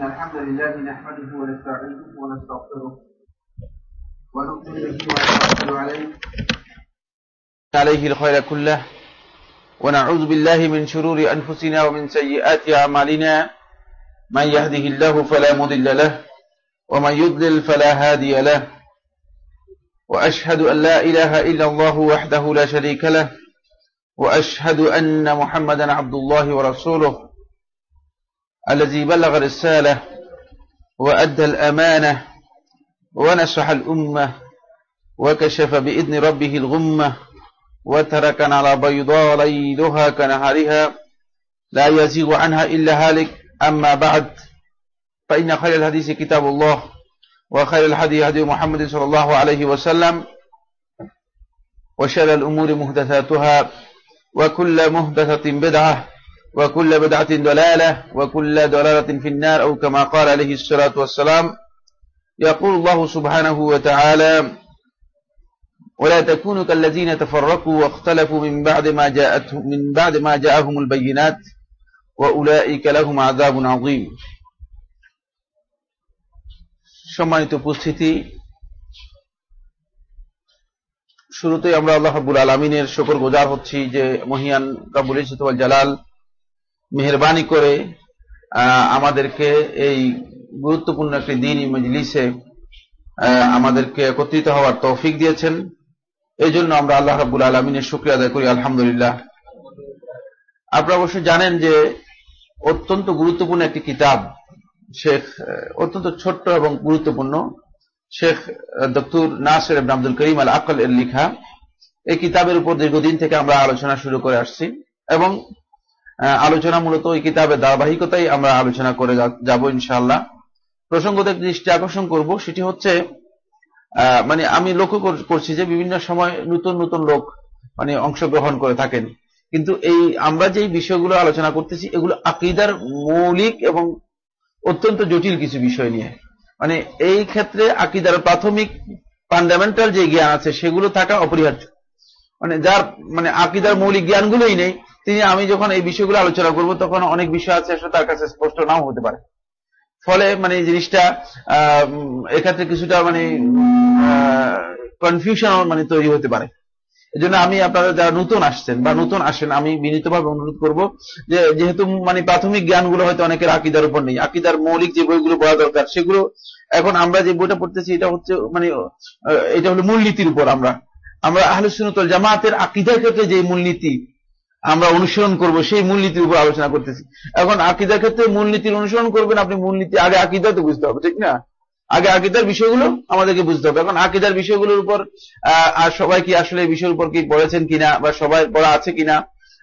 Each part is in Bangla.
إن الحمد لله نحمده ونستعينه ونستغفره ونؤمن ونتوكل عليه. عليه الخير كله. ونعوذ بالله من شرور أنفسنا ومن سيئات أعمالنا. من يهده الله فلا مضل له ومن يضلل فلا هادي له. وأشهد أن لا إله إلا الله وحده لا شريك له. وأشهد أن محمدا عبد الله ورسوله. الذي بلغ الرسالة وأدى الأمانة ونصح الأمة وكشف بإذن ربه الغمة وتركنا على بيضاء ليلها كنهارها لا يزيغ عنها إلا هالك. أما بعد فإن خير الحديث كتاب الله وخير الهدي هدي محمد صلى الله عليه وسلم وشر الأمور مهدثاتها وكل مهدثة بدعة وكل بدعة ضلالة وكل ضلالة في النار أو كما قال عليه الصلاة والسلام يقول الله سبحانه وتعالى ولا تكونوا كالذين تفرقوا واختلفوا من بعد ما جاءتهم من بعد ما جاءهم البينات وأولئك لهم عذاب عظيم সম্মানিত উপস্থিতি শুরুতেই আমরা আল্লাহ রাব্বুল আলমিনের শকর গোজার হচ্ছি যে মহিয়ান রাবুল ইসতুল জালাল মেহরবানি করে আমাদেরকে এই গুরুত্বপূর্ণ একটি দিন মজলিসে আমাদেরকে একত্রিত হওয়ার তৌফিক দিয়েছেন। এই জন্য আমরা আল্লাহ রাবুল আলমিনের শুক্রিয়া আদায় করি, আলহামদুলিল্লাহ। আপনারা অবশ্যই জানেন যে অত্যন্ত গুরুত্বপূর্ণ একটি কিতাব, শেখ অত্যন্ত ছোট্ট এবং গুরুত্বপূর্ণ, Sheikh doctor Nasir Abdul Karim al Aql এর লিখা। এই কিতাবের উপর দীর্ঘদিন থেকে আমরা আলোচনা শুরু করে আসছি এবং আলোচনা মূলত ওই কিতাবের ধারাবাহিকতাই আমরা আলোচনা করে যাব ইনশাআল্লাহ। প্রসঙ্গত দৃষ্টি আকর্ষণ করব, সেটি হচ্ছে মানে আমি লক্ষ্য করছি যে বিভিন্ন সময় নতুন নতুন লোক মানে অংশগ্রহণ করে থাকেন। কিন্তু এই, আমরা যে বিষয়গুলো আলোচনা করতেছি, এগুলো আকিদার মৌলিক এবং অত্যন্ত জটিল কিছু বিষয় নিয়ে। মানে এই ক্ষেত্রে আকিদার প্রাথমিক ফান্ডামেন্টাল যে জ্ঞান আছে, সেগুলো থাকা অপরিহার্য। মানে যার মানে আকিদার মৌলিক জ্ঞানগুলোই নেই, তিনি আমি যখন এই বিষয়গুলো আলোচনা করব, তখন অনেক বিষয় আছে তার কাছে স্পষ্ট নাও হতে পারে। ফলে মানে এই জিনিসটা এক্ষেত্রে কিছুটা মানে কনফিউশন মানে তৈরি হতে পারে। এই জন্য আমি আপনারা যারা নতুন আসছেন বা নতুন আসেন, আমি বিনীতভাবে অনুরোধ করব যে, যেহেতু মানে প্রাথমিক জ্ঞানগুলো হয়তো অনেকের আকিদার উপর নেই, আকিদার মৌলিক যে বইগুলো পড়া দরকার, সেগুলো এখন আমরা যে বইটা পড়তেছি, এটা হচ্ছে মানে এটা হলো মূলনীতির উপর আমরা আমরা আহলে সুনতল জামাতের আকিদার ক্ষেত্রে যে মূলনীতি আমরা অনুসরণ করব, সেই মূলনীতির উপর আলোচনা করতেছি। এখন আকিদার ক্ষেত্রে মূলনীতির অনুসরণ করবেন আপনি, মূলনীতি আগে আকিদা তো বুঝতে হবে, ঠিক না? আগে আকিদার বিষয়গুলো আমাদেরকে বুঝতে হবে। এখন আকিদার বিষয়গুলোর উপর আর সবাই কি আসলে এই বিষয়ের উপর কি পড়েছেন কিনা বা সবাই পড়া আছে কিনা,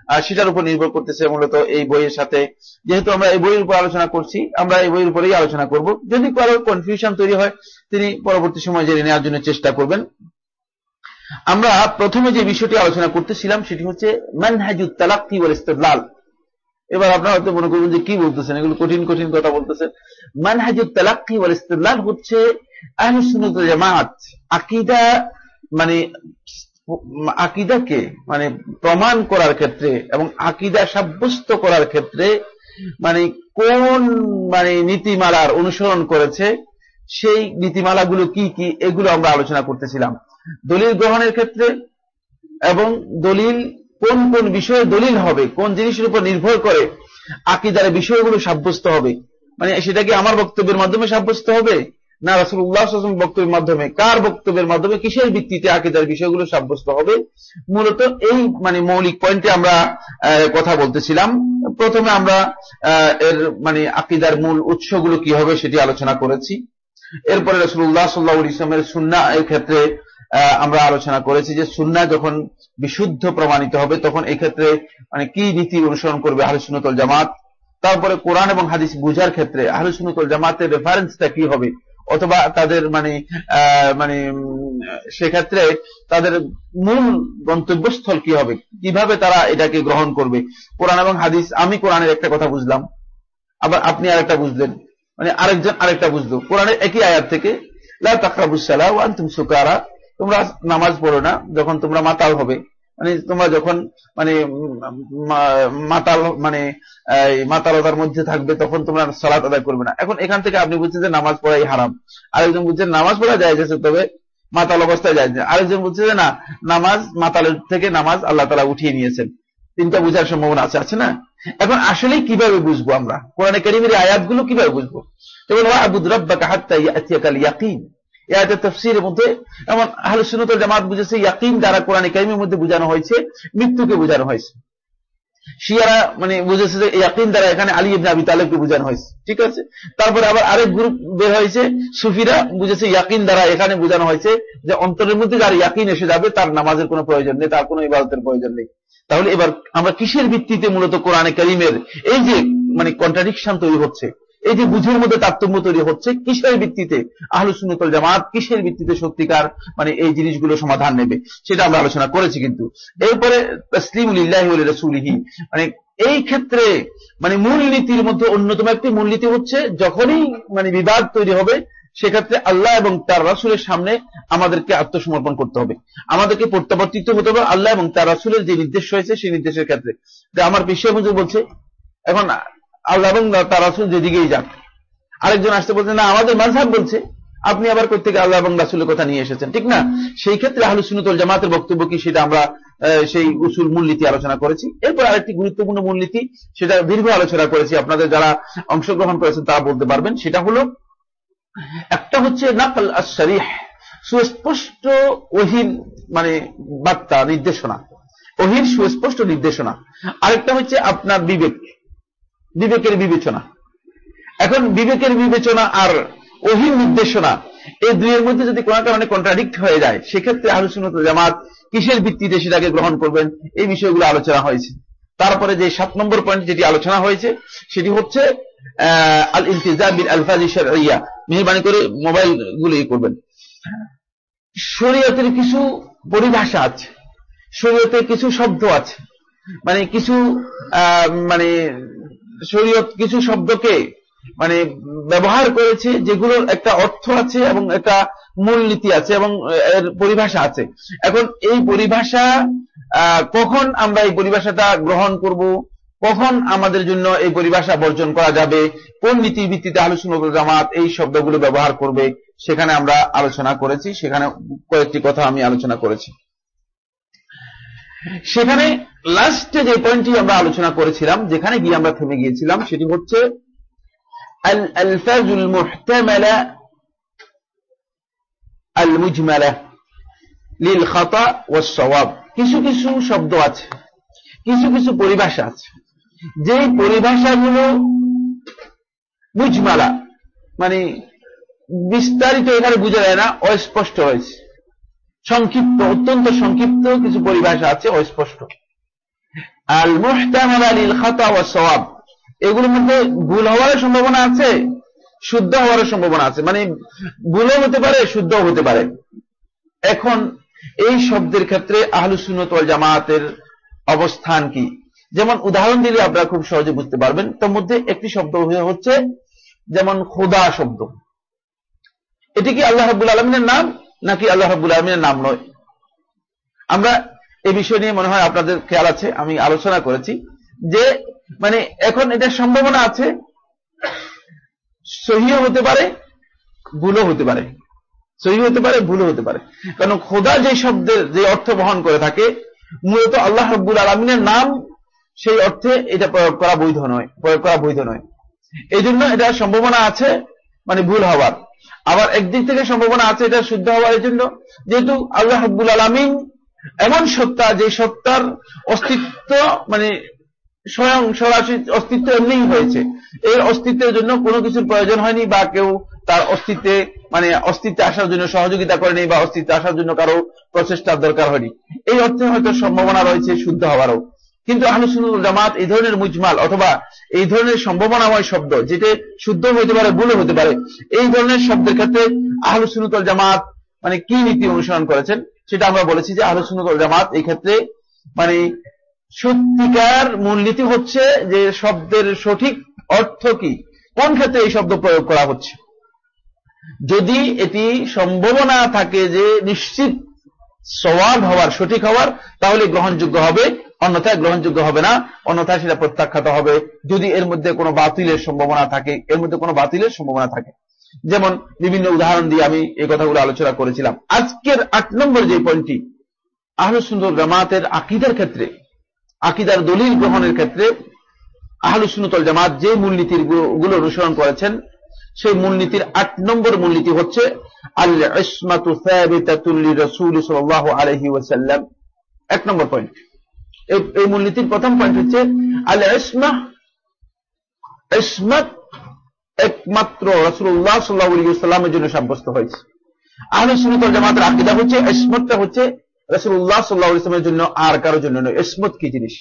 আর সেটার উপর নির্ভর করতেছে মূলত এই বইয়ের সাথে। যেহেতু আমরা এই বইয়ের উপর আলোচনা করছি, আমরা এই বইয়ের উপরেই আলোচনা করব। যদি কারও কনফিউশন তৈরি হয়, তিনি পরবর্তী সময় জেনে নেওয়ার জন্য চেষ্টা করবেন। আমরা প্রথমে যে বিষয়টি আলোচনা করতেছিলাম সেটি হচ্ছে মানহাজুত তালাক্কি ওয়াল ইস্তিদলাল। এবার আপনারা হয়তো মনে করবেন যে কি বলতেছেন, এগুলো কঠিন কঠিন কথা বলতেছেন। মানহাজুত তালাক্কি ওয়াল ইস্তিদলাল হচ্ছে জামাত। আকীদা মানে আকিদাকে মানে প্রমাণ করার ক্ষেত্রে এবং আকিদা সাব্যস্ত করার ক্ষেত্রে মানে কোন মানে নীতিমালার অনুসরণ করেছে, সেই নীতিমালাগুলো কি কি, এগুলো আমরা আলোচনা করতেছিলাম। দলিল গ্রহণের ক্ষেত্রে এবং দলিল কোন কোন বিষয়ে দলিল হবে, কোন জিনিসের উপর নির্ভর করে আকিদার বিষয়গুলো সাব্যস্ত হবে। মানে সেটা কি আমার বক্তব্যের মাধ্যমে সাব্যস্ত হবে? না রাসুল্লাহ বক্তব্যের মাধ্যমে। কার বক্তব্যের মাধ্যমে? কিসের ভিত্তিতে আকিদার বিষয়গুলো সাব্যস্ত হবে? মূলত এই মানে মৌলিক পয়েন্টে আমরা কথা বলতেছিলাম। প্রথমে আমরা এর মানে আকিদার মূল উৎসগুলো কি হবে সেটি আলোচনা করেছি। এরপরে রসুল্লাহ সাল্লাহ ইসলামের সুন্না এর ক্ষেত্রে আমরা আলোচনা করেছি যে সুন্না যখন বিশুদ্ধ প্রমাণিত হবে, তখন এই ক্ষেত্রে মানে কি নীতি অনুসরণ করবে আহলুসুনতল জামাত? তারপরে কোরআন এবং হাদিস বুঝার ক্ষেত্রে আহলুসুনতল জামাতের রেফারেন্সটা কি হবে? অথবা তাদের মানে মানে সেক্ষেত্রে তাদের মূল গন্তব্যস্থল কি হবে? কীভাবে তারা এটাকে গ্রহণ করবে? কোরআন এবং হাদিস, আমি কোরআনের একটা কথা বুঝলাম, আবার আপনি আরেকটা বুঝলেন। মানে আরেকজন আরেকটা বুঝলো। কোরআনের একই আয়াত থেকে, লা তাকরাবুস সালাহ ওয়া সুকারা তোমরা নামাজ পড়ো না, যখন তোমরা মাতাল হবে। মানে তোমরা যখন মানে মাতাল মানে মাতালতার মধ্যে থাকবে, তখন তোমরা সালাত আদায় করবে না। এখন এখান থেকে আপনি বুঝছেন যে নামাজ পড়াই হারাম। আরেকজন বুঝছেন নামাজ পড়া যায় গেছে তবে মাতাল অবস্থায় যায় আরেকজন বুঝছে যে, না, নামাজ মাতালের থেকে নামাজ আল্লাহ তালা উঠিয়ে নিয়েছেন। তিনটা বুঝার সম্ভাবনা আছে আছে না? এখন আসলেই কীভাবে বুঝব আমরা? কোরআনে কারিমের আয়াতগুলো কীভাবে বুঝব? যেমন আবুদ রব্বাকা হাত্তা ইয়াতিয়াকাল ইয়াকিন। এআয়াতের তাফসীরের মধ্যে এমন আহলে সুন্নাত জামাত বুঝেছে, ইয়াকিন দ্বারা কোরআনে কারিমের মধ্যে বোঝানো হয়েছে, মৃত্যুকে বোঝানো হয়েছে। শিয়ারা মানে বুঝেছে যে ইয়াকিন দ্বারা এখানে আলী ইবনে আবি তালেবকে বোঝানো হয়েছে। ঠিক আছে? তারপরে আবার আরেক গ্রুপ বের হয়েছে, সুফিরা বুঝেছে ইয়াকিন দ্বারা এখানে বোঝানো হয়েছে যে অন্তরের মধ্যে যার ইয়াকিন এসে যাবে, তার নামাজের কোনো প্রয়োজন নেই, তার কোনো ইবাদতের প্রয়োজন নেই। তাহলে এবার আমরা কিসের ভিত্তিতে মূলত কোরআনে করিমের এই যে মানে কন্ট্রাডিকশন তৈরি হচ্ছে এই যে বুঝের মধ্যে তারতম্য তৈরি হচ্ছে, কিসের ভিত্তিতে আহলুসুন্নতল জামাত কিসের ভিত্তিতে সত্যিকার মানে এই জিনিসগুলো সমাধান নেবে, সেটা আমরা আলোচনা করেছি কিন্তু। এরপরে তসলিমুল্লাহি রসুলিহি মানে এই ক্ষেত্রে মানে মূলনীতির মধ্যে অন্যতম একটি মূলনীতি হচ্ছে, যখনই মানে বিবাদ তৈরি হবে, সেক্ষেত্রে আল্লাহ এবং তার রাসুলের সামনে আমাদেরকে আত্মসমর্পণ করতে হবে। আমাদেরকে প্রত্যাবর্তিত হতে হবে আল্লাহ এবং তার রাসুলের যে নির্দেশ রয়েছে, সেই নির্দেশের ক্ষেত্রে। আমার বিশ্বের মধ্যে বলছে, এখন আল্লাহ এবং তার রাসুল যেদিকেই যান। আরেকজন আসতে বলছে, না, আমাদের মাঝহাব বলছে, আপনি আবার কোথেকে আল্লাহ এবং রাসুলের কথা নিয়ে এসেছেন? ঠিক না? সেই ক্ষেত্রে আহলু সুনতল জামাতের বক্তব্য কি সেটা আমরা সেই উসুল মূলনীতি আলোচনা করেছি। এরপর আরেকটি গুরুত্বপূর্ণ মূলনীতি, সেটা দীর্ঘ আলোচনা করেছি। আপনাদের যারা অংশগ্রহণ করেছেন তারা বলতে পারবেন, সেটা হলো, একটা হচ্ছে নাকল আশারিহ সুস্পষ্ট ওহির মানে বার্তা, নির্দেশনা। ওহির সুস্পষ্ট নির্দেশনা। আরেকটা হচ্ছে আপনার বিবেক। বিবেকের বিবেচনা। এখন বিবেকের বিবেচনা আর ওহির নির্দেশনা, এই দুইয়ের মধ্যে যদি কোনো কারণে কন্ট্রাডিক্ট হয়ে যায়, সেক্ষেত্রে আলোচনা জামাত কিসের ভিত্তিতে সেটাকে গ্রহণ করবেন? এই বিষয়গুলো আলোচনা হয়েছে। তারপরে যে সাত নম্বর পয়েন্ট যেটি আলোচনা হয়েছে, সেটি হচ্ছে আল ইলতিজা বিল আলফাজি মেহরবানি করে মোবাইলগুলো করবেন। শরীয়তের কিছু পরিভাষা আছে। শরীয়তের কিছু শব্দ আছে। মানে কিছু মানে শরীয়ত কিছু শব্দকে মানে ব্যবহার করেছে যেগুলোর একটা অর্থ আছে এবং একটা মূলনীতি আছে এবং এর পরিভাষা আছে। এখন এই পরিভাষা কখন আমরা এই পরিভাষাটা গ্রহণ করব? কখন আমাদের জন্য এই পরিভাষা বর্জন করা যাবে? কোন নীতির ভিত্তিতে আলোচনা জামাত এই শব্দগুলো ব্যবহার করবে? সেখানে আমরা আলোচনা করেছি। সেখানে কয়েকটি কথা আমি আলোচনা করেছি। সেখানে লাস্টে যে পয়েন্টটি আমরা আলোচনা করেছিলাম, যেখানে গিয়ে আমরা থেমে গিয়েছিলাম, সেটি হচ্ছে কিছু কিছু শব্দ আছে, কিছু কিছু পরিভাষা আছে। যে পরিভাষাগুলো মুজমালা মানে বিস্তারিত এখানে বুঝা যায় না, অস্পষ্ট হয়েছে। সংক্ষিপ্ত, অত্যন্ত সংক্ষিপ্ত কিছু পরিভাষা আছে, অস্পষ্ট। আল মুহতামালা লিল খাতা ওয়া সওয়াব। এগুলোর মধ্যে ভুল হওয়ার সম্ভাবনা আছে, শুদ্ধ হওয়ার সম্ভাবনা আছে। মানে ভুলও হতে পারে শুদ্ধ হতে পারে। এখন, এই শব্দের ক্ষেত্রে আহলুসুন্নত জামাতের অবস্থান কি? যেমন, উদাহরণ দিলে আপনারা খুব সহজে বুঝতে পারবেন। তার মধ্যে একটি শব্দ হয়ে হচ্ছে, যেমন, খোদা শব্দ। এটি কি আল্লাহ রাবুল আলমিনের নাম? নাকি আল্লাহ রাবুল আলমিনের নাম নয়? আমরা এই বিষয় নিয়ে মনে হয় আপনাদের খেয়াল আছে, আমি আলোচনা করেছি যে মানে এখন এটার সম্ভাবনা আছে সহিও হতে পারে, ভুলও হতে পারে। সহি হতে পারে, ভুলও হতে পারে। কারণ খোদা যে শব্দের যে অর্থ বহন করে থাকে, মূলত আল্লাহ রব্বুল আলমিনের নাম, সেই অর্থে এটা প্রয়োগ করা বৈধ নয়, প্রয়োগ করা বৈধ নয়। এই জন্য এটার সম্ভাবনা আছে মানে ভুল হওয়ার। আবার একদিক থেকে সম্ভাবনা আছে এটা শুদ্ধ হওয়ার জন্য। যেহেতু আল্লাহ রব্বুল আলমিন এমন সত্তা, যে সত্তার অস্তিত্ব মানে স্বয়ং সরাসরি অস্তিত্ব এমনিই হয়েছে। এই অস্তিত্বের জন্য কোনো কিছুর প্রয়োজন হয়নি বা কেউ তার অস্তিত্বে মানে অস্তিত্বে আসার জন্য সহযোগিতা করেনি বা অস্তিত্বে আসার জন্য কারও প্রচেষ্টার দরকার হয়নি। এই অর্থে হয়তো সম্ভাবনা রয়েছে শুদ্ধ হওয়ারও। কিন্তু আহলুসুল জামাত এই ধরনের মুজমাল অথবা এই ধরনের সম্ভাবনাময় শব্দ যেটা শুদ্ধ হতে পারে ভুলও হতে পারে, এই ধরনের শব্দের ক্ষেত্রে আহলুসুল জামাত মানে কি নীতি অনুসরণ করেছেন সেটা আমরা বলেছি যে আহলুসুল জামাত এই ক্ষেত্রে মানে সত্যিকার মূলনীতি হচ্ছে যে শব্দের সঠিক অর্থ কি? কোন ক্ষেত্রে এই শব্দ প্রয়োগ করা হচ্ছে? যদি এটি সম্ভাবনা থাকে যে নিশ্চিত সওয়াব হওয়ার সঠিক হওয়ার, তাহলে গ্রহণযোগ্য হবে। অন্যথায় গ্রহণযোগ্য হবে না, অন্যথায় সেটা প্রত্যাখ্যাত হবে। যদি এর মধ্যে কোনো বাতিলের সম্ভাবনা থাকে, এর মধ্যে কোনো বাতিলের সম্ভাবনা থাকে। যেমন বিভিন্ন উদাহরণ দিয়ে আমি এই কথাগুলো আলোচনা করেছিলাম। আজকের আট নম্বর যে পয়েন্টটি আহলে সুন্দর জামাতের আকিদার ক্ষেত্রে, আকিদার দলিল গ্রহণের ক্ষেত্রে আহলে সুন্নতল জামাত যে মূলনীতিরগুলো অনুসরণ করেছেন, সেই মূলনীতির আট নম্বর মূলনীতি হচ্ছে আল ইসমাতু সাল্লাল্লাহু আলাইহি ওয়াসাল্লাম। এক নম্বর পয়েন্ট এই মূলনীতির প্রথম পয়েন্ট হচ্ছে আল ইসমা ইসমাত একমাত্র রাসূলুল্লাহ সাল্লাল্লাহু আলাইহি জন্য সাব্যস্ত হয়েছে। আহলে সুন্নাত জামাতের আকীদা হচ্ছে হচ্ছে রাসূলুল্লাহ সাল্লাল্লাহু আলাইহি জন্য আর কারও জন্য নয়। ইসমত কি জিনিস?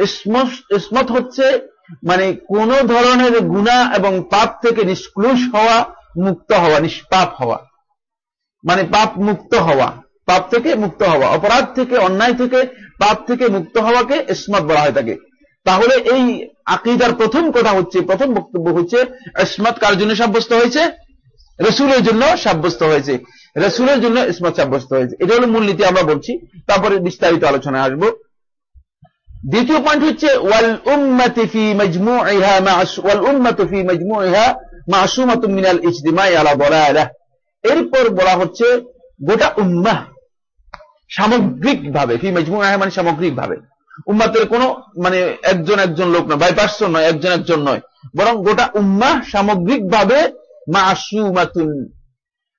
ইসমত ইসমত হচ্ছে মানে কোন ধরনের গুণা এবং পাপ থেকে নিষ্ক্লুষ হওয়া মুক্ত হওয়া, নিষ্পাপ হওয়া। মানে পাপ মুক্ত হওয়া। পাপ থেকে মুক্ত হওয়া। অপরাধ থেকে, অন্যায় থেকে পাপ থেকে মুক্ত হওয়াকে ইসমত বলা হয় থাকে তাহলে এই আকিদার প্রথম কথা হচ্ছে, প্রথম বক্তব্য হচ্ছে, ইসমত কার জন্য সাব্যস্ত হয়েছে? রসুলের জন্য সাব্যস্ত হয়েছে। রসুলের জন্য ইসমত সাব্যস্ত হয়েছে। এটা হলো মূলনীতি আমরা বলছি। তারপরে বিস্তারিত আলোচনায় আসব। দ্বিতীয় পয়েন্ট হচ্ছে, ওয়াল উম্মতি ফি মাজমুইহা ওয়াল উম্মাতু ফি মাজমুইহা এরপর বলা হচ্ছে গোটা উম্মাহ সামগ্রিকভাবে, ফি মাজমুইহা মানে সামগ্রিকভাবে। উম্মাতের কোন মানে একজন একজন লোক নয় বাই নয়, একজন একজন নয়। বরং গোটা উম্মাহ সামগ্রিকভাবে মাসুমাতুন।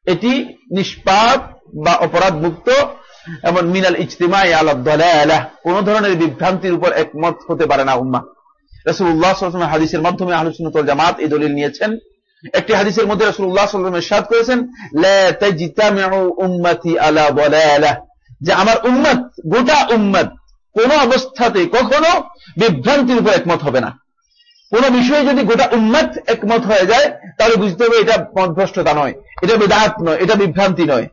এটি নিষ্পাপ বা অপরাধ মুক্ত এবং মিনাল ইজতিমাই আলা দালালাহ। কোন ধরনের বিভ্রান্তির উপর একমত হতে পারে না সাল্লাল্লাহু আলাইহি হাদিসের মাধ্যমে ওয়াল জামাত এই দলিল নিয়েছেন। একটি হাদিসের মধ্যে রাসূলুল্লাহ সাল্লাল্লাহু আলাইহি ইরশাদ করেছেন যে আমার উম্মত, গোটা উম্মত, কোন অবস্থাতে কখনো বিভ্রান্তির উপর একমত হবে না। কোন বিষয়ে যদি গোটা উম্মত একমত হয়ে যায়, তাহলে বুঝতে হবে এটা পথভ্রষ্টতা নয়, এটা বেদাত নয়, এটা বিভ্রান্তি নয়।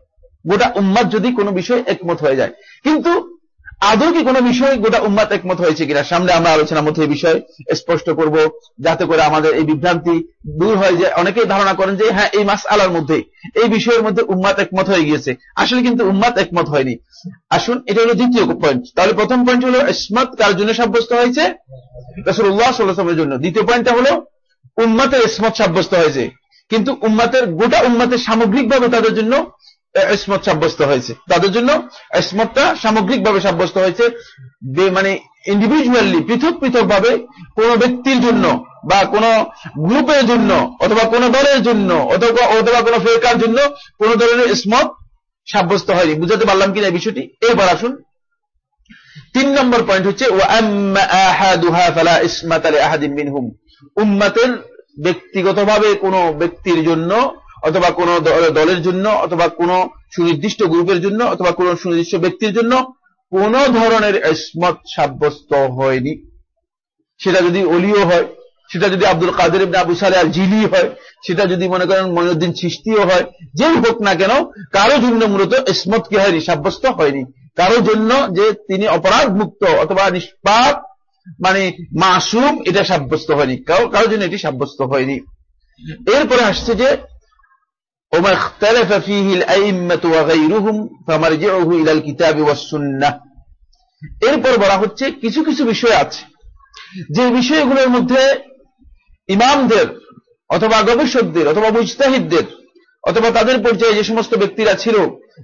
গোটা উম্মাদ যদি কোনো বিষয়ে একমত হয়ে যায়। কিন্তু আদৌ কি কোনো বিষয় গোটা উম্মাদ একমত হয়েছে কিনা? সামনে আমরা আলোচনার মধ্যে এই বিষয় স্পষ্ট করব, যাতে করে আমাদের এই বিভ্রান্তি দূর হয় যে অনেকেই ধারণা করেন যে হ্যাঁ এই মাস আলার মধ্যে, এই বিষয়ের মধ্যে উম্মাদ একমত হয়ে গিয়েছে। আসলে কিন্তু উম্মাদ একমত হয়নি। আসুন, এটা হলো দ্বিতীয় পয়েন্ট তাহলে প্রথম পয়েন্ট হলো, ইসমত কার জন্য সাব্যস্ত হয়েছে? রসুল্লাহ সাল্লামের জন্য। দ্বিতীয় পয়েন্টটা হলো, উম্মাতের ইসমত সাব্যস্ত হয়েছে। কিন্তু উম্মাতের গোটা উম্মাতের সামগ্রিকভাবে তাদের জন্য ইসমত সাব্যস্ত হয়েছে। তাদের জন্য ইসমতটা সামগ্রিকভাবে সাব্যস্ত হয়েছে। মানে ইন্ডিভিজুয়ালি পৃথক পৃথক ভাবে কোন ব্যক্তির জন্য বা কোন গ্রুপের জন্য অথবা কোন দলের জন্য অথবা অথবা কোন ফেরকার জন্য কোন ধরনের ইসমত সাব্যস্ত হয়নি। বুঝাতে পারলাম কিনা এই বিষয়টি? এবার আসুন। তিন নম্বর পয়েন্ট হচ্ছে উম্মাতের ব্যক্তিগতভাবে কোন ব্যক্তির জন্য অথবা কোন দলের জন্য, অথবা কোন সুনির্দিষ্ট গ্রুপের জন্য, অথবা কোন সুনির্দিষ্ট ব্যক্তির জন্য কোন ধরনের ইসমত সাব্যস্ত হয়নি। সেটা যদি অলিও হয়, সেটা যদি আব্দুল কাদের আবু সালে আর জিলি হয়, সেটা যদি মনে করেন মনুদ্দিন সৃষ্টিও হয় যেই হোক না কেন, কারও জন্য মূলত ইসমত কি হয়নি, সাব্যস্ত হয়নি। কারও জন্য যে তিনি অপরাধ মুক্ত অথবা নিষ্পাপ মানে মাসুম, এটা সাব্যস্ত হয়নি। কারও কারও জন্য এটি সাব্যস্ত হয়নি। এরপরে আসছে যে وما اختلف فيه الأئمة وغيرهم فمرجعه إلى الكتاب والسنة এরপর বলা হচ্ছে কিছু কিছু বিষয় আছে যে বিষয়গুলোর মধ্যে ইমামদের অথবা গবেষকদের অথবা মুজতাহিদদের অথবা তাদের পর্যায়ে যে সমস্ত ব্যক্তিরা ছিল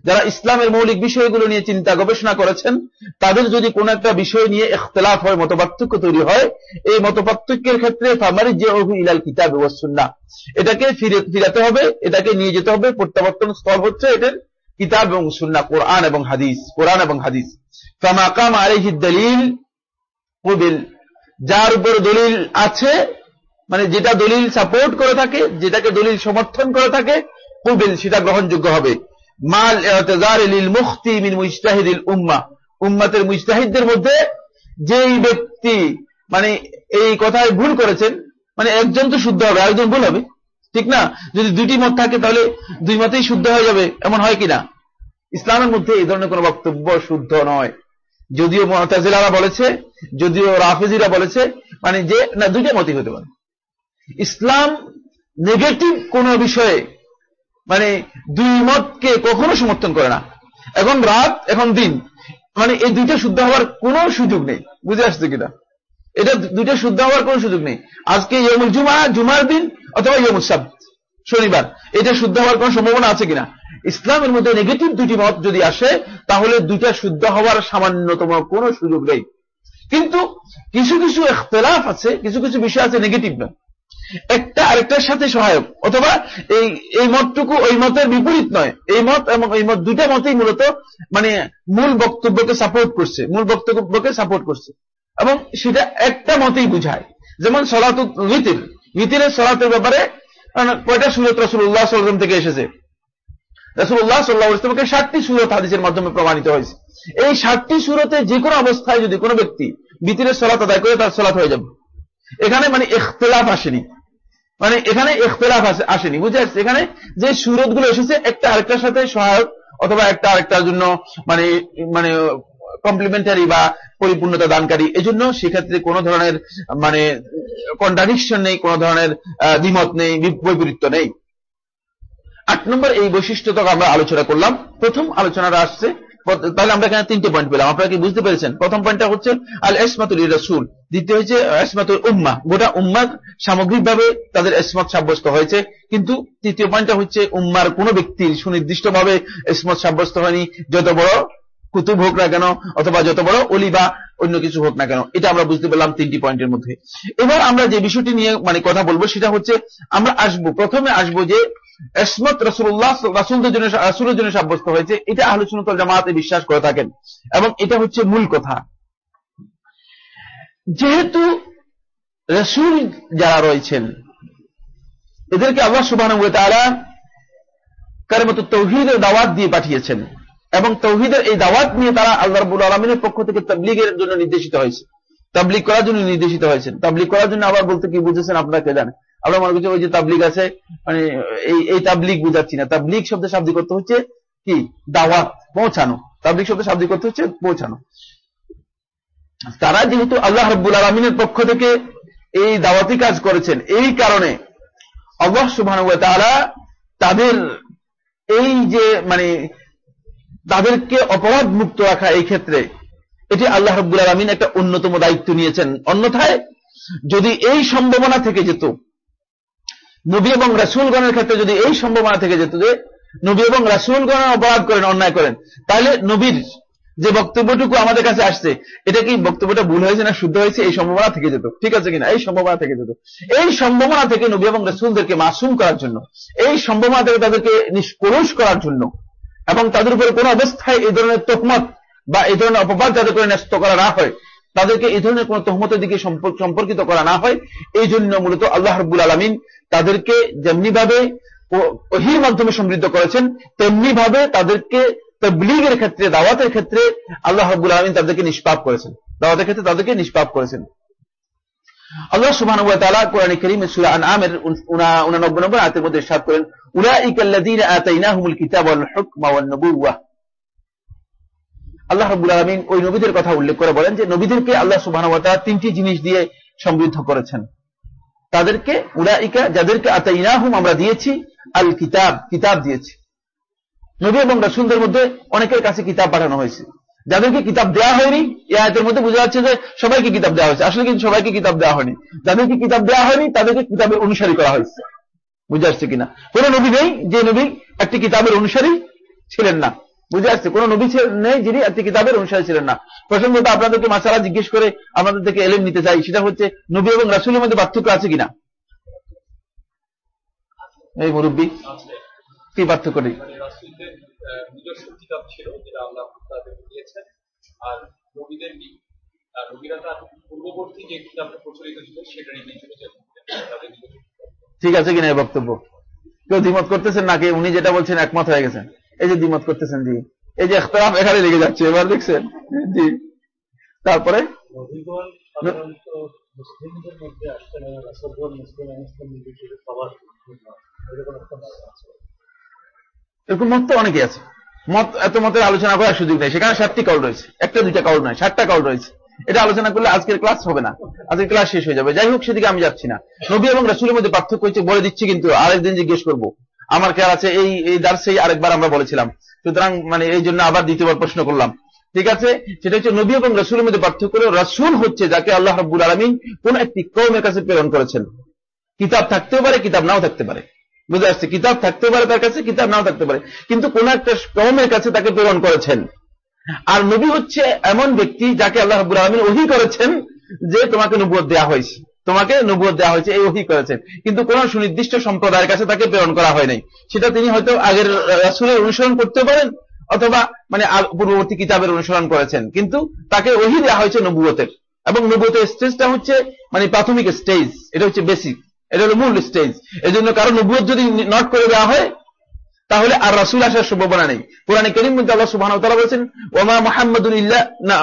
যারা ইসলামের মৌলিক বিষয়গুলো নিয়ে চিন্তা গবেষণা করেছেন, তাদের যদি কোন একটা বিষয় নিয়ে ইখতলাফ হয়, মতপার্থক্য তৈরি হয়, এই মতপার্থক্যের ক্ষেত্রে ফামারি যে ইলাল কিতাব ওয়াসুন্না এটাকে ফিরে, ফিরাতে হবে, এটাকে নিয়ে যেতে হবে, প্রত্যাবর্তন স্তর হচ্ছে এটার কিতাব এবং সুন্না কোরআন এবং হাদিস, কোরআন এবং হাদিস। ফামাকাম আলাইহি দলিল কবিল, যার উপর দলিল আছে মানে যেটা দলিল সাপোর্ট করে থাকে, যেটাকে দলিল সমর্থন করে থাকে, কবিল, সেটা গ্রহণযোগ্য হবে। মাল লিল মুখতি মিন মুজতাহিদিল উম্মা। উম্মাতের মুজতাহিদদের মধ্যে যেই ব্যক্তি মানে এই কথায় ভুল করেছেন মানে একজন তো শুদ্ধ হবে, আরেকজন ভুল হবে। ঠিক না? যদি দুইটি মত থাকে তাহলে দুই মতেই শুদ্ধ হয়ে যাবে, এমন হয় কিনা? ইসলামের মধ্যে এই ধরনের কোন বক্তব্য শুদ্ধ নয়। যদিও মহতাজিলারা বলেছে, যদিও রাফেজিরা বলেছে মানে যে, না, দুইটা মতই হতে পারে। ইসলাম নেগেটিভ কোন বিষয়ে মানে দুই মতকে কখনো সমর্থন করে না। এখন রাত, এখন দিন। মানে এই দুইটা শুদ্ধ হওয়ার কোনো সুযোগ নেই। বুঝে আসছে কিনা? এটা দুইটা শুদ্ধ হওয়ার কোনো সুযোগ নেই। আজকে ইয়মুল জুমা জুমার দিন অথবা ইয়মুল সাব শনিবার। এটা শুদ্ধ হওয়ার কোনো সম্ভাবনা আছে কিনা? ইসলামের মধ্যে নেগেটিভ দুটি মত যদি আসে, তাহলে দুইটা শুদ্ধ হওয়ার সামান্যতম কোনো সুযোগ নেই। কিন্তু কিছু কিছু এখতলাফ আছে, কিছু কিছু বিষয় আছে নেগেটিভ না। একটা আরেকটার সাথে সহায়ক, অথবা এই এই মতটুকু, ওই মতের বিপরীত নয়। এই মত এবং এই মত দুইটা মতেই মূলত মানে মূল বক্তব্যকে সাপোর্ট করছে, মূল বক্তব্যকে সাপোর্ট করছে। এবং সেটা একটা মতেই বুঝায়। যেমন সলাত মিতির মিতিরের সলাতের ব্যাপারে কয়টা সুরত রসুল্লাহ সাল্লাম থেকে এসেছে? রসুল্লাহ সাল্লাহ ইসলামকে ষাটটি সুরত হাদিসের মাধ্যমে প্রমাণিত হয়েছে। এই ষাটটি সুরতে যে কোনো অবস্থায় যদি কোনো ব্যক্তি বিতিরের সলাত আদায় করে, তার সলাত হয়ে যাবে। এখানে মানে ইখতলাফ আসেনি। মানে এখানে ইখতলাফ আসেনি, বুঝে আসছে? এখানে যে সুরতগুলো এসেছে, একটা আরেকটার সাথে সহায়ক অথবা একটা আরেকটার জন্য মানে মানে কমপ্লিমেন্টারি বা পরিপূর্ণতা দানকারী, এজন্য সেক্ষেত্রে কোনো ধরনের মানে কন্ট্রাডিকশন নেই, কোনো ধরনের দ্বিমত নেই বৈপরীত্য নেই। আট নম্বর এই বৈশিষ্ট্যটাকে আমরা আলোচনা করলাম। প্রথম আলোচনাটা আসছে তাহলে আমরা এখানে তিনটে পয়েন্ট পেলাম। আপনারা কি বুঝতে পেরেছেন? প্রথম পয়েন্টটা হচ্ছে আল এসমাতুল রসুল দ্বিতীয় হচ্ছে এসমাতুল উম্মা। গোটা উম্মার সামগ্রিকভাবে তাদের এসমত সাব্যস্ত হয়েছে। কিন্তু তৃতীয় পয়েন্টটা হচ্ছে উম্মার কোন ব্যক্তির সুনির্দিষ্টভাবে এসমত সাব্যস্ত হয়নি। যত বড় কুতুব হোক না কেন, অথবা যত বড় অলি বা অন্য কিছু হোক না কেন, এটা আমরা বুঝতে পেলাম তিনটি পয়েন্টের মধ্যে। এবার আমরা যে বিষয়টি নিয়ে মানে কথা বলব, সেটা হচ্ছে আমরা আসব। প্রথমে আসব যে এসমত রসুল্লাহ রাসুলদের জন্য রাসুলের জন্য সাব্যস্ত হয়েছে। এটা আলোচনা জামাতে বিশ্বাস করে থাকেন। এবং এটা হচ্ছে মূল কথা। যেহেতু রসুল যারা রয়েছেন, এদেরকে আল্লাহ সুবাহ তারা কার মতো তৌহিদের দাওয়াত দিয়ে পাঠিয়েছেন। এবং তৌহিদের এই দাওয়াত নিয়ে তারা আল্লাহ রবুল আলমিনের পক্ষ থেকে তাবলিগের জন্য নির্দেশিত হয়েছে। তাবলিগ করার জন্য নির্দেশিত হয়েছেন। তাবলিগ করার জন্য আবার বলতে কি বুঝেছেন আপনাকে জানেন? আমরা মনে করছি ওই যে তাবলিগ আছে মানে এই এই তাবলিগ বুঝাচ্ছি না। তাবলিগ শব্দের শাব্দিক করতে হচ্ছে কি? দাওয়াত, পৌঁছানো। তাবলিগ শব্দের শাব্দিক করতে হচ্ছে পৌঁছানো। তারা যেহেতু আল্লাহ রব্বুল আলমিনের পক্ষ থেকে এই দাওয়াতি কাজ করেছেন, এই কারণে অবশ্য সুবাহ তারা তাদের এই যে মানে তাদেরকে অপরাধ মুক্ত রাখা এই ক্ষেত্রে, এটি আল্লাহ রব্বুল আলমিন একটা অন্যতম দায়িত্ব নিয়েছেন। অন্যথায় যদি এই সম্ভাবনা থেকে যেত নবী এবং রাসুলগণের ক্ষেত্রে যদি এই সম্ভাবনা থেকে যেত যে নবী এবং রাসুলগণ অপরাধ করেন, অন্যায় করেন, তাহলে নবীর যে বক্তব্যটুকু আমাদের কাছে আসছে, এটা কি বক্তব্যটা ভুল হয়েছে না শুদ্ধ হয়েছে? এই সম্ভাবনা থেকে যেত। ঠিক আছে কিনা? এই সম্ভাবনা থেকে যেত। এই সম্ভাবনা থেকে নবী এবং রসুলদেরকে মাসুম করার জন্য, এই সম্ভাবনা থেকে তাদেরকে নিষ্করুষ করার জন্য এবং তাদের উপরে কোন অবস্থায় এই ধরনের তহমত বা এই ধরনের অপবাদ যাতে করে ন্যস্ত করা না হয় তাদেরকে এই ধরনের কোন তহমতের দিকে সম্পর্কিত করা না হয়। এই জন্য মূলত আল্লাহ রব্বুল আলমিন তাদেরকে যেমনি ভাবে ওহির মাধ্যমে সমৃদ্ধ করেছেন তেমনি ভাবে তাদেরকে তবলিগের ক্ষেত্রে, দাওয়াতের ক্ষেত্রে আল্লাহ রব্বুল আলমিন তাদেরকে নিষ্পাপ করেছেন। দাওয়াতের ক্ষেত্রে তাদেরকে নিষ্পাপ করেছেন। আল্লাহ সুবহান ওয়া তাআলা কোরআন কারীম সূরা আনআমের 89 নম্বর আয়াতের মধ্যে ইরশাদ করেন, উলাইকা আল্লাহ রাব্বুল আলামিন ওই নবীদের কথা উল্লেখ করে বলেন যে, নবীদেরকে আল্লাহ তাআলা তিনটি জিনিস দিয়ে সমৃদ্ধ করেছেন। তাদেরকে উলাইকা, যাদেরকে আতাইনাহুম আমরা দিয়েছি আল কিতাব কিতাব দিয়েছি। নবী এবং রাসূলদের মধ্যে অনেকের কাছে কিতাব পাঠানো হয়েছে। যাদেরকে কিতাব দেওয়া হয়নি, এই মধ্যে বোঝা যাচ্ছে যে, সবাইকে কিতাব দেওয়া হয়েছে। আসলে কিন্তু সবাইকে কিতাব দেওয়া হয়নি। যাদেরকে কিতাব দেওয়া হয়নি, তাদেরকে কিতাবের অনুসারী করা হয়েছে। বুঝে আসছে কিনা? কোন নবী নেই যে নবী একটি কিতাবের অনুসারী ছিলেন না। বুঝে আসছে কোন নবী নেই যিনি একটি কিতাবের অনুসারী ছিলেন না। প্রসঙ্গত আপনাদেরকে মাসালা জিজ্ঞেস করে আপনাদের থেকে এলেম নিতে চাই সেটা হচ্ছে নবী এবং রাসুলের মধ্যে পার্থক্য আছে কিনা? এই মুরব্বী কি পার্থক্য নেই? নিজস্ব কিতাব ছিল যেটা আল্লাহ তাদেরকে দিয়েছেন আর নবীদের কি? নবীরা তার পূর্ববর্তী যে কিতাবটা প্রচলিত ছিল সেটা নিয়ে চলে যেত ঠিক আছে কিনা এই বক্তব্য? কেউ দ্বিমত করতেছেন নাকি? উনি যেটা বলছেন একমত হয়ে গেছেন। এই যে দ্বিমত করতেছেন জি। এই যে এখতরাফ এখানে লেগে যাচ্ছে এবার দেখছেন জি। তারপরে? এরকম মত আছে। এরকম মত তো অনেকে আছে। মত এত মতের আলোচনা করার সুযোগ নেই। সেখানে সাতটি কাউল রয়েছে। একটা দুইটা কাউল নয় সাতটা কাউল রয়েছে। এটা আলোচনা করলে আজকের ক্লাস হবে না। আজকের ক্লাস শেষ হয়ে যাবে। যাই হোক সেদিকে আমি যাচ্ছি না। নবী এবং রাসুলের মধ্যে পার্থক্য হচ্ছে বলে দিচ্ছি কিন্তু আরেকদিন জিজ্ঞেস করব। আমার খেয়াল আছে, এই এই দার্সেই আরেকবার আমরা বলেছিলাম। সুতরাং মানে এই জন্য আবার দ্বিতীয়বার প্রশ্ন করলাম। ঠিক আছে? সেটা হচ্ছে নবী এবং রসুলের মধ্যে পার্থক্য রসুল হচ্ছে যাকে আল্লাহ রাব্বুল আলমিন কোন একটি কৌমের কাছে প্রেরণ করেছেন। কিতাব থাকতেও পারে, কিতাব নাও থাকতে পারে। বুঝে আসছে? কিতাব থাকতে পারে তার কাছে, কিতাব নাও থাকতে পারে। কিন্তু কোন একটা কৌমের কাছে তাকে প্রেরণ করেছেন। আর নবী হচ্ছে এমন ব্যক্তি যাকে আল্লাহ রাব্বুল আলমিন ওহি করেছেন যে তোমাকে নবুয়ত দেওয়া হয়েছে। তোমাকে নবুয়ত দেওয়া হয়েছে, এই ওহি করেছেন। কিন্তু কোন সুনির্দিষ্ট সম্প্রদায়ের কাছে তাকে প্রেরণ করা হয় নাই। সেটা তিনি হয়তো আগের রাসুলের অনুসরণ করতে পারেন, অথবা মানে পূর্ববর্তী কিতাবের অনুসরণ করেছেন। কিন্তু তাকে ওহি দেওয়া হয়েছে নবুয়তের এবং নবুয়তের স্টেজটা হচ্ছে মানে প্রাথমিক স্টেজ এটা হচ্ছে বেসিক এটা হলো মূল স্টেজ এজন্য জন্য কারও নবুয়ত যদি নট করে দেওয়া হয় তাহলে আর রাসুল আসার সম্ভাবনা নেই। কোরআনে করিম মধ্যে আল্লাহ ওয়া তাআলা বলেছেন, ওমা মুহাম্মাদুন ইল্লা না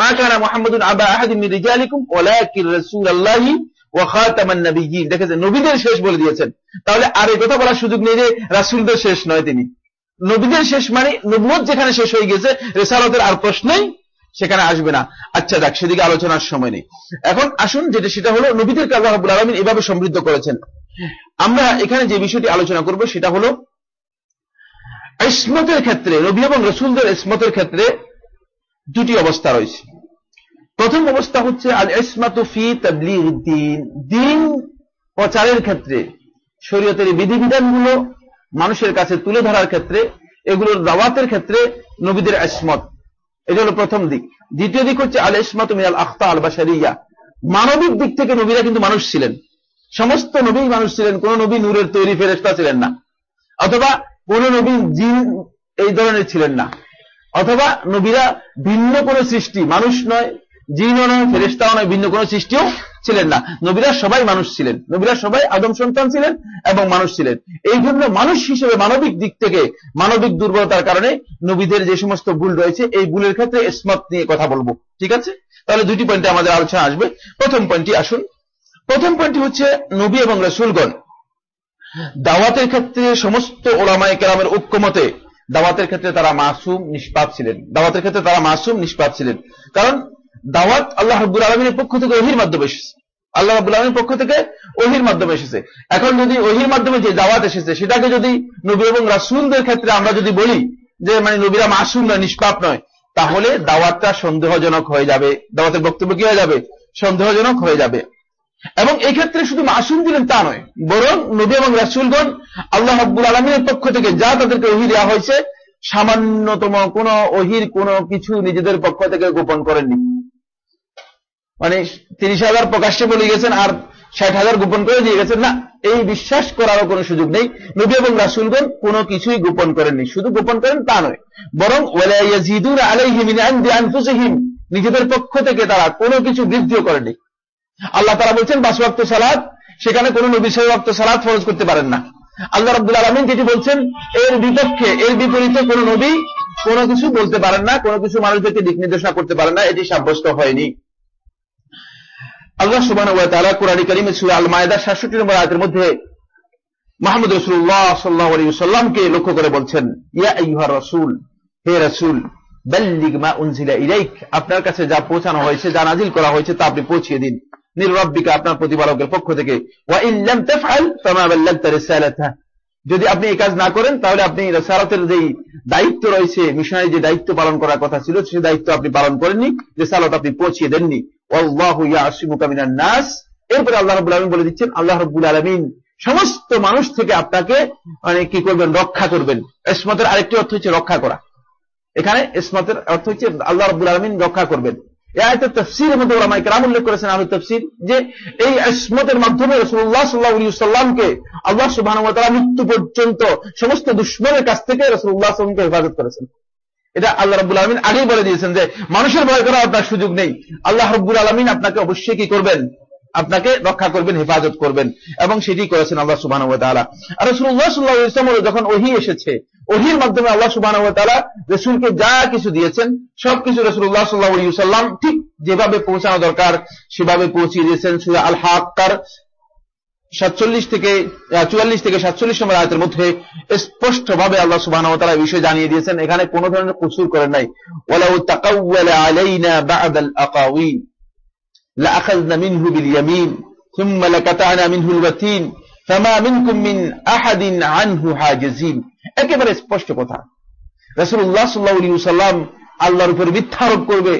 মা কানা মুহাম্মাদুন আবা ওয়া দেখেছেন, নবীদের শেষ বলে দিয়েছেন। তাহলে আর এই কথা বলার সুযোগ নেই যে রাসূলদের শেষ নয় তিনি। নবীদের শেষ মানে নবুয়ত যেখানে শেষ হয়ে গেছে রেসালতের আর প্রশ্নই সেখানে আসবে না। আচ্ছা দেখ সেদিকে আলোচনার সময় নেই। এখন আসুন, যেটা সেটা হলো আল্লাহ রাব্বুল আলামিন এভাবে সমৃদ্ধ করেছেন। আমরা এখানে যে বিষয়টি আলোচনা করব, সেটা হলো ইসমতের ক্ষেত্রে, নবী এবং রসুলদের ইসমতের ক্ষেত্রে দুটি অবস্থা রয়েছে। প্রথম অবস্থা হচ্ছে আল ইসমাতু ফি তাবলিগ দিন প্রচারের ক্ষেত্রে, শরীয়তের বিধিবিধানগুলো মানুষের কাছে তুলে ধরার ক্ষেত্রে, এগুলোর দাওয়াতের ক্ষেত্রে নবীদের ইসমত। এটা হলো প্রথম দিক। দ্বিতীয় দিক হচ্ছে আল ইসমাত মিনাল আখতা আল বাশারিয়া মানবিক দিক থেকে নবীরা কিন্তু মানুষ ছিলেন। সমস্ত নবী মানুষ ছিলেন, কোন নবী নূরের তৈরি ফেরেস্তা ছিলেন না। অথবা কোন নবী জিন এই ধরনের ছিলেন না। অথবা নবীরা ভিন্ন কোন সৃষ্টি, মানুষ নয়, জিনও নয় ফেরেস্তাও নয়, ভিন্ন কোন সৃষ্টিও ছিলেন না। নবীরা সবাই মানুষ ছিলেন। নবীরা সবাই আদম সন্তান ছিলেন এবং মানুষ ছিলেন। এই জন্য মানুষ হিসেবে মানবিক দিক থেকে মানবিক দুর্বলতার কারণে নবীদের যে সমস্ত ভুল রয়েছে, এই ভুলের ক্ষেত্রে স্মত নিয়ে কথা বলব। ঠিক আছে? তাহলে দুটি পয়েন্টে আমাদের আলোচনা আসবে। প্রথম পয়েন্টটি আসুন। প্রথম পয়েন্টটি হচ্ছে নবী এবং রসুলগণ। দাওয়াতের ক্ষেত্রে সমস্ত ওলামায় কেরামের ঐক্যমতে দাওয়াতের ক্ষেত্রে তারা মাসুম নিষ্পাপ ছিলেন। দাওয়াতের ক্ষেত্রে তারা মাসুম নিষ্পাপ ছিলেন। কারণ দাওয়াত আল্লাহ রব্বুল আলমিনের পক্ষ থেকে ওহির মাধ্যমে এসেছে। আল্লাহ রব্বুল আলমীর পক্ষ থেকে ওহির মাধ্যমে এসেছে। এখন যদি ওহির মাধ্যমে যে দাওয়াত এসেছে, সেটাকে যদি নবী এবং রাসুলদের ক্ষেত্রে আমরা যদি বলি যে মানে নবীরা মাসুম নয়, নিষ্পাপ নয়, তাহলে দাওয়াতটা সন্দেহজনক হয়ে যাবে। দাওয়াতের বক্তব্য কি হয়ে যাবে? সন্দেহজনক হয়ে যাবে। এবং এই ক্ষেত্রে শুধু মাসুম দিলেন তা নয়, বরং নবী এবং রাসুলগণ আল্লাহ আব্বুল আলমীর পক্ষ থেকে যা তাদেরকে ওহি দেওয়া হয়েছে, সামান্যতম কোন ওহির কোন কিছু নিজেদের পক্ষ থেকে গোপন করেননি। মানে তিরিশ হাজার প্রকাশ্যে বলে গেছেন আর ষাট হাজার গোপন করে দিয়ে গেছেন। না, এই বিশ্বাস করারও কোনো সুযোগ নেই। নবী এবং রাসুলগণ কোনো কিছুই গোপন করেননি। শুধু গোপন করেন তা নয়, বরং আলাইহিম নিজেদের পক্ষ থেকে তারা কোনো কিছু বৃদ্ধিও করেনি আল্লাহ তারা বলছেন, বাস ওয়াক্ত সালাদ সেখানে কোন নবী ওয়াক্ত সালাদ ফরজ করতে পারেন না। আল্লাহ রব্দুল আলমিন যেটি বলছেন, এর বিপক্ষে, এর বিপরীতে কোন নবী কোনো কিছু বলতে পারেন না, কোনো কিছু মানুষদেরকে দিক নির্দেশনা করতে পারেন না, এটি সাব্যস্ত হয়নি। আল্লাহ সুবাহ কোরআন করিমে সুরা আল মায়দার সাতষট্টি নম্বর আয়তের মধ্যে মাহমুদ রসুল্লাহ সাল্লাহ আলী সাল্লামকে লক্ষ্য করে বলছেন, ইয়া ইহা রসুল, হে রসুল, বাল্লিগ উনজিলা ইলাইক, আপনার কাছে যা পৌঁছানো হয়েছে, যা নাজিল করা হয়েছে তা আপনি পৌঁছিয়ে দিন। নির্রব্বিকা আপনার প্রতিপালকের পক্ষ থেকে। যদি আপনি এই কাজ না করেন, তাহলে আপনি রেসালতের যেই দায়িত্ব রয়েছে, মিশনারি যে দায়িত্ব পালন করার কথা ছিল সেই দায়িত্ব আপনি পালন করেননি, রেসালত আপনি পৌঁছিয়ে দেননি। নাস। এরপরে আল্লাহ রাব্বুল আলামিন বলে দিচ্ছেন, আল্লাহ রাব্বুল আলামিন সমস্ত মানুষ থেকে আপনাকে মানে কি করবেন, রক্ষা করবেন। ইসমতের আরেকটি অর্থ হচ্ছে রক্ষা করা। এখানে ইসমতের অর্থ হচ্ছে আল্লাহ রাব্বুল আলামিন রক্ষা করবেন। তফসির মধ্যে কেরাম উল্লেখ করেছেন আলু তফসির যে এই আসমতের মাধ্যমে রসুল্লাহ সাল্লাহ সাল্লামকে আল্লাহ মৃত্যু পর্যন্ত সমস্ত দুশ্মনের কাছ থেকে রসুল্লাহ সাল্লামকে হেফাজত করেছেন। এটা আল্লাহ রব্বুল আলমিন আগেই বলে দিয়েছেন যে মানুষের ভয় করার আপনার সুযোগ নেই। আল্লাহ রব্বুল আলমিন আপনাকে অবশ্যই কি করবেন? আপনাকে রক্ষা করবেন, হেফাজত করবেন। এবং সেটি করেছেন আল্লাহ সুবাহ আর রসুল্লাহ সাল্লাহ ইসলাম যখন ওহি এসেছে, ওহির মাধ্যমে আল্লাহ সুবাহ রসুলকে যা কিছু দিয়েছেন, সবকিছু রসুল্লাহ সাল্লাহ সাল্লাম ঠিক যেভাবে পৌঁছানো দরকার, সেভাবে পৌঁছিয়ে দিয়েছেন সুরা আল হাক্কার সাতচল্লিশ থেকে চুয়াল্লিশ থেকে সাতচল্লিশ নম্বর আয়তের মধ্যে স্পষ্ট ভাবে আল্লাহ সুবাহ তারা বিষয় জানিয়ে দিয়েছেন। এখানে কোন ধরনের কসুর করেন নাই। ওলাউ তাকাউয়ালা আলাইনা বা'দাল আকাউইন لأخذنا منه باليمين ثم لقطعنا منه الوتين فما منكم من أحد عنه حاجزين একেবারে স্পষ্ট কথা রাসূলুল্লাহ সাল্লাল্লাহু আলাইহি সাল্লাম আল্লাহর উপর মিথ্যা আরোপ করবে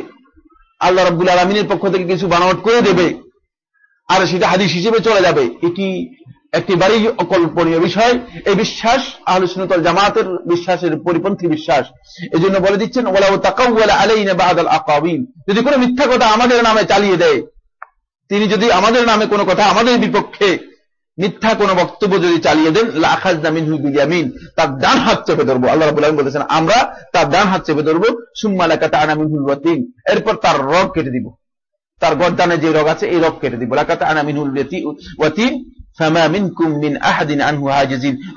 আল্লাহ রাব্বুল আলামিনের পক্ষ থেকে কিছু বানাওয়াট করে দেবে আর সেটা হাদিস হিসেবে চলে যাবে এটি একেবারেই অকল্পনীয় বিষয়। এই বিশ্বাস আহলুসুন্নাত জামাতের বিশ্বাসের পরিপন্থী বিশ্বাস। এই জন্য বলে দিচ্ছেন, ওয়ালাউ তাকাওয়ালা আলাইনা বাদাল আকাবিল যদি কোনো মিথ্যা কথা আমাদের নামে চালিয়ে দেয়, তিনি যদি আমাদের নামে কোনো কথা আমাদের বিপক্ষে মিথ্যা কোনো বক্তব্য যদি চালিয়ে দেন লাখাজনা মিনহু বিয়ামিন তার ডান হাত চেপে ধরবো। আল্লাহ আলামিন বলেছেন, আমরা তার ডান হাত চেপে ধরবো। সুম্মা লাকাতা আনা মিনহুল ওয়াতিন এরপর তার রগ কেটে দিব। তার গর্দানে যে রগ আছে, এই রগ কেটে দিব।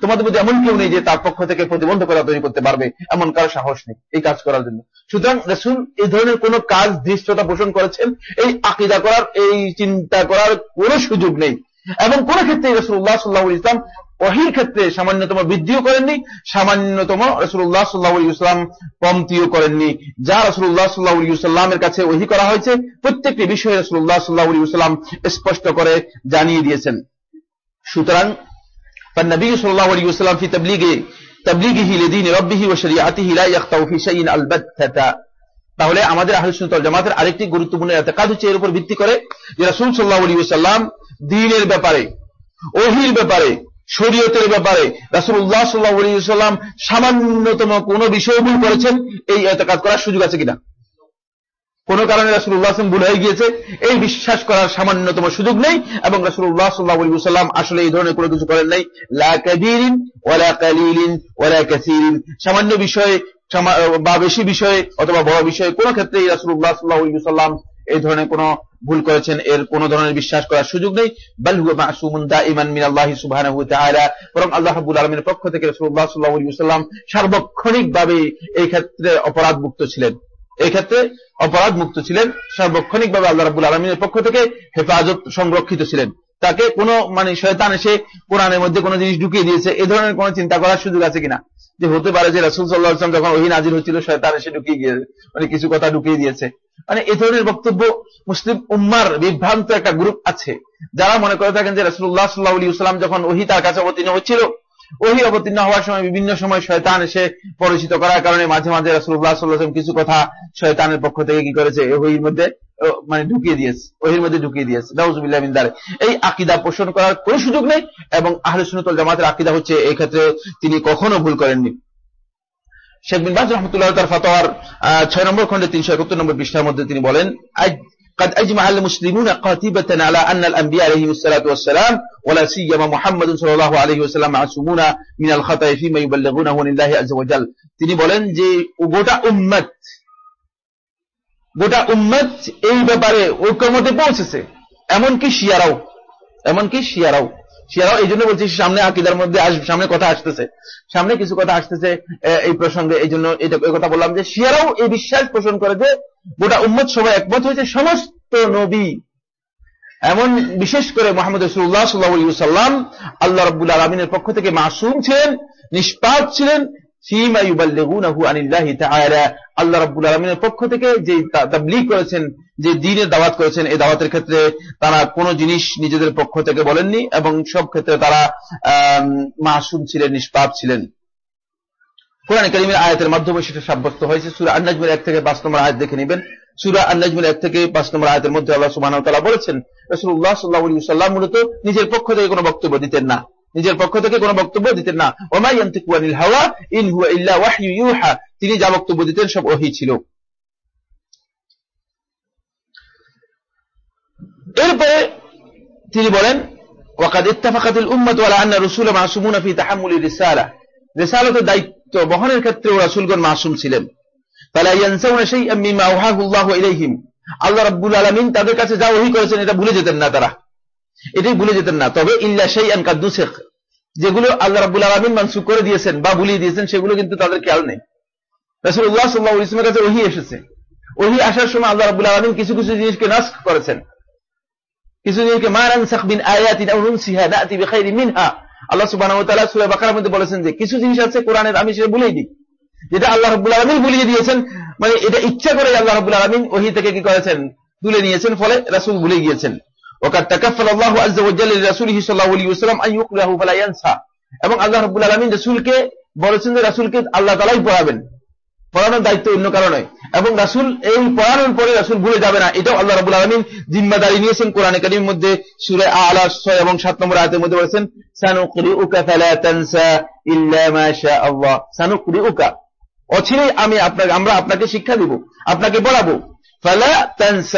তোমাদের মধ্যে এমন কেউ নেই যে তার পক্ষ থেকে প্রতিবন্ধকতা তৈরি করতে পারবে, এমন কারও সাহস নেই এই কাজ করার জন্য। সুতরাং রাসূল এই ধরনের কোন কাজ ধৃষ্টতা পোষণ করেছেন, এই আকীদা করার, এই চিন্তা করার কোনো সুযোগ নেই। এবং কোন ক্ষেত্রে রাসূলুল্লাহ সাল্লাল্লাহু আলাইহি ইসলাম ওহির ক্ষেত্রে সামান্যতম বৃদ্ধিও করেননি, সামান্যতম রসুল্লাহ সাল্লাহ ইসলাম কমতিও করেননি। যা রসুল্লাহ সাল্লাহ ইসলামের কাছে ওহি করা হয়েছে, প্রত্যেকটি বিষয়ে রসুল্লাহ সাল্লাহ ইসলাম স্পষ্ট করে জানিয়ে দিয়েছেন। সুতরাং নবী সাল্লাহ আলী ইসলাম ফি তবলিগে, তবলিগিহি রব্বিহি ও তাহলে আমাদের আহলে জামাতের আরেকটি গুরুত্বপূর্ণ ইতিকাদ হচ্ছে এর উপর ভিত্তি করে যে রাসূল সাল্লাল্লাহু ব্যাপারে, ওহির ব্যাপারে শরীয়তের ব্যাপারে রাসূলুল্লাহ সাল্লাল্লাহু আলাইহি ওয়াসাল্লাম সামান্যতম কোনো বিষয় ভুল করেছেন? এই ইতিকাদ করার সুযোগ আছে কিনা? কোন কারণে রাসূলুল্লাহ সাল্লাম ভুল হয়ে গিয়েছে। এই বিশ্বাস করার সামান্যতম সুযোগ নেই এবং রাসূলুল্লাহ সাল্লাল্লাহু আলাইহি ওয়াসাল্লাম আসলে এই ধরনের কোনো কিছু করেন নাই। লা ওয়ালা কালিলিন ওয়ালা কাসীরিন। সামান্য বিষয়ে বা বেশি বিষয়ে অথবা বড় বিষয়ে কোন ক্ষেত্রেই রাসূলুল্লাহ সাল্লাল্লাহু আলাইহি ওয়াসাল্লাম এই ধরনের কোন ভুল করেছেন, এর কোন ধরনের বিশ্বাস করার সুযোগ নেই। দাইমান মিন আল্লাহ পক্ষ থেকে এই ক্ষেত্রে অপরাধ মুক্ত ছিলেন। এই ক্ষেত্রে অপরাধ মুক্ত ছিলেন সার্বক্ষণিক ভাবে আল্লাহ রাব্বুল আলামিনের পক্ষ থেকে হেফাজত সংরক্ষিত ছিলেন। তাকে কোনো মানে শয়তান এসে কোরআনের মধ্যে কোনো জিনিস ঢুকিয়ে দিয়েছে, এ ধরনের কোনো চিন্তা করার সুযোগ আছে কিনা? যে হতে পারে যে রাসুল সাল্লাহাম যখন ওহী নাজির হচ্ছিল, শয়তান এসে ঢুকিয়ে গিয়ে মানে কিছু কথা ঢুকিয়ে দিয়েছে। মানে এ ধরনের বক্তব্য মুসলিম উম্মার বিভ্রান্ত একটা গ্রুপ আছে। যারা মনে করে থাকেন যে রাসুল্লাহ সাল্লাহ ওয়াসাল্লাম যখন ওহি তার কাছে অবতীর্ণ হচ্ছিল ওহি অবতীর্ণ হওয়ার সময় বিভিন্ন সময় শয়তান এসে পরিচিত করার কারণে মাঝে মাঝে আলাইহি ওয়াসাল্লাম কিছু কথা শয়তানের পক্ষ থেকে কি করেছে? ওহির মধ্যে মানে ঢুকিয়ে দিয়েছে। ওহির মধ্যে ঢুকিয়ে দিয়েছে। নাউজুবিল্লাহ মিন যালিক এই আকীদা পোষণ করার কোনো সুযোগ নেই এবং আহলে সুন্নাত জামাতের আকীদা হচ্ছে এই ক্ষেত্রে তিনি কখনো ভুল করেননি। শেখ বিন বাজ রহমতুল্লাহ তার ফতোয়ার ছয় নম্বর খন্ডে তিনশো একাত্তর নম্বর পৃষ্ঠার মধ্যে তিনি বলেন قد أجمع المسلمون قاطبة على أن الأنبياء عليهم الصلاة والسلام ولا سيما محمد صلى الله عليه وسلم معصومون من الخطأ فيما يبلغونه عن الله عز وجل তিনি বলেন যে গোটা উম্মত গোটা উম্মত এই ব্যাপারে ঐক্যমতে পৌঁছেছে এমনকি শিয়ারাও এমনকি শিয়ারাও শিয়ারাও এই জন্য বলছি সামনে আকিদার মধ্যে সামনে কথা আসতেছে সামনে কিছু কথা আসতেছে এই প্রসঙ্গে এই জন্য এটা কথা বললাম যে শিয়ারাও এই বিশ্বাস পোষণ করে যে গোটা উম্মত সবাই একমত হয়েছে, সমস্ত নবী। এমন বিশেষ করে মোহাম্মদ রসুল্লাহ সাল্লাম আল্লাহ রব্বুল আলমিনের পক্ষ থেকে মাসুম ছিলেন, নিষ্পাপ ছিলেন আল্লাহ রব্বুল আলমিনের পক্ষ থেকে যে তাবলিগ করেছেন, যে দিনের দাওয়াত করেছেন এই দাওয়াতের ক্ষেত্রে তারা কোন জিনিস নিজেদের পক্ষ থেকে বলেননি এবং সব ক্ষেত্রে তারা মাসুম ছিলেন, নিষ্পাপ ছিলেন। কোরআন করিমের আয়াতের মাধ্যমে সেটা সাব্যস্ত হয়েছে। সুরা আন্নাজমের এক থেকে পাঁচ নম্বর আয়াত দেখে নেবেন। সুরা আন্নাজমের এক থেকে পাঁচ নম্বর আয়াতের মধ্যে আল্লাহ সুবাহ তালা বলেছেন রসুল্লাহ সাল্লাহ সাল্লাম মূলত নিজের পক্ষ থেকে কোনো বক্তব্য দিতেন না। নিজের পক্ষ থেকে কোনো বক্তব্য দিতেন না। হাওয়া ইন হুয়া ইল্লা তিনি যা বক্তব্য দিতেন সব ওহি ছিল। এরপরে তিনি বলেন, ওয়াকাদ ইত্তাফাকাতিল উম্মাতু আলা আন্না রাসূল মাসুমুনা ফি তাহাম্মুলি রিসালা। রিসালাতের দায়িত্ব বহনের ক্ষেত্রে রাসূলগণ মাসুম ছিলেন। আল্লাহু রাব্বুল আলামিন তাদের কাছে যা ওহী করেছেন, এটা ভুলে যেতেন না তারা। এটাই ভুলে যেতেন না। তবে ইল্লা শাইআন কাদুসিখ যেগুলো আল্লাহ রাব্বুল আলামিন মানসুখ করে দিয়েছেন বা ভুলিয়ে দিয়েছেন, সেগুলো কিন্তু তাদের খেয়াল নেই। আলাইহি ওয়াসাল্লামের কাছে ওহী এসেছে। ওহী আসার সময় আল্লাহ রাব্বুল আলামিন কিছু কিছু জিনিসকে নাসখ করেছেন। কিছু জিনিসকে মা নানসাখ বিন আয়াতিন নাতি বিখাইরিন মিনহা। আল্লাহ সুবাহ সুরে বাকার মধ্যে বলেছেন যে কিছু জিনিস আছে কোরআনের, আমি সেটা ভুলেই দিই। যেটা আল্লাহ রব্বুল আলমিন ভুলিয়ে দিয়েছেন মানে এটা ইচ্ছা করে আল্লাহ রব্বুল আলমিন ওহি থেকে কি করেছেন? তুলে নিয়েছেন, ফলে রাসুল ভুলে গিয়েছেন। এবং আল্লাহ রাব্বুল আলমিন রাসূলকে বলেছেন যে রাসুলকে আল্লাহ তাআলাই পড়াবেন। পড়ানোর দায়িত্ব অন্য কারও নয় এবং রাসুল, এই পড়ানোর পরে রাসুল ভুলে যাবে না। এটাও আল্লাহ রাবুল আলমিন জিম্মাদারি নিয়েছেন কোরআন কারিমের মধ্যে। সুরে আলা ছয় এবং সাত নম্বর আয়তের মধ্যে বলেছেন মা শা আল্লাহ। সানুকরিউকা। অচিরেই আমি আপনাকে, আমরা আপনাকে শিক্ষা দিব, আপনাকে পড়াবো।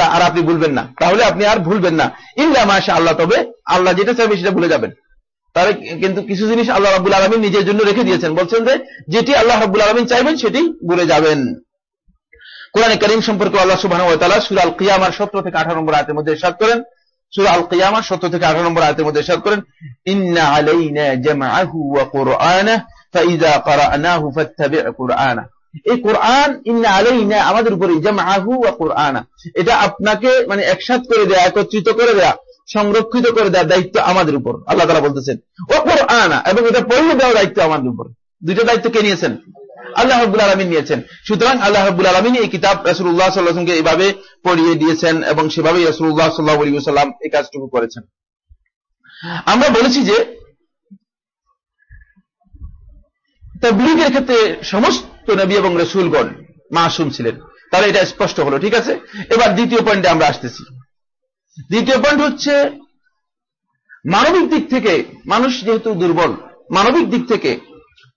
আর আপনি ভুলবেন না। তাহলে আপনি আর ভুলবেন না। ইল্লা মাশা আল্লাহ, তবে আল্লাহ যেটা চাইবে সেটা ভুলে যাবেন। তাহলে কিন্তু কিছু জিনিস আল্লাহ রাব্বুল আলমিন নিজের জন্য রেখে দিয়েছেন। বলছেন যে, যেটি আল্লাহ রাব্বুল আলমিন চাইবেন সেটি ভুলে যাবেন। কোরআনে করিম সম্পর্কে আল্লাহ তাআলা সূরা আল কিয়ামার 17 থেকে 18 নম্বর আয়াতের মধ্যে ইরশাদ করেন। সূরা আল কিয়ামার 17 থেকে 18 নম্বর আয়াতের মধ্যে ইরশাদ করেন এই কোরআন, ইন্না আলাইনা আমাদের উপরে, জামআহু ওয়া কুরআনা এটা আপনাকে মানে একসাথ করে দেয়া, একত্রিত করে দেয়া। সংরক্ষিত করে দেওয়ার দায়িত্ব আমাদের উপর। আল্লাহ তাআলা বলতেছেন, ও কোরআনা, এবং এটা পড়িয়ে দেওয়ার দায়িত্ব আমাদের উপর। দুইটা দায়িত্ব কে নিয়েছেন? আল্লাহ রাব্বুল আলামিন নিয়েছেন। সুতরাং আল্লাহ রাব্বুল আলামিন এই কিতাব রাসূলুল্লাহ সাল্লাল্লাহু আলাইহি এইভাবে পড়িয়ে দিয়েছেন এবং সেভাবেই রাসূলুল্লাহ সাল্লাল্লাহু আলাইহি ওয়াসাল্লাম এই কাজটুকু করেছেন। আমরা বলেছি যে, তাবলীগের ক্ষেত্রে সমস্ত নবী এবং রসুলগণ মাসুম ছিলেন। তাহলে এটা স্পষ্ট হলো, ঠিক আছে? এবার দ্বিতীয় পয়েন্টে আমরা আসতেছি। দ্বিতীয় পয়েন্ট হচ্ছে, মানবিক দিক থেকে মানুষ যেহেতু দুর্বল, মানবিক দিক থেকে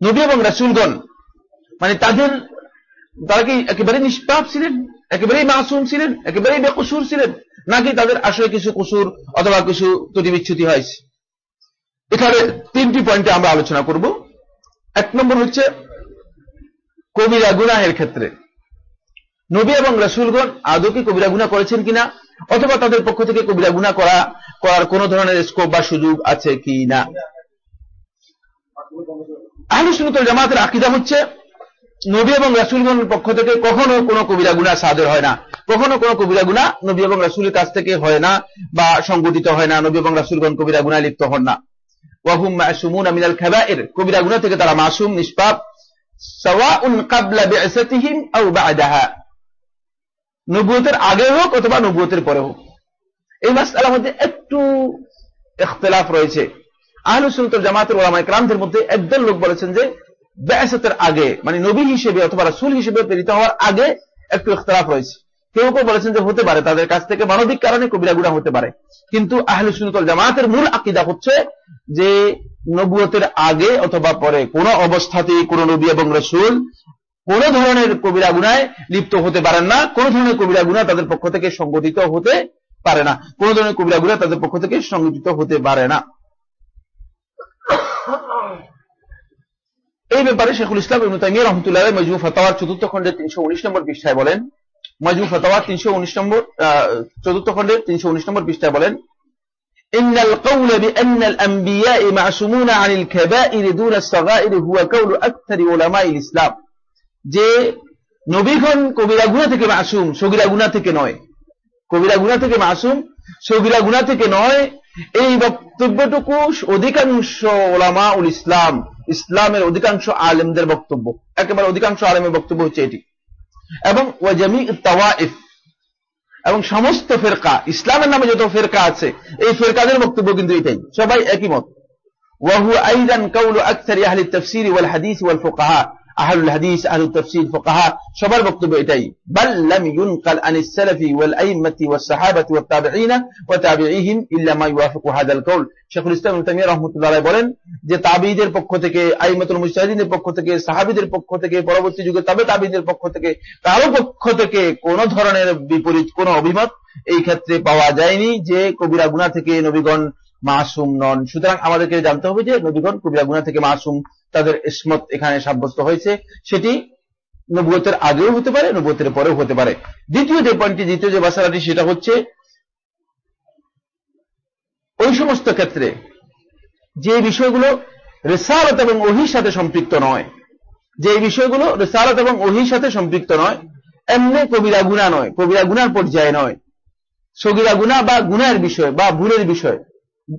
নবী এবং রাসুলগণ মানে তাদের, তারা কি একেবারে নিষ্পাপ ছিলেন? একেবারেই মাসুম ছিলেন? একেবারেই বেকসুর ছিলেন? নাকি তাদের আসলে কিছু কসুর অথবা কিছু ত্রুটি বিচ্ছুতি হয়েছে? এখানে তিনটি পয়েন্টে আমরা আলোচনা করব। এক নম্বর হচ্ছে, কবিরা গুনাহের ক্ষেত্রে। নবী এবং রসুলগণ আদৌ কি কবিরা গুনা করেছেন কিনা? অথবা তাদের পক্ষ থেকে কবিরা গুনা করা, করার কোন ধরনের স্কোপ বা সুযোগ আছে কি না? আহলুসুন্নাতুল জামাতের আকীদা হচ্ছে, নবী এবং রাসূলগণের পক্ষ থেকে কখনো কোনো কবিরা গুনাহ সাদর হয় না। কখনো কোনো কবিরা গুনাহ নবী এবং রাসূলের কাছ থেকে হয় না বা সংগঠিত হয় না। নবী এবং রাসূলগণ কবিরা গুনাহ লিপ্ত হন না। কবিরা গুনাহ থেকে তারা মাসুম, নিষ্পাপ। সাওয়াউন ক্বাবলা বি'সাতিহিম আও বা'দাহা। নবুয়তের আগে হোক অথবা নবুয়তের পরে হোক। এই মাসআলার মধ্যে একটু ইখতিলাফ রয়েছে। আহলুস সুন্নাত জামাতের ওলামায়ে কেরামদের মধ্যে একদল লোক বলেছেন যে বেআসাতের আগে মানে নবী হিসেবে অথবা রাসূল হিসেবে প্রেরিত হওয়ার আগে একটু ইখতিলাফ রয়েছে। কেউ কেউ বলেছেন যে হতে পারে, তাদের কাছ থেকে মানবিক কারণে কবিরা গুনাহ হতে পারে। কিন্তু আহলে সুন্নাত জামাতের মূল আকীদা হচ্ছে যে, নবুয়তের আগে অথবা পরে কোন অবস্থাতেই কোন নবী এবং রাসূল কোন ধরনের কবিরা গুনায় লিপ্ত হতে পারেন না কোন ধরনের কবিরা গুনাহ তাদের পক্ষ থেকে সংগঠিত হতে পারে না কোন ধরনের কবিরা গুনাহ তাদের পক্ষ থেকে সংগঠিত হতে পারে না এই ব্যাপারে শেখুল ইসলাম ইবনে তাইমিয়া রাহমাতুল্লাহ আলাইহি মজমু ফাতাওয়ার চতুর্থ খণ্ডের 319 নম্বর পৃষ্ঠায় বলেন মজমু ফাতাওয়ার 319 নম্বর চতুর্থ খণ্ডের 319 নম্বর পৃষ্ঠায় বলেন إن القول بأن الأنبياء معصومون عن الكبائر دون الصغائر هو قول أكثر علماء الإسلام যে নবীগণ কবিরা গুণা থেকে মাসুম, সগিরা গুণা থেকে নয়। কবিরা গুণা থেকে মাসুম, সগিরা গুণা থেকে নয়। এই বক্তব্যটুকু অধিকাংশ ওলামা উল ইসলাম, ইসলামের অধিকাংশ আলেমদের বক্তব্য। একেবারে অধিকাংশ আলেমের বক্তব্য হচ্ছে এটি। এবং ওয়াজামি তাওয়াইফ, এবং সমস্ত ফেরকা, ইসলামের নামে যত ফেরকা আছে, এই ফেরকাদের বক্তব্য কিন্তু এটাই। সবাই একই মত। ওয়াহু আইদান কাউলু আকসারি আহলি তাফসীর ওয়াল হাদিস ওয়াল ফুকাহা। আহলুল হাদিস আহলুত তাফসীর, ফুকাহা, সবার বক্তব্য এটাই। কারও পক্ষ থেকে কোন ধরনের বিপরীত, কোন অভিমত এই ক্ষেত্রে পাওয়া যায়নি যে কবিরা গুনাহ থেকে নবীগণ মাসুম নন। সুতরাং আমাদেরকে জানতে হবে যে নবীগণ কবিরা গুনাহ থেকে মাসুম তাদের ইসমত এখানে সাব্যস্ত হয়েছে। সেটি নবুয়তের আগেও হতে পারে, নবুয়তের পরেও হতে পারে। দ্বিতীয় যে পয়েন্টটি দ্বিতীয় যে বাসারাটি, সেটা হচ্ছে ওই সমস্ত ক্ষেত্রে যে বিষয়গুলো রেসালত এবং ওহির সাথে সম্পৃক্ত নয়, যে বিষয়গুলো রেসালত এবং ওহির সাথে সম্পৃক্ত নয়, এমনি কবিরা গুণা নয়, কবিরা গুনার পর্যায়ে নয়। সগিরা গুণা বা গুনার বিষয় বা ভুলের বিষয়।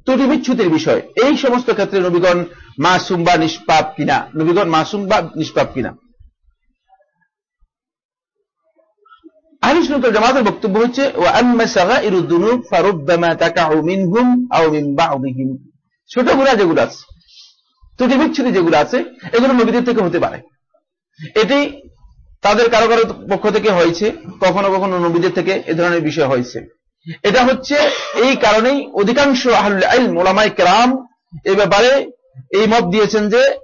ত্রুটি বিচ্ছুতির বিষয়। এই সমস্ত ক্ষেত্রে নবীগণ মাসুম বা নিষ্পাপ কিনা? নবীগণ মাসুম বা নিষ্পাপ কিনা? জামাতের বক্তব্য হচ্ছে ছোট গুনাহ যেগুলো আছে ত্রুটি বিচ্ছুতি যেগুলো আছে, এগুলো নবীদের থেকে হতে পারে। এটি তাদের কারও কারও পক্ষ থেকে হয়েছে, কখনো কখনো নবীদের থেকে এ ধরনের বিষয় হয়েছে। এটা হচ্ছে এই কারণেই অধিকাংশ ওলামায়ে কেরাম এই ব্যাপারে এই মত দিয়েছেন যে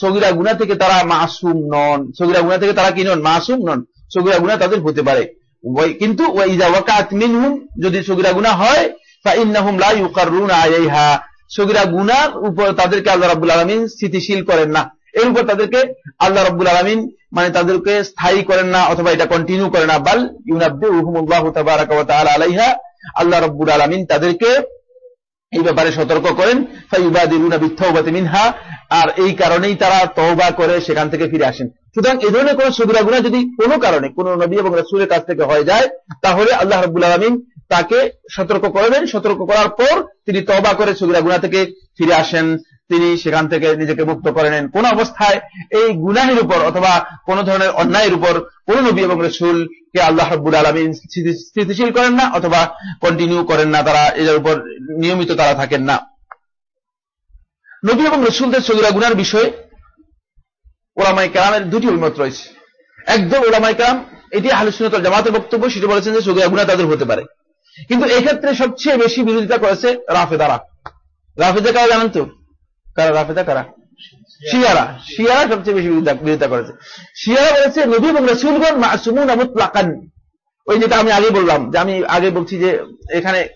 সগীরা গুনাহ থেকে তারা মাসুম নন। সগীরা গুনাহ থেকে তারা কি নন? মাসুম নন। সগীরা গুনাহ তাদের হতে পারে। কিন্তু যদি সগীরা গুনাহ হয় সগীরা গুনার উপর তাদেরকে আল্লাহ স্থিতিশীল করেন না। এর উপর তাদেরকে আল্লাহ রাব্বুল আলামিন মানে তাদেরকে স্থায়ী করেন না অথবা এটা কন্টিনিউ করে না। বাল ইউনাব্বিউহুমুল্লাহু তাবারাকা আলাইহা, আল্লাহ রাব্বুল আলামিন তাদেরকে এই ব্যাপারে সতর্ক করেন। মিনহা, আর এই কারণেই তারা তওবা করে সেখান থেকে ফিরে আসেন। সুতরাং এই ধরনের কোন সগীরা গুনাহ যদি কোনো কারণে কোন নবী এবং রাসূলের কাছ থেকে হয়ে যায়, তাহলে আল্লাহ রাব্বুল আলামিন তাকে সতর্ক করবেন সতর্ক করার পর তিনি তওবা করে সগীরা গুনাহ থেকে ফিরে আসেন। তিনি সেখান থেকে নিজেকে মুক্ত করে নেন। কোন অবস্থায় এই গুনাহের উপর অথবা কোন ধরনের অন্যায়ের উপর কোন নবী এবং রসুল কে আল্লাহ রাব্বুল আলামিন স্থিতি- স্থিতিশীল করেন না অথবা কন্টিনিউ করেন না, তারা এর উপর নিয়মিত তারা থাকেন না। নবী এবং রসুলদের সগিরা গুনার বিষয়ে ওলামাই কেরামের দুটি অভিমত রয়েছে। একদম ওলামাই কেরাম, এটি আলোচনা জামাতের বক্তব্য, সেটি বলেছেন যে সগিরা গুনা তাদের হতে পারে। কিন্তু এক্ষেত্রে সবচেয়ে বেশি বিরোধিতা করেছে রাফেদারা। রাফেদা কারা জানেন তো? কারা, রাফেদা কারা? শিয়ারা। শিয়ারা সবচেয়ে বেশি বিরোধিতা করেছে। শিয়ারা বলেছে নবী এবং রসুলগণ মাসুমুন মুতলাকান। ওই যেটা আমি আগে বললাম, যে আমি আগে বলছি যে এখানে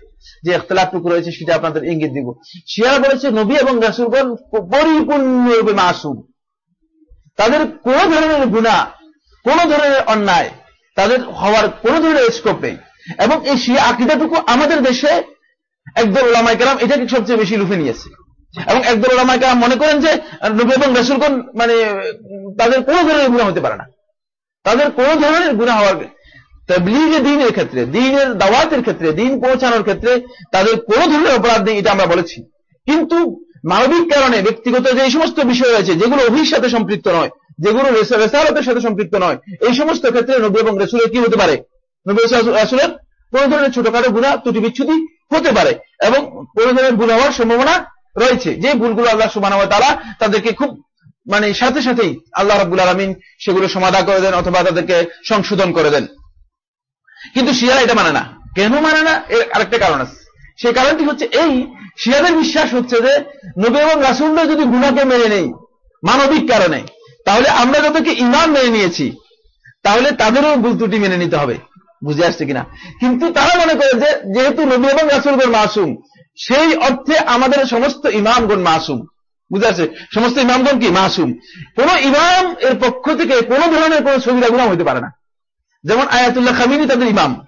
যে ইখতলাফটুকু রয়েছে, সেটা আপনাদের ইঙ্গিত দিব। শিয়ারা বলেছে, নবী এবং রাসূলগণ পরিপূর্ণরূপে মাসুম। তাদের কোন ধরনের গুণা কোন ধরনের অন্যায়, তাদের হওয়ার কোন ধরনের স্কোপ নেই। এবং এই শিয়া আকিদাটুকু আমাদের দেশে একদল ওলামাই কেরাম এটাকে সবচেয়ে বেশি লুফে নিয়েছে। এবং একদল ওলামাই কেরাম মনে করেন যে নবী এবং রাসূলগণ মানে তাদের কোন ধরনের গুণা হতে পারে না। তাদের কোন ধরনের গুণা হওয়ার তবলিগে দিনের ক্ষেত্রে, দিনের দাওয়াতের ক্ষেত্রে, দিন পৌঁছানোর ক্ষেত্রে তাদের কোন ধরনের অপরাধ নেই, এটা আমরা বলেছি। কিন্তু মানবিক কারণে, ব্যক্তিগত যে সমস্ত বিষয় রয়েছে, যেগুলো অভির সাথে সম্পৃক্ত নয়, যেগুলো রেসা- রেসালতের সাথে সম্পৃক্ত নয়, এই সমস্ত ক্ষেত্রে নবী এবং রসুলের কি হতে পারে? নবী রসুলের কোন ধরনের ছোটখাটো গুণা ত্রুটি বিচ্ছুতি হতে পারে এবং কোন ধরনের ভুল হওয়ার সম্ভাবনা রয়েছে। যে ভুলগুলো আল্লাহ সুবাহ তারা তাদেরকে খুব মানে সাথে সাথেই আল্লাহ রাবুল আলমিন সেগুলো সমাধা করে দেন অথবা তাদেরকে সংশোধন করে দেন। কিন্তু শিয়ারা এটা মানে না। কেন মানে না? এর আরেকটা কারণ আছে। সেই কারণটি হচ্ছে এই, শিয়াদের বিশ্বাস হচ্ছে যে নবী এবং রাসুলরা যদি গুণাকে মেনে নেই মানবিক কারণে, তাহলে আমরা যতকে ইমান মেনে নিয়েছি। তাহলে তাদেরও ভুল ত্রুটি মেনে নিতে হবে। বুঝে আসছে কিনা? কিন্তু তারা মনে করে যেহেতু নবী এবং রাসুলগণ মাসুম সেই অর্থে আমাদের সমস্ত ইমামগণ মাসুম। বুঝে আসছে সমস্ত ইমামগণ কি? মাসুম। কোন ইমাম এর পক্ষ থেকে কোন ধরনের কোন সুবিধা গুণা হইতে পারে না। যেমন আয়াতুল্লাহ খামিনি তাদের ইমাম।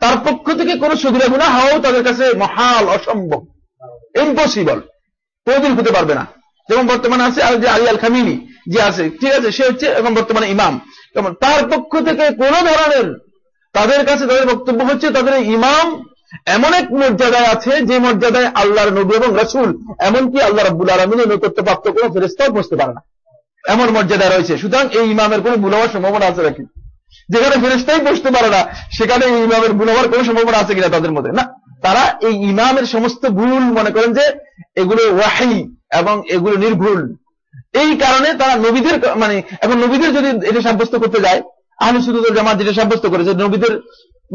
তার পক্ষ থেকে কোন সুবিধা গুণা হওয়াও তাদের কাছে মহাল, অসম্ভব। ইম্পসিবল কোনদিন হতে পারবে না। যেমন বর্তমানে আছে আর যে আলী আল খামিনি যে আছে, ঠিক আছে, সে হচ্ছে এখন বর্তমানে ইমাম। তার পক্ষ থেকে কোন ধরনের তাদের কাছে তাদের বক্তব্য হচ্ছে তাদের ইমাম এমন এক মর্যাদায় আছে যে মর্যাদায় আল্লাহর নবী এবং রসুল, এমনকি আল্লাহ রব্বুল আলমিনের নৈকট্য প্রাপ্ত কোনো ফেরেস্তাও বসতে পারে না। এমন মর্যাদা রয়েছে। সুতরাং এই ইমামের কোনো ভুল হওয়ার সম্ভাবনা আছে নাকি? যেখানে ফেরেস্তাই বসতে পারে না, সেখানে এই ইমামের ভুল হওয়ার কোনো সম্ভাবনা আছে কিনা তাদের মধ্যে? না। তারা এই ইমামের সমস্ত ভুল মনে করেন যে এগুলো ওয়াহি এবং এগুলো নির্ভুল। এই কারণে তারা নবীদের মানে এখন নবীদের যদি এটা সাব্যস্ত করতে যায়, আহলে সুদুল জামাত যেটা সাব্যস্ত করেছে, নবীদের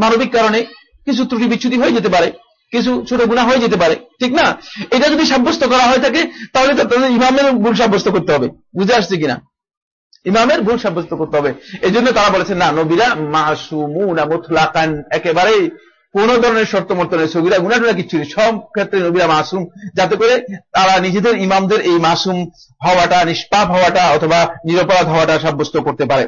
মানবিক কারণে কিছু ত্রুটি বিচ্ছুতি হয়ে যেতে পারে, কিছু ছোট গুণা হয়ে যেতে পারে, ঠিক না? এটা যদি সাব্যস্ত করা হয়ে থাকে, তাহলে তো তাদের ইমামের ভুল সাব্যস্ত করতে হবে, বুঝে আসছে কিনা? ইমামের ভুল সাব্যস্ত করতে হবে। এই জন্য তারা বলেছেন, না, নবীরা মাসুমুনা, মুতলাকান, একেবারেই কোন ধরনের শর্ত মর্ত নেই। সবিরা গুণাটুনা কিচ্ছু নেই। সব ক্ষেত্রে নবীরা মাসুম। যাতে করে তারা নিজেদের ইমামদের এই মাসুম হওয়াটা, নিষ্পাপ হওয়াটা অথবা নিরপরাধ হওয়াটা সাব্যস্ত করতে পারে।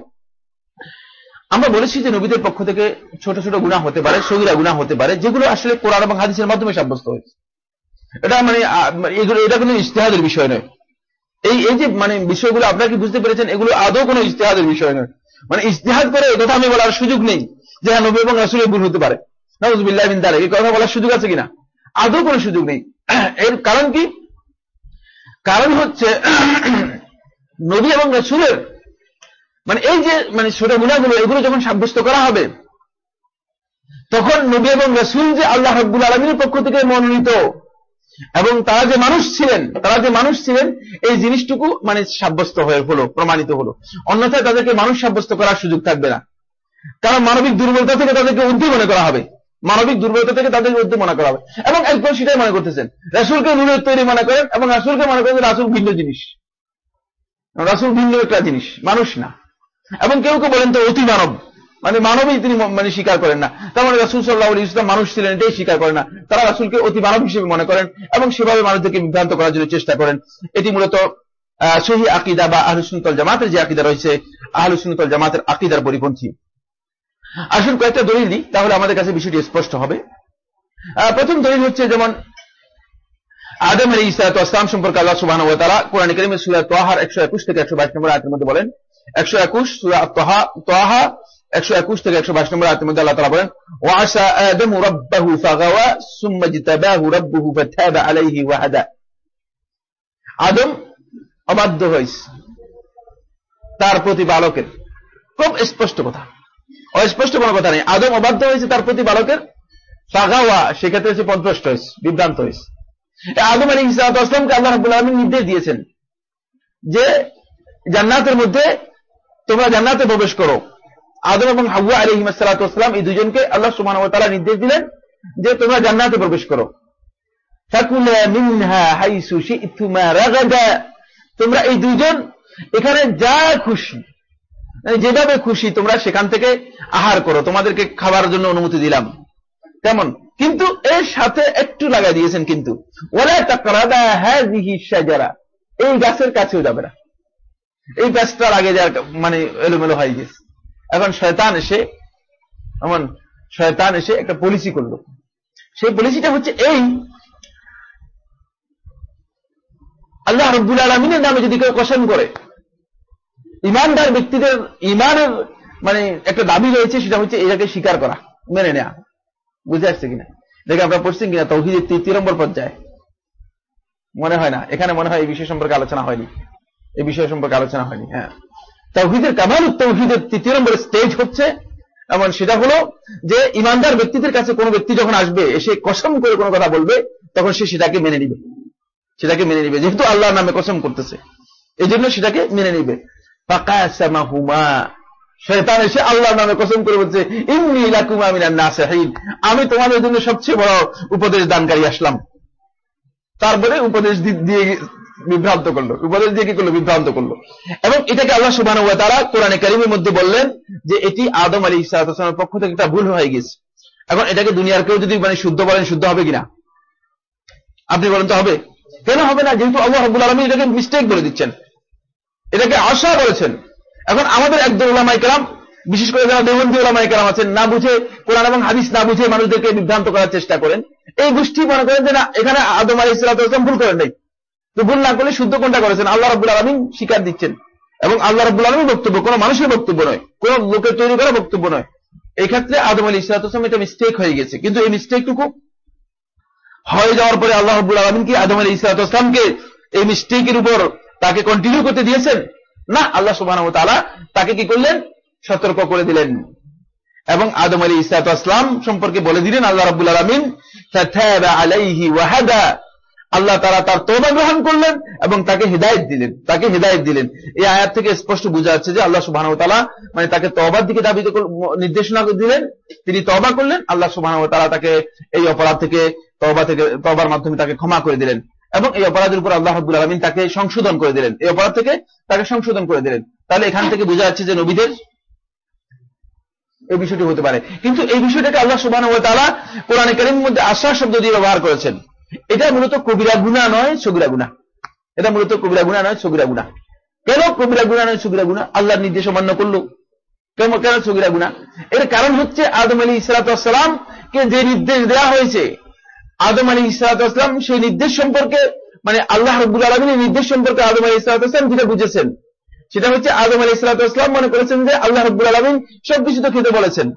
আমরা বলেছি যে নবীদের পক্ষ থেকে ছোট ছোট গুণা হতে পারে, সগিরা গুণা হতে পারে, যেগুলো আসলে কোরআন এবং হাদিসের মাধ্যমে সাব্যস্ত হয়েছে। এটা মানে এগুলো, এটা কোনো ইস্তেহাদের বিষয় নয়। এই এই যে মানে বিষয়গুলো আপনারা কি বুঝতে পেরেছেন, এগুলো আদৌ কোনো ইস্তেহাদের বিষয় নয়। মানে ইস্তেহাদ করে এই কথা আমি বলার সুযোগ নেই যে হ্যাঁ নবী এবং রাসুলের ভুল হতে পারে। নজবিল্লাহ এই কথা বলার সুযোগ আছে কিনা? আদৌ কোনো সুযোগ নেই। এর কারণ কি? কারণ হচ্ছে, নবী এবং রাসুলের মানে এই যে মানে ছোট গুণাগুলো এগুলো যখন সাব্যস্ত করা হবে, তখন নবী এবং রসুল যে আল্লাহ রব্বুল আলমীর পক্ষ থেকে মনোনীত, এবং তারা যে মানুষ ছিলেন, তারা যে মানুষ ছিলেন, এই জিনিসটুকু মানে সাব্যস্ত হয়ে হলো, প্রমাণিত হলো। অন্যথায় তাদেরকে মানুষ সাব্যস্ত করার সুযোগ থাকবে না। কারণ মানবিক দুর্বলতা থেকে তাদেরকে ঊর্ধ্বে মনে করা হবে। মানবিক দুর্বলতা থেকে তাদেরকে ঊর্ধ্বে মনে করা হবে। এবং একদম সেটাই মনে করতেছেন, রাসুলকে নুনের তৈরি মনে করেন, এবং রাসুলকে মনে করেন রাসুল ভিন্ন জিনিস। রাসুল ভিন্ন একটা জিনিস, মানুষ না। এবং কেউ কেউ বলেন তো অতি মানব। মানে মানবই তিনি মানে স্বীকার করেন না। তার মানে রাসুল সাল্লাহ ইসলাম মানুষ ছিলেন, এটাই স্বীকার করেন না। তারা রাসুলকে অতি মানব হিসেবে মনে করেন এবং সেভাবে মানুষদেরকে বিভ্রান্ত করার জন্য চেষ্টা করেন। এটি মূলত সহি আকিদা বা আহলুসুনতল জামাতের যে আকিদা রয়েছে আহলুসুনতল জামাতের আকিদার পরিপন্থী। আসুন কয়েকটা দলিল দিই, তাহলে আমাদের কাছে বিষয়টি স্পষ্ট হবে। প্রথম দলিল হচ্ছে যেমন, আদম আলী ইসালাত আসলাম সম্পর্কে আল্লাহ সুবাহ তারা কোরআন করিমের একশো একুশ থেকে একশো বাইশ নম্বর আয়তের মধ্যে বলেন একশো একুশ তোহা একশো একুশ থেকে একশো বাইশ নম্বর আয়তের মধ্যে আল্লাহ তারা বলেন ফাগাওয়া আলাইহি ওয়াহাদা। আদম অবাধ্য হয়েছে তার প্রতিপালকের খুব স্পষ্ট কথা। অস্পষ্ট কোনো কথা নেই। আদম অবাধ্য হয়েছে তার ফাগাওয়া, সেক্ষেত্রে হচ্ছে পন্থষ্ট হয়েছে বিভ্রান্ত হয়েছে আদম আলী ইসলাত আসলামকে আল্লাহ আলমী নির্দেশ দিয়েছেন যে জান্নাতের মধ্যে তোমরা জান্নাতে প্রবেশ করো। আদম এবং হাবুয়া আলী হিমাসালাতাম এই দুজনকে আল্লাহ সুমান তারা নির্দেশ দিলেন যে তোমরা জান্নাতে প্রবেশ করো। তোমরা এই দুইজন এখানে যা খুশি মানে যেভাবে খুশি তোমরা সেখান থেকে আহার করো। তোমাদেরকে খাবার জন্য অনুমতি দিলাম। কেমন? কিন্তু এর সাথে একটু লাগাই দিয়েছেন কিন্তু। ওলা তাকরাদা হাযিহি শাজারা। এই গাছের কাছেও যাবে না। এই গাছটার আগে যার মানে এলোমেলো হয়ে গেছে। এখন শয়তান এসে, এমন শয়তান এসে একটা পলিসি করল। সেই পলিসিটা হচ্ছে এই, আল্লাহ রব্বুল আলমিনের নামে যদি কেউ কসম করে, ইমানদার ব্যক্তিদের, ইমানের মানে একটা দাবি রয়েছে, সেটা হচ্ছে এটাকে স্বীকার করা, মেনে নেয়া। বুঝে আসছে কিনা? দেখে আপনারা পড়ছেন কিনা? তৌহিদের তৃতীয় নম্বর পর্যায়ে। মনে হয় না। এখানে মনে হয় এই বিষয় সম্পর্কে আলোচনা হয়নি। এই বিষয় সম্পর্কে আলোচনা হয়নি হ্যাঁ। তৌহিদের কামাল তৌহিদের তৃতীয় নম্বর স্টেজ হচ্ছে, এমন সেটা হলো যে ইমানদার ব্যক্তিদের কাছে কোনো ব্যক্তি যখন আসবে, এসে কসম করে কোনো কথা বলবে, তখন সে সেটাকে মেনে নিবে। সেটাকে মেনে নিবে, যেহেতু আল্লাহর নামে কসম করতেছে এই জন্য সেটাকে মেনে নিবে। ফাকাসামাহুমা শয়তান এসে আল্লাহর নামে কসম করে বলছে, ইন্নী লাকুমা মিনান নাসিহিন আমি তোমাদের জন্য সবচেয়ে বড় উপদেশ দানকারী আসলাম। তারপরে উপদেশ দিয়ে বিভ্রান্ত করল। উপদেশ দিয়ে কি করল? বিভ্রান্ত করল। এবং এটাকে আল্লাহ সুবাহ তারা কোরআনে কারিমের মধ্যে বললেন যে, এটি আদম আলী ইসলামের পক্ষ থেকে একটা ভুল হয়ে গেছে। এখন এটাকে দুনিয়ার কেউ যদি মানে শুদ্ধ বলেন, শুদ্ধ হবে কিনা? আপনি বলেন তো হবে। কেন হবে না? যেহেতু আল্লাহ রব্বুল আলমী এটাকে মিস্টেক বলে দিচ্ছেন। এটাকে আশা বলেছেন এখন আমাদের একদম ওলামাই কালাম বিশেষ করে যারা দেবন্দী ওলামাই কালাম আছেন, না বুঝে কোরআন এবং হাদিস না বুঝে মানুষদেরকে বিভ্রান্ত করার চেষ্টা করেন, এই গোষ্ঠী মনে করেন যে, না, এখানে আদম আলী ইসলাম ভুল করেন নাই। তো ভুল না করলে শুদ্ধ কোনটা করেছেন? আল্লাহ রব্বুল আলমিন স্বীকার দিচ্ছেন। এবং আল্লাহ রব্বুল আলমীর বক্তব্য, কোনো মানুষের বক্তব্য নয়। কোন লোকের তৈরি করা বক্তব্য নয়। এই ক্ষেত্রে আদম আলী ইসলাম এটা মিস্টেক হয়ে গেছে। কিন্তু এই মিস্টেকটুকু হয়ে যাওয়ার পরে আল্লাহ রব্বুল আলমিন কি আদম আলী ইসলামকে এই মিস্টেকের উপর তাকে কন্টিনিউ করতে দিয়েছেন? না, আল্লাহ সুবাহ তাকে কি করলেন? সতর্ক করে দিলেন। এবং আদম আলী ইসলাম সম্পর্কে বলে দিলেন আল্লাহ রব্বুল আলমিন আলাইহি ওয়াহাদা। আল্লাহ তারা তার তোবা গ্রহণ করলেন এবং তাকে হৃদায়ত দিলেন। তাকে হৃদায়ত দিলেন। এই আয়াত থেকে স্পষ্ট বোঝা যাচ্ছে যে আল্লাহ সুবাহ তালা মানে তাকে তবার দিকে দাবি নির্দেশনা দিলেন। তিনি তবা করলেন। আল্লাহ সুবাহ তালা তাকে এই অপরাধ থেকে তবা থেকে তবার মাধ্যমে তাকে ক্ষমা করে দিলেন এবং এই অপরাধের উপর আল্লাহ রব্বুল আলমিন তাকে সংশোধন করে দিলেন। এই অপরাধ থেকে তাকে সংশোধন করে দিলেন। তাহলে এখান থেকে বোঝা যাচ্ছে যে নবীদের এই বিষয়টি হতে পারে। কিন্তু এই বিষয়টাকে আল্লাহ সুবাহ কোরআনে কারিমের মধ্যে আশ্বাস শব্দ দিয়ে ব্যবহার করেছেন। এটা মূলত কবিরা গুণা নয়, সগিরা গুণা। এটা মূলত কবিরা গুণা নয়, সগিরা গুণা। কেন কবিরা গুণা নয়, সগিরা গুণা? আল্লাহর নির্দেশ অমান্য করল। কেন কেন সগিরা গুণা? এর কারণ হচ্ছে আদম আলী ইসলাতাম কে যে নির্দেশ দেওয়া হয়েছে, আদম আলী ইসলাতাম সেই নির্দেশ সম্পর্কে মানে আল্লাহ রব্বুল আলমিনের নির্দেশ সম্পর্কে আদম আলী ইসলাতাম যেটা বুঝেছেন। সেটা হচ্ছে আদম আলী ইসলাতাম মনে করেছেন যে আল্লাহ রব্বুল আলমিন সবকিছু তো খেতে বলেছেন।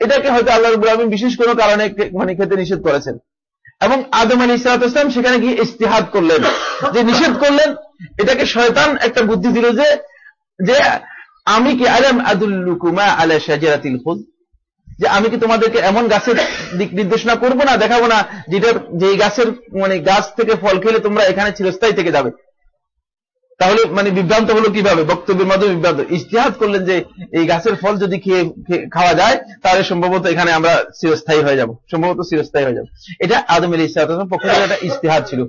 এটাকে হয়তো আল্লাহ রব্বুল আলমিন বিশেষ কোনো কারণে মানে খেতে নিষেধ করেছেন। এবং আদম আলী ইসলাতাম সেখানে গিয়ে ইস্তেহাদ করলেন। যে নিষেধ করলেন, এটাকে শয়তান একটা বুদ্ধি দিল যে যে আমি কি আলম আদুল্লুকুমা আলা শাজারাতিল খুল? যে আমি কি তোমাদেরকে এমন গাছের দিক নির্দেশনা করব না, দেখাবো না, যেটা যে গাছের মানে গাছ থেকে ফল খেলে তোমরা এখানে চিরস্থায়ী থেকে যাবে। তাহলে মানে বিভ্রান্ত হলো কীভাবে? বক্তব্যের মাধ্যমে বিভ্রান্ত। ইস্তেহাদ করলেন যে এই গাছের ফল যদি খেয়ে খাওয়া যায়, তাহলে সম্ভবত এখানে আমরা চিরস্থায়ী হয়ে যাব। সম্ভবত চিরস্থায়ী হয়ে যাব। এটা আদম আলী ইসলাম পক্ষ থেকে একটা ইস্তেহাদ ছিল।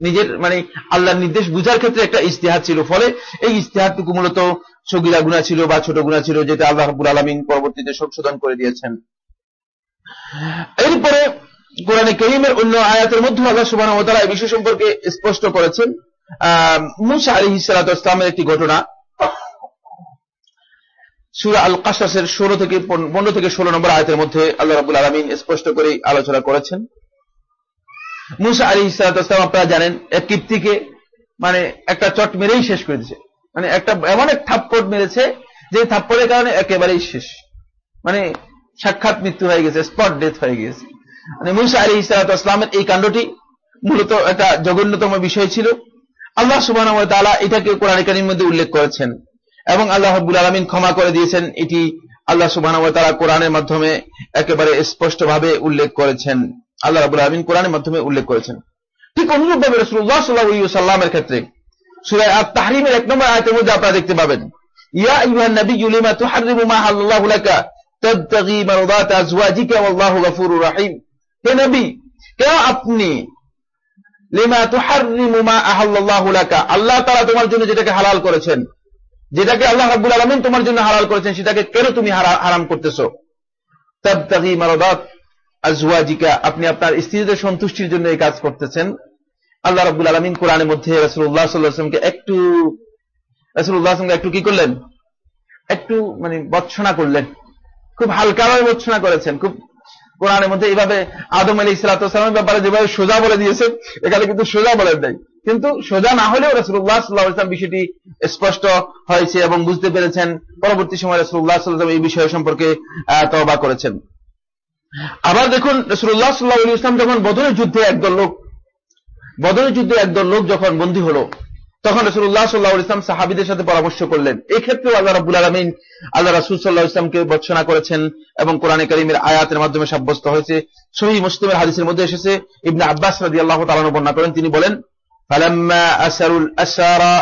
নিজের মানে আল্লাহর নির্দেশ বুঝার ক্ষেত্রে একটা ইস্তেহাদ ছিল। ফলে এই ইস্তেহাদটুকু মূলত সগিরা গুণা ছিল বা ছোট গুণা ছিল, যেটা আল্লাহ রাব্বুল আলামিন পরবর্তীতে সংশোধন করে দিয়েছেন। এরপরে কোরআনে করিমের অন্য আয়াতের মধ্যে আল্লাহ তাআলা এই বিষয় সম্পর্কে স্পষ্ট করেছেন। মুসা ওয়াস সালামের একটি ঘটনা। সূরা আল কাসাসের 16 থেকে 15 থেকে 16 নম্বর আয়াতের মধ্যে আল্লাহ রাব্বুল আলামিন স্পষ্ট করে আলোচনা করেছেন। মুসা ওয়াস সালাম আপনারা জানেন, এক কীর্তিকে মানে একটা চট মেরেই শেষ করে দিয়েছে। মানে একটা এমন এক থাপ্পড় মেরেছে যে থাপ্পড়ের কারণে একেবারেই শেষ। মানে সাক্ষাৎ মৃত্যু হয়ে গেছে স্পট ডেথ হয়ে গেছে। মানে মুসা আলী ইসলামের এই কাণ্ডটি মূলত একটা জঘন্যতম বিষয় ছিল। আল্লাহ সুবাহ এটাকে কোরআন কারিমের মধ্যে উল্লেখ করেছেন এবং আল্লাহ হাব্বুল আলমিন ক্ষমা করে দিয়েছেন। এটি আল্লাহ সুবাহ কোরআনের মাধ্যমে একেবারে স্পষ্টভাবে উল্লেখ করেছেন। আল্লাহ রাবুল আলমিন কোরআনের মাধ্যমে উল্লেখ করেছেন। ঠিক অনুরূপভাবে রসুল্লাহ সাল্লাহ সাল্লামের ক্ষেত্রে সুরায় আত তাহরিমের এক নম্বর আয়াতের মধ্যে আপনারা দেখতে পাবেন, ইয়া আইয়ুহান নাবিয়্যু লিমা তুহাররিমু মা হাল্লাল্লাহু লাকা তাবতাগি আজওয়াজিকা ওয়াল্লাহু গফুরুর রাহিম। হে নবী, কেন আপনি লিমা তুহাররিমু মা আল্লাহ তাআলা তোমার জন্য যেটাকে হালাল করেছেন, যেটাকে আল্লাহ রাব্বুল আলামিন তোমার জন্য হালাল করেছেন, সেটাকে কেন তুমি হারা- হারাম করতেছো? তাবতাগি মারদাত আজওয়াজিকা, আপনি আপনার স্ত্রীদের সন্তুষ্টির জন্য এই কাজ করতেছেন। আল্লাহ রাব্বুল আলামিন কোরআনের মধ্যে রাসূলুল্লাহ সাল্লাল্লাহু একটু রাসূলুল্লাহ সাল্লাল্লাহু একটু কি করলেন? একটু মানে বৎসনা করলেন। খুব হালকাভাবে বৎসনা করেছেন, খুব কোরআনের মধ্যে এইভাবে আদম আলী ইসলাতামের ব্যাপারে যেভাবে সোজা বলে দিয়েছেন এখানে কিন্তু সোজা বলেন নাই কিন্তু সোজা না হলেও রসুল্লাহ সাল্লাহ ইসলাম বিষয়টি স্পষ্ট হয়েছে এবং বুঝতে পেরেছেন। পরবর্তী সময় রসুল্লাহ সাল্লাহ এই বিষয় সম্পর্কে তওবা করেছেন। আবার দেখুন রসুল্লাহ সাল্লাহ ইসলাম যখন বদরের যুদ্ধে একদল লোক, বদরের যুদ্ধে একদল লোক যখন বন্দী হলো তখন রসুল্লাহ সাল্লাহ ইসলাম সাহাবিদের সাথে পরামর্শ করলেন এই ক্ষেত্রেও আল্লাহ রাবুল আলমিন আল্লাহ রাসুল সাল্লাহ ইসলামকে বর্ষনা করেছেন এবং কোরআনে করিমের আয়াতের মাধ্যমে সাব্যস্ত হয়েছে সহি মুসলিমের হাদিসের মধ্যে এসেছে ইবনে আব্বাস রাদি আল্লাহ তালানো বর্ণনা করেন তিনি বলেন ফালাম্মা আসারুল আসারা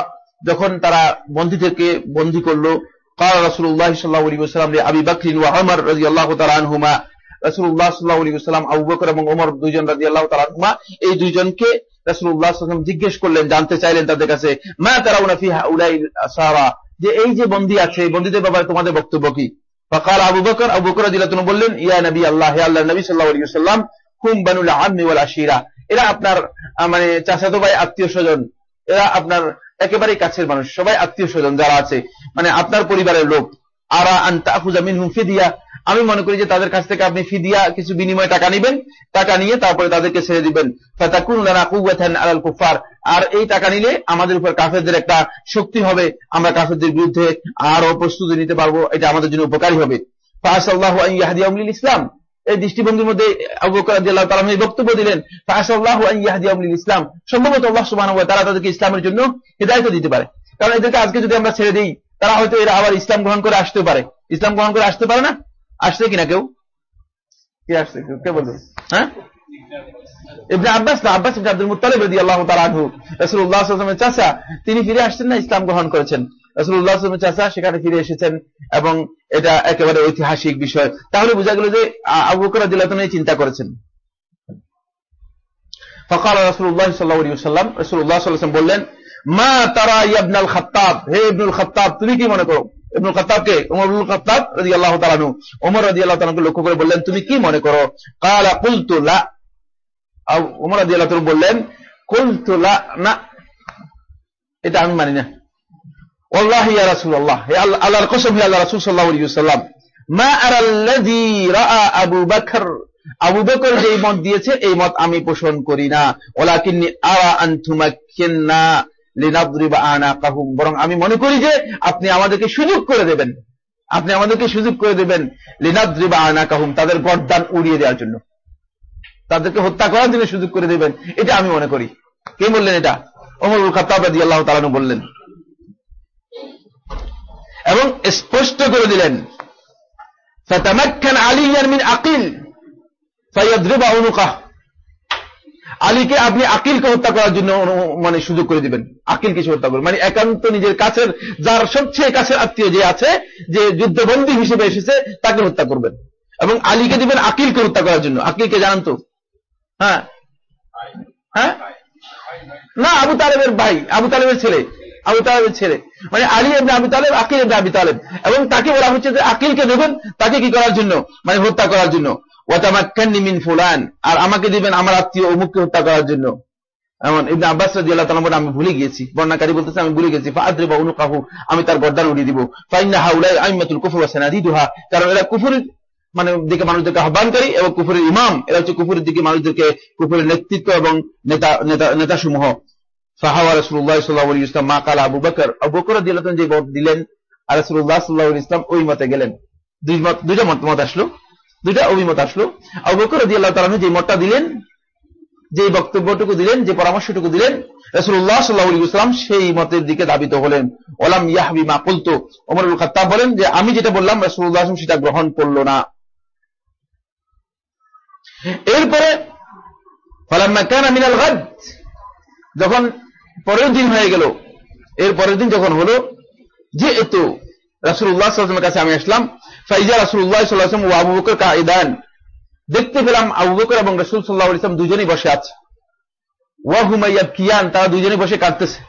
যখন তারা বন্দী থেকে বন্দী করলো قال رسول الله صلى الله عليه وسلم لأبي بكر وعمر رضي الله تعالى عنهما রাসূলুল্লাহ সাল্লাল্লাহু আলাইহি ওয়াসাল্লাম আবু বকর এবং ওমর দুইজন রাদিয়াল্লাহু তাআলা আনহুমা এই দুইজনকে রাসূলুল্লাহ সাল্লাল্লাহু আলাইহি ওয়াসাল্লাম জিজ্ঞেস করলেন জানতে চাইলেন তাদের কাছে মা তারাউনা ফি হাউলাই আসারা যে এই যে বন্দী আছে এই বন্দীদের ব্যাপারে তোমাদের বক্তব্য কি فقال আবু বকর আবু বকর রাদিয়াল্লাহু তাআলা বললেন ইয়া নবী আল্লাহ হে আল্লাহর নবী সাল্লাল্লাহু আলাইহি ওয়াসাল্লাম হুম বানুল আম্মি ওয়াল আশিরা এরা আপনার আহ, মানে চাচাতো ভাই আত্মীয় স্বজন এরা আপনার একেবারেই কাছের মানুষ সবাই আত্মীয় স্বজন যারা আছে মানে আপনার পরিবারের লোক আরা আন্তা আফুজা মিনহুম ফিদিয়া আমি মনে করি যে তাদের কাছ থেকে আপনি ফিদিয়া কিছু বিনিময়ে টাকা নেবেন, টাকা নিয়ে তারপরে তাদেরকে ছেড়ে দিবেন। আলাল কুফার আর এই টাকা নিলে আমাদের উপর কাফেরদের একটা শক্তি হবে, আমরা কাফেরদের বিরুদ্ধে আরও প্রস্তুতি নিতে পারব, এটা আমাদের জন্য উপকারী হবে। ইসলাম। এই দৃষ্টিভঙ্গির মধ্যে বক্তব্য দিলেন ইসলাম। সম্ভবত ওয়া তাদেরকে ইসলামের জন্য হিদায়াত দিতে পারে। কারণ এদেরকে আজকে যদি আমরা ছেড়ে দিই, তারা হয়তো এরা আবার ইসলাম গ্রহণ করে আসতে পারে। ইসলাম গ্রহণ করে আসতে পারে না? আসছে কিনা কেউ কে আসছে কেউ কে বলবে হ্যাঁ ইবনে আব্বাস না আব্বাস ইবনে আব্দুল মুত্তালিব রাদিয়াল্লাহু তাআলা আনহু রাসূলুল্লাহ সাল্লাল্লাহু আলাইহি ওয়াসাল্লামের চাচা তিনি ফিরে আসছেন না ইসলাম গ্রহণ করেছেন রাসূলুল্লাহ সাল্লাল্লাহু আলাইহি ওয়াসাল্লামের চাচা সেখানে ফিরে এসেছেন এবং এটা একেবারে ঐতিহাসিক বিষয় তাহলে বোঝা গেল যে আ- আবু বকর রাদিয়াল্লাহু তাআলা চিন্তা করেছেন فقال رسول الله صلى الله عليه وسلم رسول الله صلى الله عليه وسلم বললেন মা তারা ইবনুল খাত্তাব হে ইবনুল খাত্তাব তুমি কি মনে করো ইবনুল খাত্তাব রাদিয়াল্লাহু তাআলা আনহু। ওমর রাদিয়াল্লাহু তাআলা আনহুকে লক্ষ্য করে বললেন, তুমি কি মনে করো? ক্বালা কুলতু লা। আও ওমর রাদিয়াল্লাহু তাআলা বললেন না। এটা আমি মানি না। রাসূলুল্লাহ। হে আল্লাহ, আল্লাহর কসম, হে আল্লাহ রাসূল সাল্লাল্লাহু আলাইহি ওয়াসাল্লাম। মা আরা আল্লাযী রাআ আবু বকর। আবু বকর যে মত দিয়েছে, এই মত আমি পোষণ করি না। ওলাকিন্নি আরা আনতুমাক্কিন্না। লিনাদরিবা আনাকাহুম বরং আমি মনে করি যে আপনি আমাদেরকে সুযোগ করে দেবেন আপনি আমাদেরকে সুযোগ করে দেবেন লিনাদরিবা আনাকাহুম তাদের গর্দান উড়িয়ে দেওয়ার জন্য তাদেরকে হত্যা করার জন্য সুযোগ করে দেবেন এটা আমি মনে করি কে বললেন এটা ওমরুল খাত্তাব রাদিয়াল্লাহু তাআলা আনহু বললেন এবং স্পষ্ট করে দিলেন فتمكن عليا من عقيل فيضرب عنقه আলীকে আপনি আকিলকে হত্যা করার জন্য মানে সুযোগ করে দিবেন। আকিল কিছু হত্যা করবেন মানে একান্ত নিজের কাছের, যার সবচেয়ে কাছের আত্মীয় যে আছে, যে যুদ্ধবন্দী হিসেবে এসেছে, তাকে হত্যা করবেন। এবং আলীকে দিবেন আকিলকে হত্যা করার জন্য। আকিলকে জানান তো। হ্যাঁ। হ্যাঁ? না, আবু তালেবের ভাই, আবু তালেবের ছেলে। আবু তালেবের ছেলে। মানে আলী এবনে আবু তালেব, আকিল এবনে আবি তালেব। এবং তাকে বলা হচ্ছে যে আকিলকে দেবেন তাকে কি করার জন্য? মানে হত্যা করার জন্য। ফুলান। আর আমাকে দিবেন আমার আত্মীয় অমুককে হত্যা করার জন্য। এমন ইবনে আব্বাস আমি ভুলে গিয়েছি। বর্ণাকারী বলতেছে, আমি ভুলে গেছি আমি তার গর্দান উড়িয়ে দিব। কারণ এরা কুফরের মানে দিকে মানুষদেরকে আহ্বানকারী এবং কুফরের ইমাম। এরা হচ্ছে কুফরের দিকে মানুষদেরকে, কুফরের নেতৃত্ব এবং নেতা নেতা নেতা সমূহ ফাহাওয়া রাসূলুল্লাহ সাল্লাল্লাহু আলাইহি মা কালা আবু বকর আবু বকর তাআলা যে মত দিলেন আর রাসূলুল্লাহ সাল্লাল্লাহু আলাইহি ওয়াসাল্লাম ওই মতে গেলেন। দুই মত, দুইটা মত মত আসলো। দুইটা অভিমত আসলো। আবু বকর রাদিয়াল্লাহু তাআলা যে মতটা দিলেন, যে বক্তব্যটুকু দিলেন, যে পরামর্শটুকু দিলেন রাসূলুল্লাহ সাল্লাল্লাহু আলাইহি ওয়াসাল্লাম সেই মতের দিকে ধাবিত হলেন। ওলাম ইয়াহবি মা কুলতু। ওমর ইবনে খাত্তাব বলেন যে, আমি যেটা বললাম আলাইহি ওয়াসাল্লাম সেটা গ্রহণ করল না। এরপরে, ফালাম্মা কানা মিনাল গাদ। যখন পরের দিন হয়ে গেল। এর পরের দিন যখন হলো যে এত রাসূলুল্লাহ সাল্লাল্লাহু কাছে আমি আসলাম, ফাইজা আলাইহি ওয়াসাল্লাম ও আবু বকর কাঈদান দেখতে পেলাম আবু বকর এবং রাসূল সাল্লাল্লাহু আলাইহি ওয়াসাল্লাম দুজনেই বসে আছে। ওয়া হুমা ইয়াবকিয়ান তারা দুজনেই বসে কাঁদতেছে।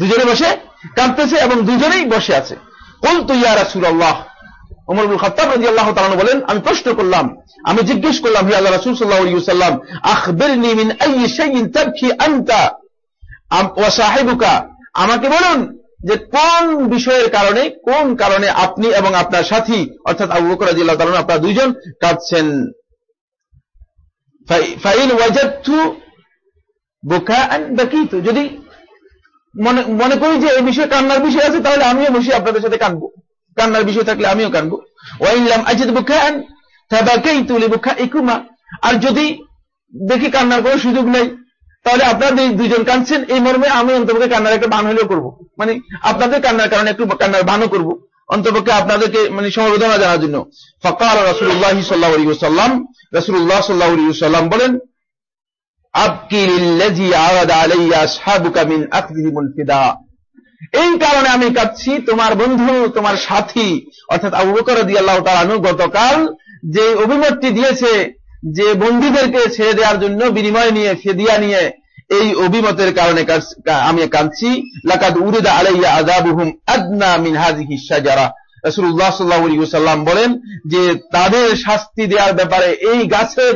দুজনে বসে কাঁদতেছে এবং দুজনেই বসে আছে। কুলতু ইয়া রাসূলুল্লাহ। ওমর ইবনে খাত্তাব রাদিয়াল্লাহু তাআলা বলেন, আমি প্রশ্ন করলাম, আমি জিজ্ঞেস করলাম, হে আল্লাহ রাসূল সাল্লাল্লাহু আলাইহি ওয়াসাল্লাম, আখবিরনি মিন আইয়ি তাবকি ওয়া সাহিবুকা আমাকে বলুন যে কোন বিষয়ের কারণে কোন কারণে আপনি এবং আপনার সাথী অর্থাৎ আবু বকর রাদিয়াল্লাহু তাআলা আনহু, আপনারা দুইজন কাঁদছেন? ফাই- ফাইন ওয়াজাদতু বুকাআন বাকিতু। যদি মনে মনে করি যে এই বিষয়ে কান্নার বিষয় আছে তাহলে আমিও বসে আপনাদের সাথে কানবো কান্নার বিষয় থাকলে আমিও কানবো ওয়াইলাম আজিদ বুকাআন তাবাকাইতু লিবুকাইকুমা। আর যদি দেখি কান্নার কোনো সুযোগ নেই তাহলে আপনাদের দুইজন কাঁদছেন, এই মর্মে আমি অন্তপক্ষে কান্নার একটা বান হলেও করব। মানে আপনাদের কান্নার কারণে একটু কান্নার বানও করব। অন্তপক্ষে আপনাদেরকে মানে সমবেদনা জানার জন্য ফকাল আলাইহি ওয়াসাল্লাম, রাসূলুল্লাহ সাল্লাল্লাহু আলাইহি ওয়াসাল্লাম বলেন এই কারণে আমি কাঁদছি, তোমার বন্ধু, তোমার সাথী, অর্থাৎ আবু বকর রাদিয়াল্লাহু তাআলা আনহু গতকাল যে অভিমতটি দিয়েছে যে বন্দীদেরকে ছেড়ে দেওয়ার জন্য বিনিময় নিয়ে, ফেদিয়া নিয়ে এই অভিমতের কারণে আমি কাঁদছি। লাকাদ উরিদা আলাইয়া আযাবুহুম আদনা মিন হাযিহি শাজারা। রাসূলুল্লাহ সাল্লাল্লাহু আলাইহি ওয়াসাল্লাম বলেন যে তাদের শাস্তি দেওয়ার ব্যাপারে এই গাছের,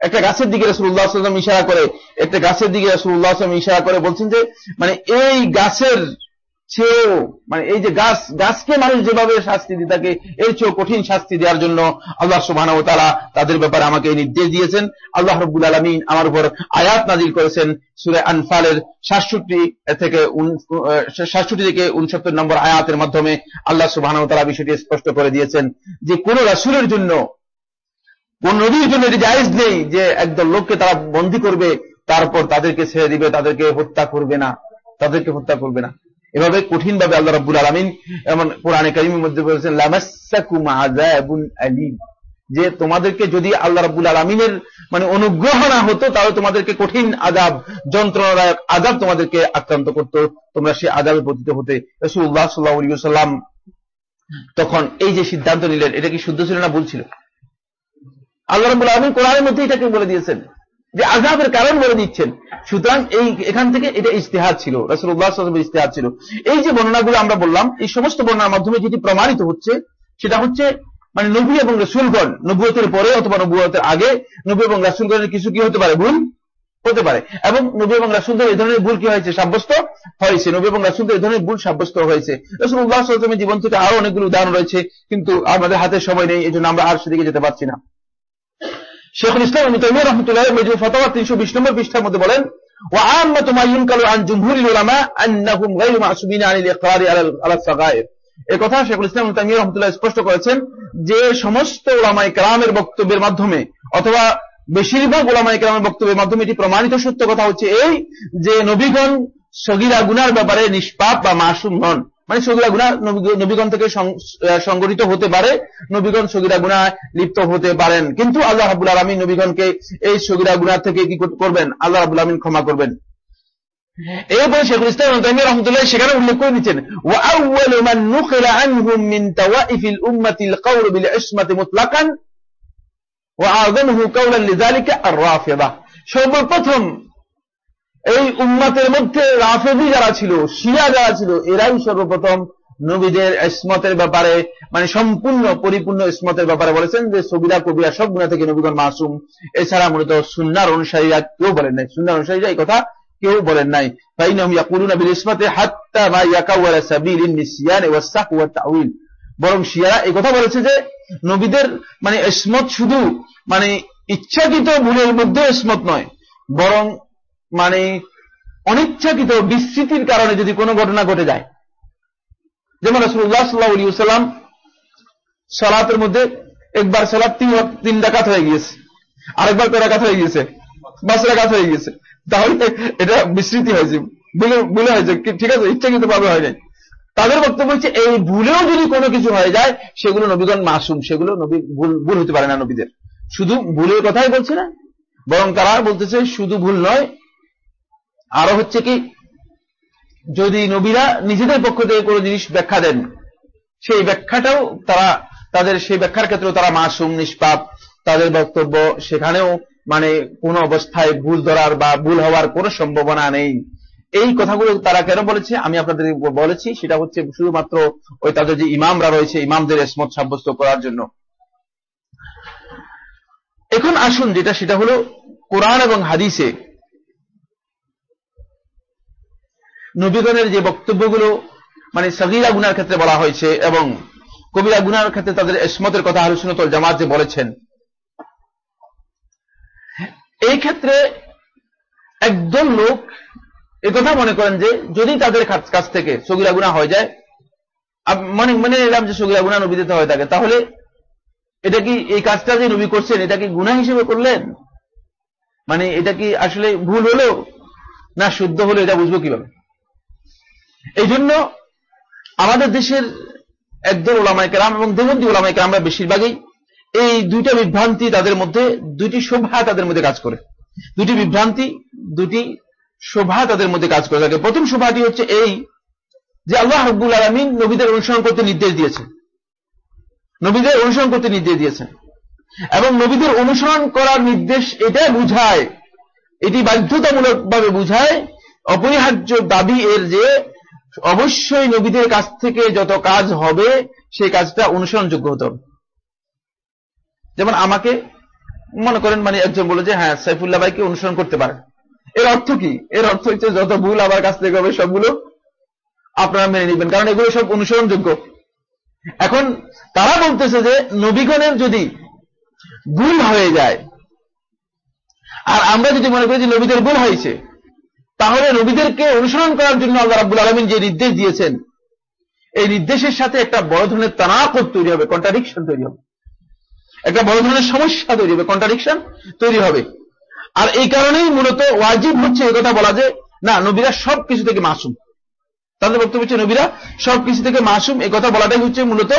একটা গাছের দিকে আলাইহি ওয়াসাল্লাম ইশারা করে, একটা গাছের দিকে আলাইহি ওয়াসাল্লাম ইশারা করে বলছেন যে মানে এই গাছের চেয়েও মানে এই যে গাছ, গাছকে মানুষ যেভাবে শাস্তি দিয়ে থাকে, এর চেয়েও কঠিন শাস্তি দেওয়ার জন্য আল্লাহ সুবহানাহু ওয়া তাআলা তাদের ব্যাপারে আমাকে এই নির্দেশ দিয়েছেন। আল্লাহ রাব্বুল আলামিন আমার উপর আয়াত নাজিল করেছেন সূরা আনফালের 67 থেকে 67 থেকে 69 নম্বর আয়াতের মাধ্যমে আল্লাহ সুবহানাহু ওয়া তাআলা বিষয়টি স্পষ্ট করে দিয়েছেন যে কোন রাসূলের জন্য, কোন নবীর জন্য এটি জায়েজ নেই যে একদল লোককে তারা বন্দী করবে, তারপর তাদেরকে ছেড়ে দিবে, তাদেরকে হত্যা করবে না, তাদেরকে হত্যা করবে না। এভাবে কঠিন ভাবে আল্লাহ রাব্বুল আলামিন এমন কোরআনে কারীমের মধ্যে বলেছেন আলীম। যে তোমাদেরকে যদি আল্লাহ রাব্বুল আলামিনের মানে অনুগ্রহ না হতো, তাহলে তোমাদেরকে কঠিন আযাব, যন্ত্রণাদায়ক আযাব তোমাদেরকে আক্রান্ত করত। তোমরা সেই আযাবে পতিত হতে। রাসূলুল্লাহ সাল্লাল্লাহু আলাইহি তখন এই যে সিদ্ধান্ত নিলেন, এটা কি শুদ্ধ ছিল না ভুল ছিল? আল্লাহ রাব্বুল আলামিন কোরআনের মধ্যে এটাকে বলে দিয়েছেন। যে আযাবের কারণ বলে দিচ্ছেন। সুতরাং এই, এখান থেকে এটা ইজতিহাদ ছিল, রাসূলুল্লাহ সাল্লাল্লাহু আলাইহি ছিল। এই যে বর্ণনাগুলো আমরা বললাম, এই সমস্ত বর্ণনার মাধ্যমে যেটি প্রমাণিত হচ্ছে, সেটা হচ্ছে মানে নবী এবং রাসূলগণ, নবুয়তের পরে অথবা নবুয়তের আগে, নবী এবং রাসূলগণের কিছু কি হতে পারে? ভুল হতে পারে। এবং নবী এবং রাসূলদের এই ধরনের ভুল কি হয়েছে? সাব্যস্ত হয়েছে। নবী এবং রাসূলদের এই ধরনের ভুল সাব্যস্ত হয়েছে। সাল্লাল্লাহু জীবন থেকে আরও অনেকগুলো উদাহরণ রয়েছে, কিন্তু আমাদের হাতে সময় নেই, এজন্য আমরা আর সেদিকে যেতে পারছি না। শেখুল ইসলাম ইবনে তাইমিয়া রাহমাতুল্লাহ মেজু ফতোয়া 320 নম্বর পৃষ্ঠার মধ্যে বলেন وعامة ما ينقل عن جمهور العلماء أنهم غير معصومين عن الإقرار على على الصغائر এই কথা শেখুল ইসলাম ইবনে তাইমিয়া রাহমাতুল্লাহ স্পষ্ট করেছেন যে সমস্ত ওলামায়ে কেরামের বক্তব্যের মাধ্যমে অথবা বেশিরভাগ ওলামায়ে কেরামের বক্তব্যের মাধ্যমে এটি প্রমাণিত সত্য কথা হচ্ছে এই যে নবীগণ সগীরা গুনার ব্যাপারে নিষ্পাপ বা মাসুম নন মানে সগিরা গুণা নবীগণ থেকে সংগঠিত হতে পারে, নবীগণ সগিরা গুণা লিপ্ত হতে পারেন। কিন্তু আল্লাহ রাবুল আলমী নবীগণকে এই সগিরা গুণা থেকে কি করবেন? আল্লাহ রাবুল আলমিন ক্ষমা করবেন। এরপরে শেখুল ইসলাম রহমতুল্লাহ সেখানে উল্লেখ করে দিচ্ছেন সর্বপ্রথম এই উম্মতের মধ্যে রাফেদি যারা ছিল, শিয়া যারা ছিল, এরাই সর্বপ্রথম নবীদের ইসমতের ব্যাপারে মানে সম্পূর্ণ, পরিপূর্ণ ইসমতের ব্যাপারে বলেছেন যে সবিরা কবিরা সব গুণা থেকে নবীগণ মাসুম। এছাড়া মূলত সুন্নার অনুসারীরা কেউ বলেন নাই। সুন্নার অনুসারীরা এই কথা কেউ বলেন নাই। ফাইনাহুম ইয়াকুলুনা বিল ইসমাতি হাত্তা মা বরং শিয়ারা এই কথা বলেছে যে নবীদের মানে ইসমত শুধু মানে ইচ্ছাকৃত ভুলের মধ্যে ইসমত নয়। বরং মানে অনিচ্ছাকৃত বিস্মৃতির কারণে যদি কোনো ঘটনা ঘটে যায়। যেমন রসুল্লাহ সাল্লাহ আলী সাল্লাম সলাতের মধ্যে একবার সলাৎ তিন তিন ডাকাত হয়ে গিয়েছে। আরেকবার কয় ডাকাত হয়ে গিয়েছে? পাঁচ ডাকাত হয়ে গিয়েছে। তাহলে এটা বিস্মৃতি হয়েছে। ভুলে ভুলে হয়েছে। ঠিক আছে? ইচ্ছাকৃত ভাবে হয় নাই। তাদের বক্তব্য হচ্ছে, এই ভুলেও যদি কোনো কিছু হয়ে যায়, সেগুলো নবীগণ মাসুম, সেগুলো নবী ভুল ভুল হতে পারে না নবীদের। শুধু ভুলের কথাই বলছে না, বরং তারা বলতেছে, শুধু ভুল নয় আরও হচ্ছে কি, যদি নবীরা নিজেদের পক্ষ থেকে কোনো জিনিস ব্যাখ্যা দেন, সেই ব্যাখ্যাটাও তারা, তাদের সেই ব্যাখ্যার ক্ষেত্রেও তারা মাসুম, নিষ্পাপ, তাদের বক্তব্য সেখানেও মানে কোন অবস্থায় ভুল ধরার বা ভুল হওয়ার কোনো সম্ভাবনা নেই। এই কথাগুলো তারা কেন বলেছে, আমি আপনাদের বলেছি, সেটা হচ্ছে শুধুমাত্র ওই তাদের যে ইমামরা রয়েছে, ইমামদের এসমত সাব্যস্ত করার জন্য। এখন আসুন যেটা, সেটা হলো কোরআন এবং হাদিসে নবীগণের যে বক্তব্যগুলো মানে সগিরা গুনার ক্ষেত্রে বলা হয়েছে এবং কবিরা গুনার ক্ষেত্রে তাদের এসমতের কথা আলোচনাতল জামাত যে বলেছেন। এই ক্ষেত্রে একদল লোক কথা মনে করেন যে, যদি তাদের কাছ- থেকে সগিরা গুণা হয়ে যায় মানে মনে নিলাম যে সগিরা গুণা নবীতে হয়ে থাকে, তাহলে এটা কি এই কাজটা যে নবী করছেন, এটা কি গুণা হিসেবে করলেন? মানে এটা কি আসলে ভুল হলো? না শুদ্ধ হলো, এটা বুঝব কীভাবে? এই জন্য আমাদের দেশের একদল ওলামায় কেরাম এবং দেবন্দী ওলামায় কেরামরা বেশিরভাগই এই দুইটা বিভ্রান্তি তাদের মধ্যে, দুইটি শোভা তাদের মধ্যে কাজ করে। দুটি বিভ্রান্তি দুটি শোভা তাদের মধ্যে কাজ করে থাকে। প্রথম শোভাটি হচ্ছে এই যে আল্লাহ রব্বুল আলমিন নবীদের অনুসরণ করতে নির্দেশ দিয়েছেন। নবীদের অনুসরণ করতে নির্দেশ দিয়েছেন। এবং নবীদের অনুসরণ করার নির্দেশ এটা বুঝায়, এটি বাধ্যতামূলক ভাবে বুঝায়, অপরিহার্য দাবি এর যে অবশ্যই নবীদের কাছ থেকে যত কাজ হবে, সেই কাজটা অনুসরণযোগ্য হতে যেমন আমাকে মনে করেন মানে একজন বলে যে হ্যাঁ সাইফুল্লাহ ভাইকে অনুসরণ করতে পারে। এর অর্থ কি? এর অর্থ হচ্ছে যত ভুল আমার কাছ থেকে হবে, সবগুলো আপনারা মেনে নেবেন, কারণ এগুলো সব অনুসরণযোগ্য। এখন তারা বলতেছে যে, নবীগণের যদি ভুল হয়ে যায়, আর আমরা যদি মনে করি যে নবীদের ভুল হয়েছে তাহলে নবীদেরকে অনুসরণ করার জন্য আল্লাহ রাব্বুল আলমিন যে নির্দেশ দিয়েছেন, এই নির্দেশের সাথে একটা বড় ধরনের তানাকত তৈরি হবে কন্ট্রাডিকশন তৈরি হবে। একটা বড় ধরনের সমস্যা তৈরি হবে কন্ট্রাডিকশন তৈরি হবে। আর এই কারণেই মূলত ওয়াজিব হচ্ছে এই কথা বলা যে, না, নবীরা সব কিছু থেকে মাসুম। তাদের বক্তব্য হচ্ছে নবীরা সব কিছু থেকে মাসুম। এই কথা বলাটাই হচ্ছে মূলত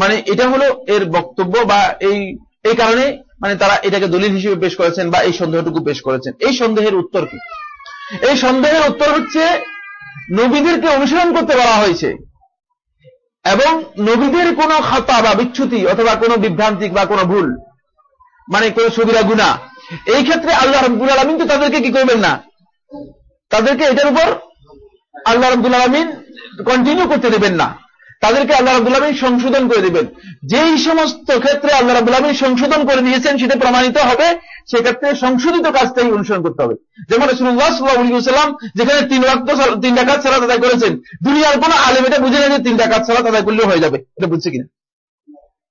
মানে এটা হলো এর বক্তব্য বা এই এই কারণে মানে তারা এটাকে দলিল হিসেবে পেশ করেছেন বা এই সন্দেহটুকু পেশ করেছেন। এই সন্দেহের উত্তর কি? এই সন্দেহের উত্তর হচ্ছে নবীদেরকে অনুসরণ করতে বলা হয়েছে। এবং নবীদের কোনো খাতা বা বিচ্ছুতি অথবা কোনো বিভ্রান্তিক বা কোনো ভুল মানে কোন সুবিধা গুণা এই ক্ষেত্রে আল্লাহ রব্বুল আলমিন তো তাদেরকে কি করবেন না? তাদেরকে এটার উপর আল্লাহ রব্দুল আলমিন কন্টিনিউ করতে দেবেন না। তাদেরকে আল্লাহ রাবুল আলমী সংশোধন করে দিবেন। যেই সমস্ত ক্ষেত্রে আল্লাহ রাবুল আলমী সংশোধন করে দিয়েছেন, সেটা প্রমাণিত হবে। সেক্ষেত্রে সংশোধিত কাজটাই অনুসরণ করতে হবে। যেমন রসুল্লাহ সাল্লাহাম যেখানে তিন রক্ত তিন ডাকাত সালাত আদায় করেছেন, দুনিয়ার কোন আলেম এটা বুঝে নেয় যে তিন ডাকাত সালাত আদায় করলেও হয়ে যাবে। এটা বুঝছে কিনা?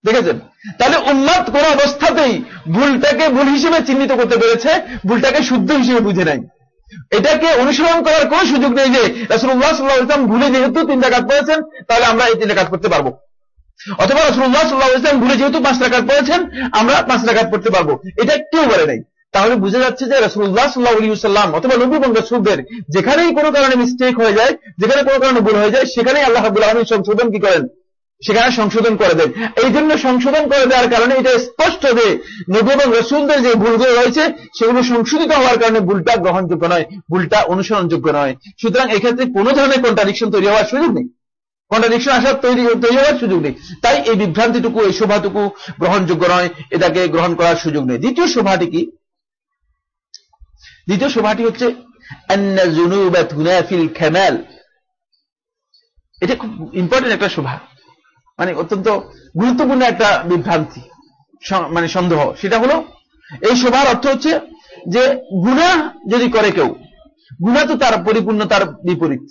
দেখেছেন? তাহলে উন্মাদ কোন অবস্থাতেই ভুলটাকে ভুল হিসেবে চিহ্নিত করতে পেরেছে, ভুলটাকে শুদ্ধ হিসেবে বুঝে নাই এটাকে অনুসরণ করার কোন সুযোগ নেই যে রসুল্লাহ সাল্লাহ ইসলাম ভুলে যেহেতু তিন ডাকাত পড়েছেন, তাহলে আমরা এই তিন ডাকাত করতে পারব। অথবা রসুল্লাহ সাল্লাহ ইসলাম ভুলে যেহেতু পাঁচ ডাকাত পড়েছেন, আমরা পাঁচ ডাকাত পড়তে পারব। এটা কেউ বলে নাই। তাহলে বুঝা যাচ্ছে যে রসুল্লাহ সাল্লাহ আলী সাল্লাম অথবা নবী এবং রসুলদের যেখানেই কোনো কারণে মিস্টেক হয়ে যায়, যেখানে কোনো কারণে ভুল হয়ে যায়, সেখানেই আল্লাহ আলমী সংশোধন কি করেন? সেখানে সংশোধন করে দেন। এই জন্য সংশোধন করে দেওয়ার কারণে এটা স্পষ্ট যে নবী এবং রসুলদের যে ভুলগুলো রয়েছে, সেগুলো সংশোধিত হওয়ার কারণে ভুলটা গ্রহণযোগ্য নয়, ভুলটা অনুসরণযোগ্য নয়। সুতরাং এক্ষেত্রে কোনো ধরনের কন্ট্রাডিকশন তৈরি হওয়ার সুযোগ নেই। কন্ট্রাডিকশন আসার তৈরি তৈরি হওয়ার সুযোগ নেই। তাই এই বিভ্রান্তিটুকু, এই শোভাটুকু গ্রহণযোগ্য নয়, এটাকে গ্রহণ করার সুযোগ নেই। দ্বিতীয় শোভাটি কি? দ্বিতীয় শোভাটি হচ্ছে এটা খুব ইম্পর্টেন্ট একটা শোভা। মানে অত্যন্ত গুরুত্বপূর্ণ একটা বিভ্রান্তি মানে সন্দেহ। সেটা হলো, এই শোভার অর্থ হচ্ছে যে গুণা যদি করে কেউ গুণা তো তার পরিপূর্ণ তার বিপরীত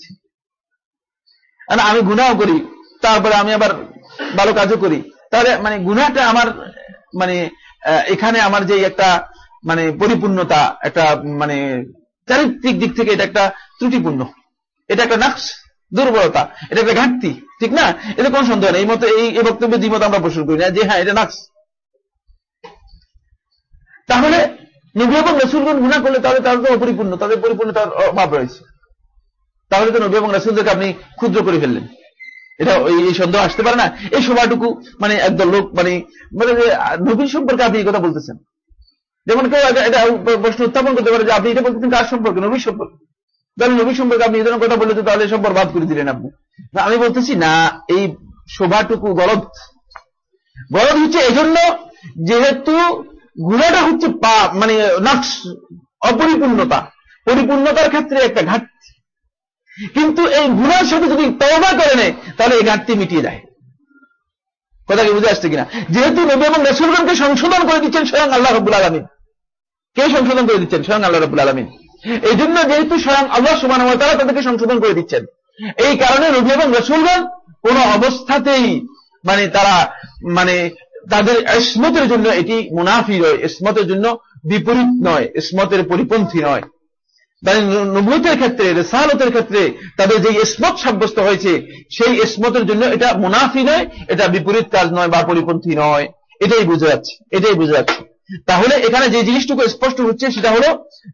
আমি গুণাও করি, তারপরে আমি আবার ভালো কাজও করি। তাহলে মানে গুণাটা আমার মানে এখানে আমার যে একটা মানে পরিপূর্ণতা, একটা মানে চারিত্রিক দিক থেকে এটা একটা ত্রুটিপূর্ণ। এটা একটা নাকস দুর্বলতা। এটা একটা ঘাটতি, ঠিক না? এটা কোন সন্দেহ নেই। এই মতো, এই বক্তব্যে দ্বিমত আমরা পোষণ করি না। যে হ্যাঁ এটা নাকস। তাহলে নবী এবং রসুলগণ গুণা করলে তাহলে তাদের তো অপরিপূর্ণ, তাদের পরিপূর্ণতার অভাব রয়েছে। তাহলে তো নবী এবং রসুলদেরকে আপনি ক্ষুদ্র করে ফেললেন। এটা এই সন্দেহ আসতে পারে না। এই সময়টুকু মানে একদল লোক মানে মানে নবীর সম্পর্কে আপনি এই কথা বলতেছেন। যেমন কেউ এটা প্রশ্ন উত্থাপন করতে পারে যে আপনি এটা বলতেছেন কার সম্পর্কে? নবীর সম্পর্কে। তাহলে নবীর সম্পর্কে আপনি এই কথা বললে তাহলে সব বরবাদ করে দিলেন আপনি। আমি বলতেছি, না, এই শোভাটুকু গলদ। গলদ হচ্ছে এজন্য যেহেতু গুণাটা হচ্ছে পাপ মানে নক্স অপরিপূর্ণতা। পরিপূর্ণতার ক্ষেত্রে একটা ঘাটতি। কিন্তু এই গুণার সাথে যদি তবা করে নেয়, তাহলে এই ঘাটতি মিটিয়ে দেয়। কথা কি বুঝে আসছে কিনা? যেহেতু নবী এবং রসুলগণকে সংশোধন করে দিচ্ছেন, স্বয়ং আল্লাহ রবুল আলমিন। কে সংশোধন করে দিচ্ছেন? স্বয়ং আল্লাহ রবুল আলমিন। এই জন্য যেহেতু স্বয়ং আল্লাহ সুমান তারা তাদেরকে সংশোধন করে দিচ্ছেন। এই কারণে নবী এবং রসুলগণ কোন অবস্থাতেই মানে তারা মানে তাদের ইসমতের জন্য এটি মুনাফি নয়, ইসমতের জন্য বিপরীত নয়, ইসমতের পরিপন্থী নয়। মানে নবুতের ক্ষেত্রে, রেসালতের ক্ষেত্রে তাদের যে ইসমত সাব্যস্ত হয়েছে, সেই ইসমতের জন্য এটা মুনাফি নয়, এটা বিপরীত কাজ নয় বা পরিপন্থী নয়। এটাই বুঝে যাচ্ছে, এটাই বুঝে যাচ্ছে। তাহলে এখানে যে জিনিসটুকু স্পষ্ট হচ্ছে সেটা হলো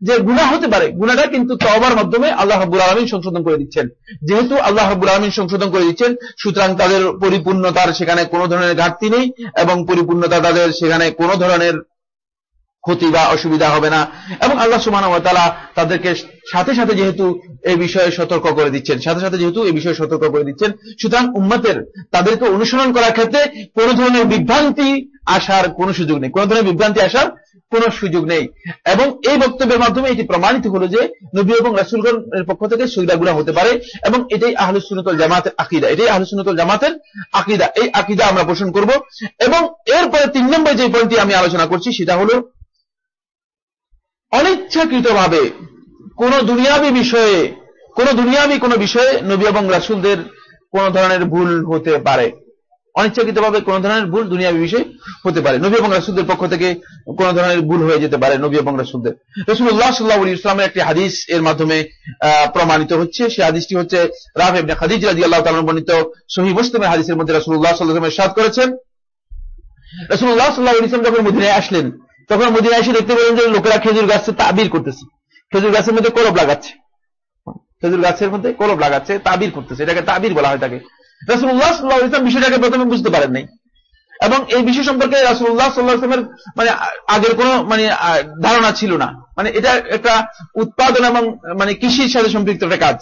যে গুণা হতে পারে। গুণাটা কিন্তু তবার মাধ্যমে আল্লাহ হাবুল আলমিন সংশোধন করে দিচ্ছেন। যেহেতু আল্লাহ হাবুল আলমিন সংশোধন করে দিচ্ছেন, সুতরাং তাদের পরিপূর্ণতার সেখানে কোনো ধরনের ঘাটতি নেই এবং পরিপূর্ণতা তাদের সেখানে কোনো ধরনের ক্ষতি বা অসুবিধা হবে না। এবং আল্লাহ সুমান তালা তাদেরকে সাথে সাথে যেহেতু এই বিষয়ে সতর্ক করে দিচ্ছেন, সাথে সাথে যেহেতু এই বিষয়ে সতর্ক করে দিচ্ছেন, সুতরাং উম্মতের তাদেরকে অনুসরণ করার ক্ষেত্রে কোন ধরনের বিভ্রান্তি আসার কোন সুযোগ নেই। কোন ধরনের বিভ্রান্তি আসার কোন সুযোগ নেই। এবং এই বক্তব্যের মাধ্যমে এটি প্রমাণিত হলো যে নবী এবং রাসুলগণের পক্ষ থেকে সুবিধাগুলা হতে পারে এবং এটাই আহলুসুনতল জামাতের আকিদা। এটাই আহলুসুনতল জামাতের আকিদা। এই আকিদা আমরা পোষণ করব এবং এরপরে তিন নম্বর যে পয়েন্টটি আমি আলোচনা করছি সেটা হলো অনিচ্ছাকৃতভাবে কোন দুনিয়াবী বিষয়ে, কোন দুনিয়াবী কোন বিষয়ে নবী এবং রাসুলদের কোন ধরনের ভুল হতে পারে। অনিচ্ছাকৃতভাবে কোন ধরনের ভুল দুনিয়াবী বিষয় হতে পারে। নবী এবং রাসুলদের পক্ষ থেকে কোন ধরনের ভুল হয়ে যেতে পারে, নবী এবং রাসুলদের। রসুল্লাহ সাল্লাহ ইসলামের একটি হাদিস এর মাধ্যমে প্রমাণিত হচ্ছে। সেই হাদিসটি হচ্ছে রাফ ইবনে খাদিজ রাজি আল্লাহ তালন বর্ণিত সহি মুসলিমের হাদিসের মধ্যে রসুল্লাহ সাল্লাহ সাদ করেছেন। রসুল্লাহ সাল্লাহ ইসলাম যখন মদিনায় আসলেন, তখন মদিনায় এসে দেখতে পেলেন যে লোকেরা খেজুর গাছে তাবির করতেছে। খেজুর গাছের মধ্যে কলব লাগাচ্ছে। খেজুর গাছের মধ্যে কলব লাগাচ্ছে, তাবির করতেছে। এটাকে তাবির বলা হয় তাকে। রাসুল্লাহ সাল্লাহ ইসলাম বিষয়টাকে প্রথমে বুঝতে পারেন নাই। এবং এই বিষয় সম্পর্কে রাসুল্লাহ সাল্লাহ ইসলামের মানে আগের কোন মানে ধারণা ছিল না। মানে এটা একটা উৎপাদন এবং মানে কৃষির সাথে সম্পৃক্ত একটা কাজ।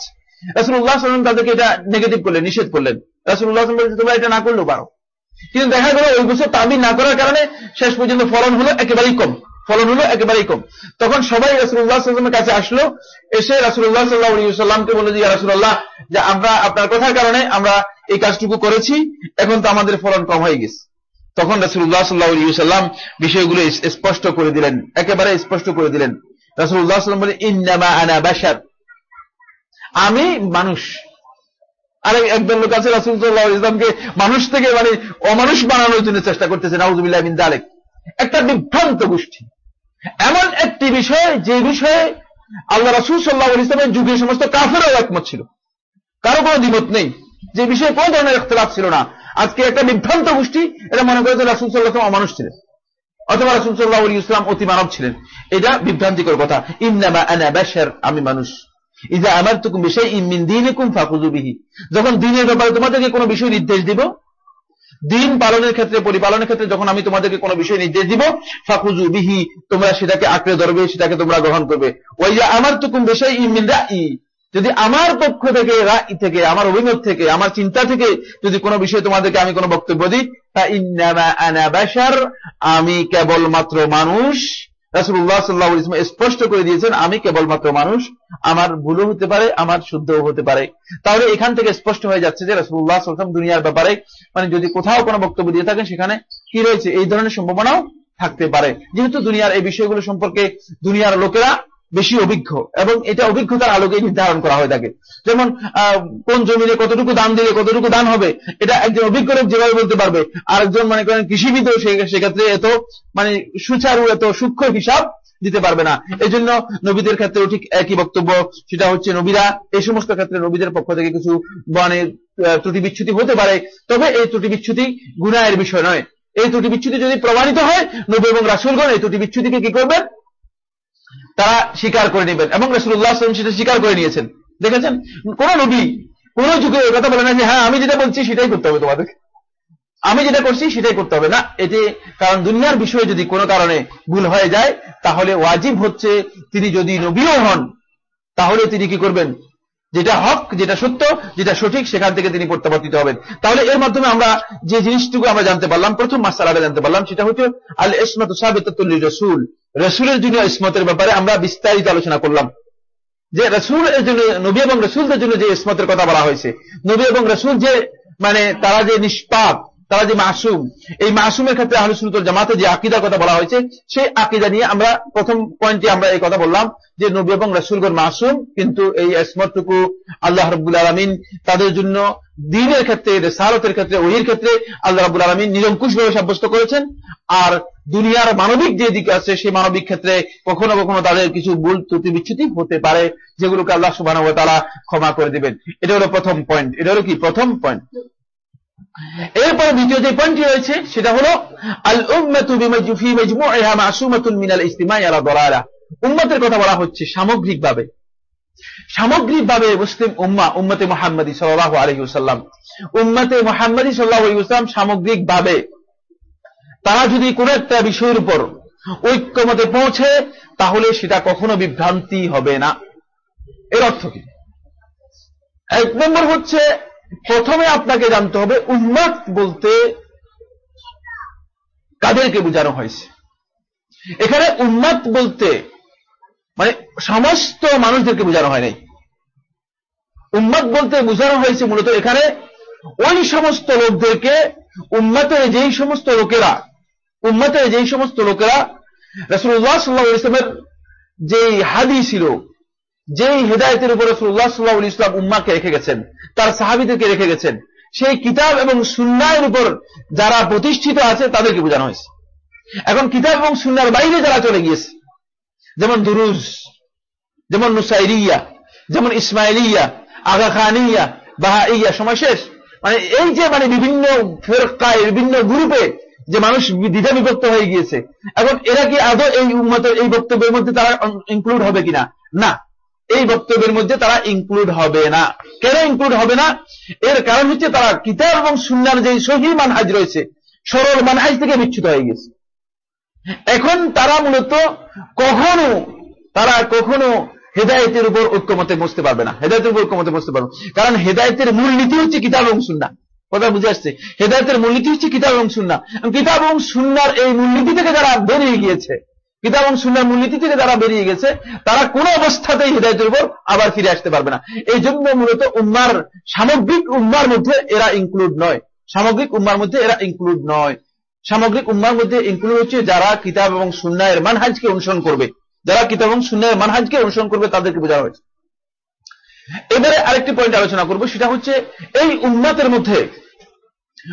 রাসুল্লাহ সাল্লাম তাদেরকে এটা নেগেটিভ করলেন, নিষেধ করলেন। রাসুল্লাহ তোমরা এটা না করলেও পারো। কিন্তু দেখা গেল, ওই বছর তাবির না করার কারণে শেষ পর্যন্ত ফলন হলো একেবারেই কম। ফলন হলো একেবারেই কম। তখন সবাই রাসুল্লাহামের কাছে আসলো, এসে রাসুল্লাহ সাল্লাহামকে বলে যে রাসুল্লাহ যে আমরা আপনার কথার কারণে আমরা এই কাজটুকু করেছি, এখন তো আমাদের ফলন কম হয়ে গেছে। তখন রাসুল্লাহ সাল্লাহ সাল্লাম বিষয়গুলো স্পষ্ট করে দিলেন, একেবারে স্পষ্ট করে দিলেন। রাসুল্লাহ সাল্লাম বলে ইন্নামা আনা বাসার আমি মানুষ। আর একদল লোক আছে রাসুল্লাহ ইসলামকে মানুষ থেকে মানে অমানুষ বানানোর জন্য চেষ্টা করতেছে নাউজুবিল্লাহ বিন দালেক একটা বিভ্রান্ত গোষ্ঠী। এমন একটি বিষয়, যে বিষয়ে আল্লাহ রাসুল সাল্লাহ ইসলামের যুগে সমস্ত কাফেরও একমত ছিল। কারও কোনো দ্বিমত নেই। যে বিষয়ে কোন ধরনের ইখতলাফ ছিল না। আজকে একটা বিভ্রান্ত গোষ্ঠী এটা মনে করে যে রাসুল সাল্লাহ অমানুষ ছিলেন। অথবা রাসুল সাল্লাহ ইসলাম অতি মানব ছিলেন। এটা বিভ্রান্তিকর কথা। ইন্নামা আনা বাশার, আমি মানুষ। ইজা আমার তুকুম বিষয় ইমিন দিন ফাকুজুবিহি যখন দিনের ব্যাপারে তোমাদেরকে কোনো বিষয় নির্দেশ দিব দিন পালনের ক্ষেত্রে, পরিপালনের ক্ষেত্রে যখন আমি তোমাদেরকে কোনো বিষয় নির্দেশ দিব ফাকুজু বিহি, তোমরা সেটাকে আঁকড়ে ধরবে, সেটাকে তোমরা গ্রহণ করবে। ওইয়া আমার তুকুম বিষয় ইমিন ই যদি আমার পক্ষ থেকে, রাই থেকে, আমার অভিমত থেকে, আমার চিন্তা থেকে যদি কোনো বিষয়ে তোমাদেরকে আমি কোনো বক্তব্য দিই আমি কেবলমাত্র মানুষ রাসুল্লাহ সাল্লাহ ইসলাম স্পষ্ট করে দিয়েছেন, আমি কেবলমাত্র মানুষ, আমার ভুলও হতে পারে, আমার শুদ্ধও হতে পারে। তাহলে এখান থেকে স্পষ্ট হয়ে যাচ্ছে যে রাসুল্লাহ সাল্লাম দুনিয়ার ব্যাপারে মানে যদি কোথাও কোনো বক্তব্য দিয়ে থাকেন, সেখানে কি রয়েছে? এই ধরনের সম্ভাবনাও থাকতে পারে। যেহেতু দুনিয়ার এই বিষয়গুলো সম্পর্কে দুনিয়ার লোকেরা বেশি অভিজ্ঞ। এবং এটা অভিজ্ঞতার আলোকে নির্ধারণ করা হয়ে থাকে যেমন কোন জমিনে কতটুকু দান দিলে কতটুকু দান হবে, এটা একজন অভিজ্ঞ লোক যেভাবে বলতে পারবে। আরেকজন মানে করেন কৃষিবিদ সেক্ষেত্রে এত মানে সুচারু, এত সূক্ষ্ম হিসাব দিতে পারবে না। এই জন্য নবীদের ক্ষেত্রেও ঠিক একই বক্তব্য। সেটা হচ্ছে নবীরা এই সমস্ত ক্ষেত্রে নবীদের পক্ষ থেকে কিছু মানে ত্রুটি বিচ্ছুতি হতে পারে। তবে এই ত্রুটি বিচ্ছুতি গুনায়ের বিষয় নয়। এই ত্রুটি বিচ্ছুতি যদি প্রমাণিত হয়, নবী এবং রাসুলগণ এই ত্রুটি বিচ্ছুতিকে কি করবেন তারা স্বীকার করে নেবেন। এবং রসুল্লাহ আসলাম সেটা স্বীকার করে নিয়েছেন। দেখেছেন? কোন নবী কোন যুগে এই কথা বলে না যে হ্যাঁ আমি যেটা বলছি সেটাই করতে হবে তোমাদের আমি যেটা করছি সেটাই করতে হবে। না, এটি কারণ দুনিয়ার বিষয়ে যদি কোনো কারণে ভুল হয়ে যায়, তাহলে ওয়াজিব হচ্ছে তিনি যদি নবীও হন, তাহলে তিনি কি করবেন? যেটা হক, যেটা সত্য, যেটা সঠিক, সেখান থেকে তিনি প্রত্যাবর্তিত হবেন। তাহলে এর মাধ্যমে আমরা যে জিনিসটুকু আমরা জানতে পারলাম, প্রথম মাসালাটা জানতে পারলাম, সেটা হচ্ছে আল ইসমত সাবেতুল্লি রসুল রসুলের জন্য ইসমতের ব্যাপারে আমরা বিস্তারিত আলোচনা করলাম। যে রসুল এর জন্য, নবী এবং রসুলদের জন্য যে ইসমতের কথা বলা হয়েছে, নবী এবং রসুল যে মানে তারা যে নিষ্পাপ, তারা যে মাসুম, এই মাসুমের ক্ষেত্রে আহলুসুল জামাতে যে আকিদার কথা বলা হয়েছে, সেই আকিদা নিয়ে আমরা প্রথম পয়েন্টে আমরা এই কথা বললাম যে নবী এবং রসুলগণ মাসুম, কিন্তু এই ইসমতটুকু আল্লাহ রব্বুল আলমিন তাদের জন্য দিনের ক্ষেত্রে সারতের ক্ষেত্রে, ওহির ক্ষেত্রে আল্লাহ রাবুল আলমিন নিরঙ্কুশ ভাবে সাব্যস্ত করেছেন। আর দুনিয়ার মানবিক যে দিকে আছে, সেই মানবিক ক্ষেত্রে কখনো কখনো তাদের কিছু ভুল, ত্রুটি বিচ্ছুতি হতে পারে, যেগুলোকে আল্লাহ সুবাহ তারা ক্ষমা করে দিবেন। এটা হলো প্রথম পয়েন্ট এটা হলো কি? প্রথম পয়েন্ট এরপরে দ্বিতীয় যে পয়েন্টটি রয়েছে, সেটা হলো আল মিনাল ইস্তিমাই আলা দলালা। উম্মতের কথা বলা হচ্ছে সামগ্রিকভাবে। সামগ্রিকভাবে মুসলিম উম্মা, উম্মতে মোহাম্মদী সাল্লাল্লাহু আলাইহি ওয়াসাল্লাম। উম্মতে মোহাম্মদী সাল্লাল্লাহু আলাইহি ওয়াসাল্লাম সামগ্রিকভাবে তারা যদি কোনো একটা বিষয়ের উপর ঐক্যমতে পৌঁছে, তাহলে সেটা কখনো বিভ্রান্তি হবে না। এর অর্থ কি? এক নম্বর হচ্ছে, প্রথমে আপনাকে জানতে হবে, উম্মাদ বলতে কাদেরকে বোঝানো হয়েছে? এখানে উম্মাদ বলতে মানে সমস্ত মানুষদেরকে বোঝানো হয় নাই। উম্মাদ বলতে বোঝানো হয়েছে মূলত এখানে ওই সমস্ত লোকদেরকে, উম্মাতের যেই সমস্ত লোকেরা উম্মাতের যেই সমস্ত লোকেরা রসুল্লাহ সাল্লাহ ইসলামের যেই হাদি ছিল, যেই হেদায়তের উপর রসুল্লাহ সাল্লাহ ইসলাম উম্মাকে রেখে গেছেন, তার সাহাবিদেরকে রেখে গেছেন, সেই কিতাব এবং সুন্নায়ের উপর যারা প্রতিষ্ঠিত আছে তাদেরকে বোঝানো হয়েছে। এখন কিতাব এবং সুন্নার বাইরে যারা চলে গিয়েছে, যেমন দুরুজ, যেমন নুসাইরিয়া, যেমন ইসমাইলিয়া আগা খানিয়া, বাহাইয়া, সময় শেষ। মানে এই যে মানে বিভিন্ন ফেরকায়, বিভিন্ন গ্রুপে যে মানুষ দ্বিধা বিভক্ত হয়ে গিয়েছে। এখন এরা কি আদৌ এই উন্মতের এই বক্তব্যের মধ্যে তারা ইনক্লুড হবে কিনা? না। এই বক্তব্যের মধ্যে তারা ইনক্লুড হবে না। কেন ইনক্লুড হবে না? এর কারণ হচ্ছে তারা কিতাব এবং সুন্নার যে সহি মানহাজ রয়েছে। সরল মানহাজ থেকে বিচ্ছুত হয়ে গেছে এখন তারা মূলত কখনো, তারা কখনো হেদায়তের উপর ঐক্যমতে বসতে পারবে না। হেদায়তের উপর ঐক্যমতে বসতে পারবে কারণ হেদায়তের মূল নীতি হচ্ছে কিতাব এবং সুন্না কথা বুঝে আসছে। হেদায়তের মূলনীতি হচ্ছে কিতাব এবং সুন্না কিতাব এবং সুন্নার এই মূলনীতি থেকে যারা বেরিয়ে গিয়েছে, কিতাব এবং সুন্নার মূলনীতি থেকে যারা বেরিয়ে গেছে, তারা কোন অবস্থাতেই হৃদায়তের উপর আবার ফিরে আসতে পারবে না। এই জন্য মূলত উম্মার, সামগ্রিক উম্মার মধ্যে এরা ইনক্লুড নয়। সামগ্রিক উম্মার মধ্যে এরা ইনক্লুড নয়। সামগ্রিক উম্মার মধ্যে ইনক্লুড হচ্ছে যারা কিতাব এবং সুন্নায়ের মানহাজকে অনুসরণ করবে। যারা কিতাব এবং সুন্নায়ের মানহাজকে অনুসরণ করবে, তাদেরকে বোঝানো হয়েছে। এবারে আরেকটি পয়েন্ট আলোচনা করব, সেটা হচ্ছে এই উম্মাতের মধ্যে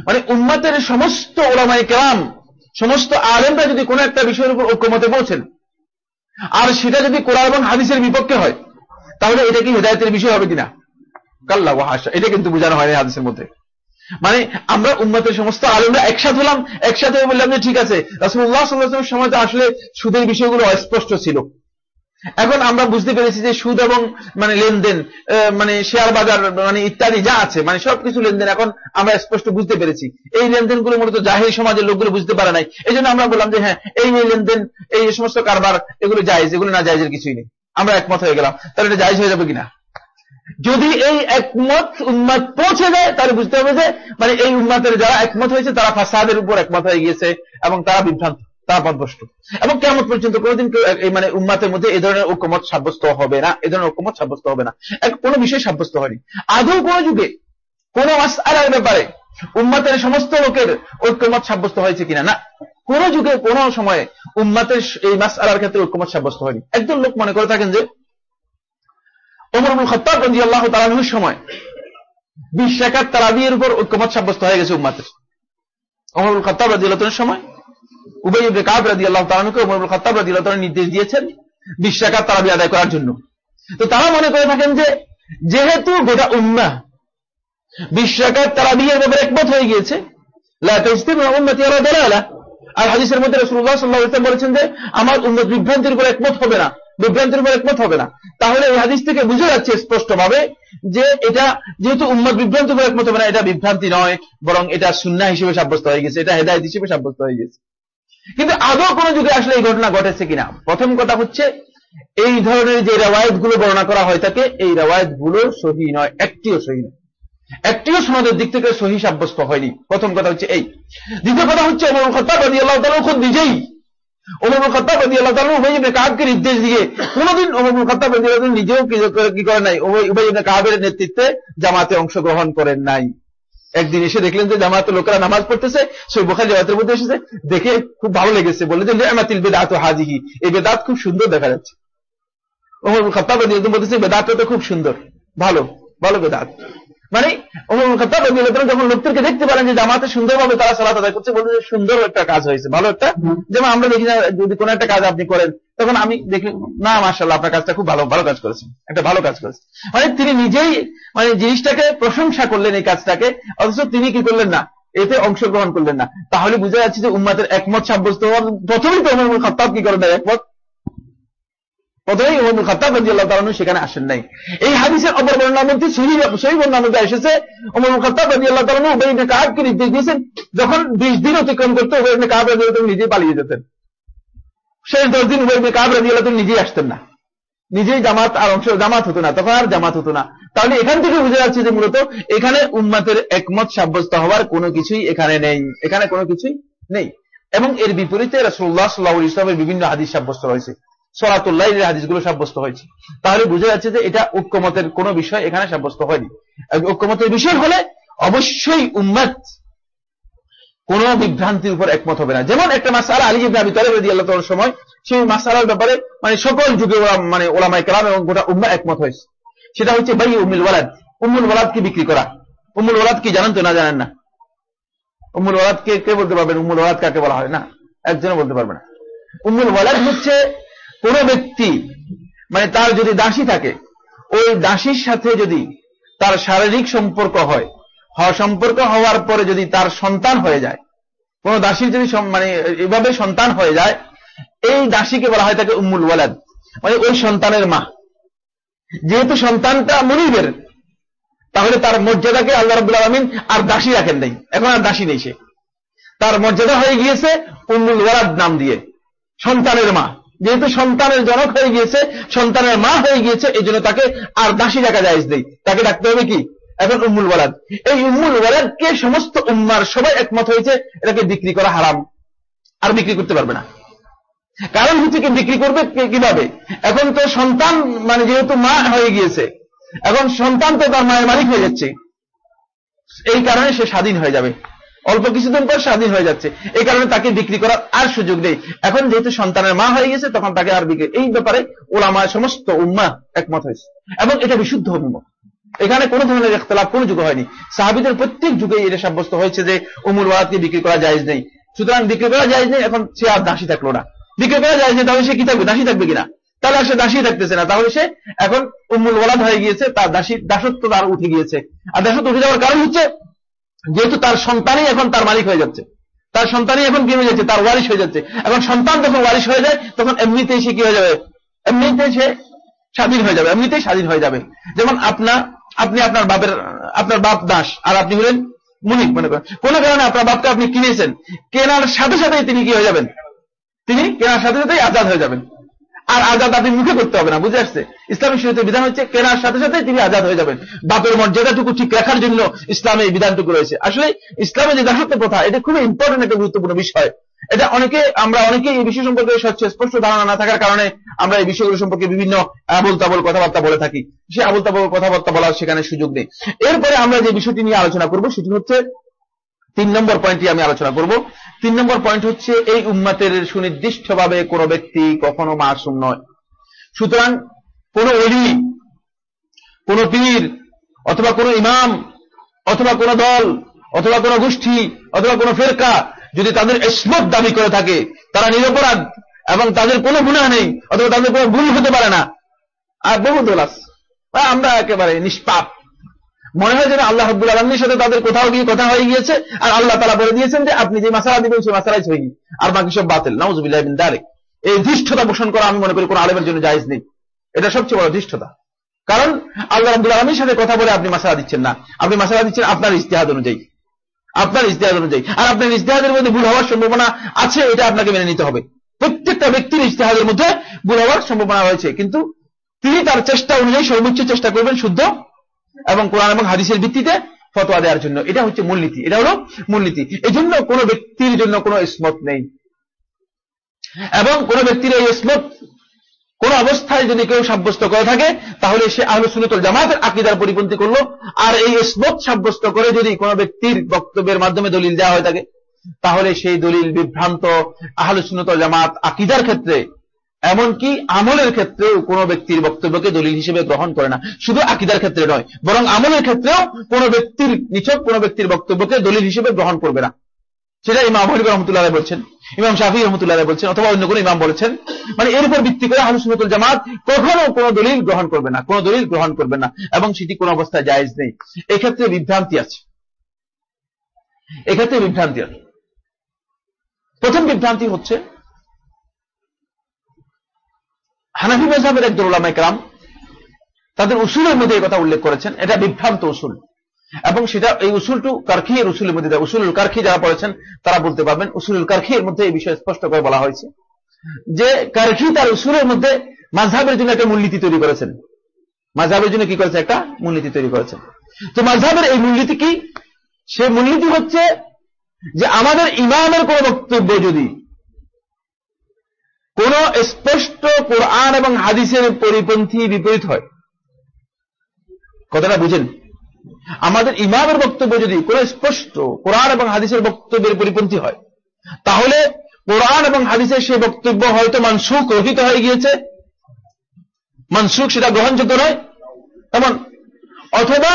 মানে উম্মাতের সমস্ত ওলামাই কেরাম, সমস্ত আলেমরা যদি কোনো একটা বিষয়ের উপর ঐক্যমতে পৌঁছেন আর সেটা যদি কোরআন এবং হাদিসের বিপক্ষে হয়, তাহলে এটা কি হেদায়তের বিষয় হবে কিনা? কাল্লা ওয়াহাসা এটা কিন্তু বোঝানো হয়নি হাদিসের মধ্যে। মানে আমরা উম্মতের সমস্ত আলমরা একসাথে হলাম, একসাথে বললাম যে ঠিক আছে রাসুল্লাহ সাল্লাহামের সময় তো আসলে সুদের বিষয়গুলো অস্পষ্ট ছিল। এখন আমরা বুঝতে পেরেছি যে সুদ এবং মানে লেনদেন মানে শেয়ার বাজার মানে ইত্যাদি যা আছে মানে সবকিছু লেনদেন এখন আমরা স্পষ্ট বুঝতে পেরেছি। এই লেনদেনগুলো মূলত জাহির সমাজের লোকগুলো বুঝতে পারে নাই। এই জন্য আমরা বললাম যে হ্যাঁ এই লেনদেন, এই সমস্ত কারবার, এগুলো জায়েজ, এগুলো না জায়েজের কিছুই নেই। আমরা একমত হয়ে গেলাম। তাহলে এটা জায়েজ হয়ে যাবে কিনা? যদি এই একমত উন্মাদ পৌঁছে যায়, তাহলে বুঝতে হবে যে মানে এই উম্মতের যারা একমত হয়েছে, তারা ফাসাদের উপর একমত হয়ে গিয়েছে এবং তারা বিভ্রান্ত। তারা পথভ্রষ্ট এবং কেমন পর্যন্ত কোনোদিন মানে উম্মাতের মধ্যে এই ধরনের ঐক্যমত সাব্যস্ত হবে না। এই ধরনের ঐক্যমত সাব্যস্ত হবে না। কোনো বিষয় সাব্যস্ত হয়নি। আদৌ কোন যুগে কোন মাসআলার ব্যাপারে উম্মাতের সমস্ত লোকের ঐক্যমত সাব্যস্ত হয়েছে কিনা? না। কোন যুগে কোন সময়ে উম্মাতের এই মাসআলার ক্ষেত্রে ঐক্যমত সাব্যস্ত হয়নি। একজন লোক মনে করে থাকেন যে আব্দুল খত্তাব রাদিয়াল্লাহু তাআলার সময় বিশ রাকাত তারাবির উপর ঐক্যমত সাব্যস্ত হয়ে গেছে উম্মাতের। ওমর আব্দুল খত্তাব রাদিয়াল্লাহু সময় নির্দেশ দিয়েছেন তারাবি আদায় করার জন্য। তো তারা মনে করে থাকেন যে, যেহেতু গোটা ব্যাপারে একমত হয়ে গিয়েছে আর মধ্যে বলেছেন যে, আমার উম্মত বিভ্রান্তির উপর একমত হবে না, বিভ্রান্তির উপর একমত হবে না। তাহলে এই হাদিস থেকে বুঝে যাচ্ছে স্পষ্টভাবে যে এটা যেহেতু উম্মত বিভ্রান্তির উপর একমত হবে না, এটা বিভ্রান্তি নয়, বরং এটা সুন্নাহ হিসেবে সাব্যস্ত হয়ে গেছে, এটা হেদায়েত হিসেবে সাব্যস্ত হয়ে গেছে। কিন্তু আদৌ কোন যুগে আসলে এই ঘটনা ঘটেছে কিনা? প্রথম কথা হচ্ছে, এই ধরনের যে রেওয়ায়তগুলো বর্ণনা করা হয় থাকে, এই রেওয়ায়তগুলো সহি নয়, একটিও সহি নয়। একটিও সনদের দিক থেকে সহি সাব্যস্ত হয়নি। প্রথম কথা হচ্ছে এই। দ্বিতীয় কথা হচ্ছে নিজেই। নির্দেশ দিয়ে কোনদিন নিজেও কি কি করেন নাই? উবাই ইবনে কাবের নেতৃত্বে জামাতে অংশগ্রহণ করেন নাই। একদিন এসে দেখলেন যে জামাতে লোকেরা নামাজ পড়তেছে, সেই বোখারি জামাতের মধ্যে এসেছে, দেখে খুব ভালো লেগেছে বলে যে নিয়ামাতিল বেদাত হাজিহি, এই বেদাত খুব সুন্দর দেখা যাচ্ছে। ওমর রাদিয়াল্লাহু বলতেছে বেদাতটা তো খুব সুন্দর, ভালো ভালো বেদাত। মানে ওমর রাদিয়াল্লাহু যখন লোকদেরকে দেখতে পারেন যে জামাতে সুন্দরভাবে তারা সালাত আদায় করছে বলতে সুন্দর একটা কাজ হয়েছে, ভালো একটা। যেমন আমরা দেখি না, যদি কোনো একটা কাজ আপনি করেন তখন আমি দেখি, না, মাশাআল্লাহ, আপনার কাজটা খুব ভালো ভালো কাজ করেছেন, একটা ভালো কাজ করেছেন। মানে তিনি নিজেই মানে জিনিসটাকে প্রশংসা করলেন এই কাজটাকে, অথচ তিনি কি করলেন না, এতে অংশগ্রহণ করলেন না। তাহলে বোঝা যাচ্ছে যে উম্মাতের একমত, সাব্যস্ত হওয়ার প্রথমেই তো ওমর খত্তাব কি করেন না একমত? প্রথমেই খত্তাব সেখানে আসেন নাই। এই হাদিসের অপর বর্ণনার মধ্যে সহি সহি এসেছে খত্তাব কাবকে নির্দেশ দিয়েছেন, যখন 20 দিন অতিক্রম করতে উবাই ইবনে কাব নিজেই পালিয়ে যেতেন। শেষ 10 দিন ইবনে কাব রাদিয়াল্লাহু তাআলা নিজেই আসতেন না। নিজেই জামাত আর অংশ জামাত হতো না, তখন আর জামাত হতো না। তাহলে এখান থেকে বুঝে যাচ্ছে যে মূলত এখানে উম্মাতের একমত সাব্যস্ত হওয়ার কোনো কিছুই এখানে নেই। এখানে কোনো কিছুই নেই। এবং এর বিপরীতে রাসূলুল্লাহ সাল্লাল্লাহু আলাইহি ওয়াসাল্লামের বিভিন্ন হাদিস সাব্যস্ত হয়েছে। সলাতুল্লাহ এর হাদিসগুলো সাব্যস্ত হয়েছে। তাহলে বোঝা যাচ্ছে যে এটা ঐক্যমতের কোনো বিষয় এখানে সাব্যস্ত হয়নি। ঐক্যমতের বিষয় হলে অবশ্যই উম্মত কোন বিভ্রান্তির উপর একমত হবে না। যেমন একটা মাসালা আলী ইবনে আবি তালিব রাদিয়াল্লাহু তাআলার সময়, সেই মাসালার ব্যাপারে মানে সকল যুগে মানে ওলামায়ে কেরাম এবং গোটা উম্মাহ একমত হয়েছে। সেটা হচ্ছে বাই উম্মুল ওয়ালাদ। উম্মুল ওয়ালাদকে বিক্রি করা? উম্মুল ওয়ালাদ কি জানেন তো না জানেন না? উম্মুল ওয়ালাদ কে বলতে পারবেন? উম্মুল ওয়ালাদ কাকে বলা হয়? না, একজনও বলতে পারবে না। উম্মুল ওয়ালাদ হচ্ছে কোন ব্যক্তি মানে তার যদি দাসী থাকে, ওই দাসীর সাথে যদি তার শারীরিক সম্পর্ক হয় সম্পর্ক হওয়ার পরে যদি তার সন্তান হয়ে যায়, কোন দাসীর যদি মানে এভাবে সন্তান হয়ে যায়, এই দাসীকে বলা হয় তাকে উম্মুল ওয়ালাদ। মানে ওই সন্তানের মা। যেহেতু সন্তানটা মনিবের, তাহলে তার মর্যাদাকে আল্লাহ রাব্বুল আলামিন আর দাসী রাখেন নাই। এখন আর দাসী নেই সে। তার মর্যাদা হয়ে গিয়েছে উম্মুল ওয়ালাদ নাম দিয়ে। সন্তানের মা। যেহেতু সন্তানের জনক হয়ে গিয়েছে, সন্তানের মা হয়ে গিয়েছে এই জন্য তাকে আর দাসী রাখা যায় নেই। তাকে ডাকতে হবে কি? এখন উম্মুল ওয়ালাদ এই উম্মুল ওয়ালাদকে সমস্ত উম্মার সবাই একমত হয়েছে? এটাকে বিক্রি করা হারাম। আর বিক্রি করতে পারবে না। কারণ হচ্ছে কি বিক্রি করবে কীভাবে? এখন তো সন্তান মানে যেহেতু মা হয়ে গিয়েছে, এখন সন্তান তো তার মায়ের মালিক হয়ে যাচ্ছে। এই কারণে সে স্বাধীন হয়ে যাবে। অল্প কিছুদিন পর স্বাধীন হয়ে যাচ্ছে। এই কারণে তাকে বিক্রি করার আর সুযোগ নেই। এখন যেহেতু সন্তানের মা হয়ে গেছে তখন তাকে আর বিক্রি এই ব্যাপারে ওলামা সমস্ত উম্মা একমত হয়েছে। এবং এটা বিশুদ্ধ অভিমত এখানে কোনো ধরনের ইখতলাফ, কোনো যুগে হয়নি। সাহাবিদের প্রত্যেক যুগে এটা সাব্যস্ত হয়েছে যে উমুল ওয়ালাদকে বিক্রি করা জায়েজ নেই। সুতরাং বিক্রি করা জায়েজ নেই, এখন সে আর দাসী থাকল না। বিক্রি করা জায়েজ নেই, তাহলে সে কি থাকবে? দাসী থাকবে কিনা? তাহলে সে দাসী থাকতেছে না। তাহলে সে এখন উম্মুল ওয়ালাদ হয়ে গিয়েছে, তার দাসী, দাসত্ব তার উঠে গিয়েছে। আর দাসত্ব উঠে যাওয়ার কারণ হচ্ছে যেহেতু তার সন্তানই এখন তার মালিক হয়ে যাচ্ছে। তার সন্তানই এখন কি হয়ে যাচ্ছে? তার ওয়ারিশ হয়ে যাচ্ছে। এখন সন্তান যখন ওয়ারিশ হয়ে যায়, তখন এমনিতেই সে কি হয়ে যাবে? এমনিতেই সে স্বাধীন হয়ে যাবে, এমনিতেই স্বাধীন হয়ে যাবে। যেমন আপনার আপনি আপনার বাপের, আপনার বাপ দাস, আর আপনি হলেন মুনিক মনে করেন। কোন কারণে আপনার বাপকে আপনি কিনেছেন, কেনার সাথে সাথেই তিনি কি হয়ে যাবেন? তিনি কেনার সাথে সাথেই আজাদ হয়ে যাবেন। আর আজাদ আপনি মুখে করতে হবে না, বুঝে আসছে? ইসলামী শরীয়তের বিধান হচ্ছে কেনার সাথে সাথে তিনি আজাদ হয়ে যাবেন। বাপের মর্যাদাটুকু ঠিক রাখার জন্য ইসলামে এই বিধানটুকু রয়েছে। আসলে ইসলামের যে দাসত্ব প্রথা, এটা খুবই ইম্পর্টেন্ট একটা গুরুত্বপূর্ণ বিষয়। এটা অনেকে, আমরা অনেকেই এই বিষয় সম্পর্কে স্পষ্ট ধারণা না থাকার কারণে আমরা এই বিষয়গুলো সম্পর্কে বিভিন্ন আবল তাবল কথাবার্তা বলে থাকি। সে আবল তাবল কথাবার্তা বলার সেখানে সুযোগ নেই। এরপরে আমরা যে বিষয়টি নিয়ে আলোচনা করব সেটি হচ্ছে, তিন নম্বর পয়েন্টটি আমি আলোচনা করব। তিন নম্বর পয়েন্ট হচ্ছে, এই উম্মাতের সুনির্দিষ্টভাবে কোনো ব্যক্তি কখনো মাসুম নয়। সুতরাং কোন অলি কোন পীর, অথবা কোন ইমাম, অথবা কোন দল, অথবা কোন গোষ্ঠী, অথবা কোন ফেরকা যদি তাদের ইসমত দাবি করে থাকে, তারা নিরপরাধ এবং তাদের কোনো গুণা নেই, অথবা তাদের কোনো ভুল হতে পারে না। আর বহু দোলাস আমরা একেবারে নিষ্পাপ। মনে হয় যেন আল্লাহ হাব্বুল আলমীর সাথে তাদের কোথাও গিয়ে কথা হয়ে গিয়েছে, আর আল্লাহ তালা বলে দিয়েছেন যে, আপনি যে মাসালা দিবেন, সেই মাসালাই সহি। আর বাকি সব বাতিল। নাউজুবিল্লাহ বিন দারেক এই ধৃষ্টতা পোষণ করা, আমি মনে করি কোনো আলেমের জন্য জায়জ নেই। এটা সবচেয়ে বড় ধৃষ্টতা। কারণ আল্লাহ রাবুল আলমীর সাথে কথা বলে আপনি মাসালা দিচ্ছেন না। আপনি মাসালা দিচ্ছেন আপনার ইস্তেহাদ অনুযায়ী। আপনার ইস্তেহাদ অনুযায়ী। আর আপনার ইস্তেহাদের মধ্যে ভুল হওয়ার সম্ভাবনা আছে, এটা আপনাকে মেনে নিতে হবে। প্রত্যেকটা ব্যক্তির ইস্তেহাদের মধ্যে ভুল হওয়ার সম্ভাবনা রয়েছে। কিন্তু তিনি তার চেষ্টা অনুযায়ী সর্বোচ্চ চেষ্টা করবেন শুদ্ধ এবং কোরআন এবং হাদিসের ভিত্তিতে ফতোয়া দেওয়ার জন্য। এটা হচ্ছে মূলনীতি এটা হলো মূলনীতি এই জন্য কোনো ব্যক্তির জন্য কোনো ইসমত নেই। এবং কোন ব্যক্তির এই ইসমত কোন অবস্থায় যদি কেউ সাব্যস্ত করে থাকে, তাহলে সে আহলে সুনতল জামাতের আকিদার পরিপন্থী করল। আর এই ইসমত সাব্যস্ত করে যদি কোন ব্যক্তির বক্তব্যের মাধ্যমে দলিল দেওয়া হয়ে থাকে, তাহলে সেই দলিল বিভ্রান্ত আহলে সুনতল জামাত আকিদার ক্ষেত্রে, এমনকি আমলের ক্ষেত্রেও কোন ব্যক্তির বক্তব্যকে দলিল হিসেবে গ্রহণ করে না। শুধু আকিদার ক্ষেত্রে নয়, বরং আমলের ক্ষেত্রেও কোন ব্যক্তির নিছক কোন ব্যক্তির বক্তব্যকে দলিল হিসেবে গ্রহণ করবে না। সেটা ইমাম হরিব রহমতুল্লাহ বলছেন। ইমাম শাফি রহমতুল্লাহ বলছেন, অথবা অন্য কোন ইমাম বলেছেন মানে এর উপর ভিত্তি করে আহমদুল জামাত কখনো কোন দলিল গ্রহণ করবে না, কোন দলিল গ্রহণ করবে না, এবং সেটি কোন অবস্থায় জায়েজ নেই। এক্ষেত্রে বিভ্রান্তি আছে। এক্ষেত্রে বিভ্রান্তি আছে। প্রথম বিভ্রান্তি হচ্ছে, হানাফি মেজাবের একজন ওলামা একরাম তাদের উসুলের মধ্যে এই কথা উল্লেখ করেছেন, এটা বিভ্রান্ত উসুল। এবং সেটা এই উসুলটু কারখির উসুলের মধ্যে দেয় উসুলুল কারখি যারা পড়েছেন, তারা বলতে পারবেন উসুলুল কারখির মধ্যে এই বিষয়ে স্পষ্ট করে বলা হয়েছে। যে কারখি তার উসুলের মধ্যে মাঝহাবের জন্য একটা মূলনীতি তৈরি করেছেন। মাঝহাবের জন্য কি করেছে? একটা মূলনীতি তৈরি করেছেন। তো মাঝহাবের এই মূলনীতি কি? সে মূলনীতি হচ্ছে যে আমাদের ইমামের কোন বক্তব্য যদি কোন স্পষ্ট কোরআন এবং হাদিসের পরিপন্থী বিপরীত হয়, কথাটা বুঝেন। আমাদের ইমামের বক্তব্য যদি কোন স্পষ্ট, কোরআন এবং হাদিসের বক্তব্যের পরিপন্থী হয়, তাহলে কোরআন এবং হাদিসের সেই বক্তব্য হয়তো মানসুখ রহিত হয়ে গিয়েছে। মানসুখ সেটা গ্রহণযোগ্য নয়। তেমন, অথবা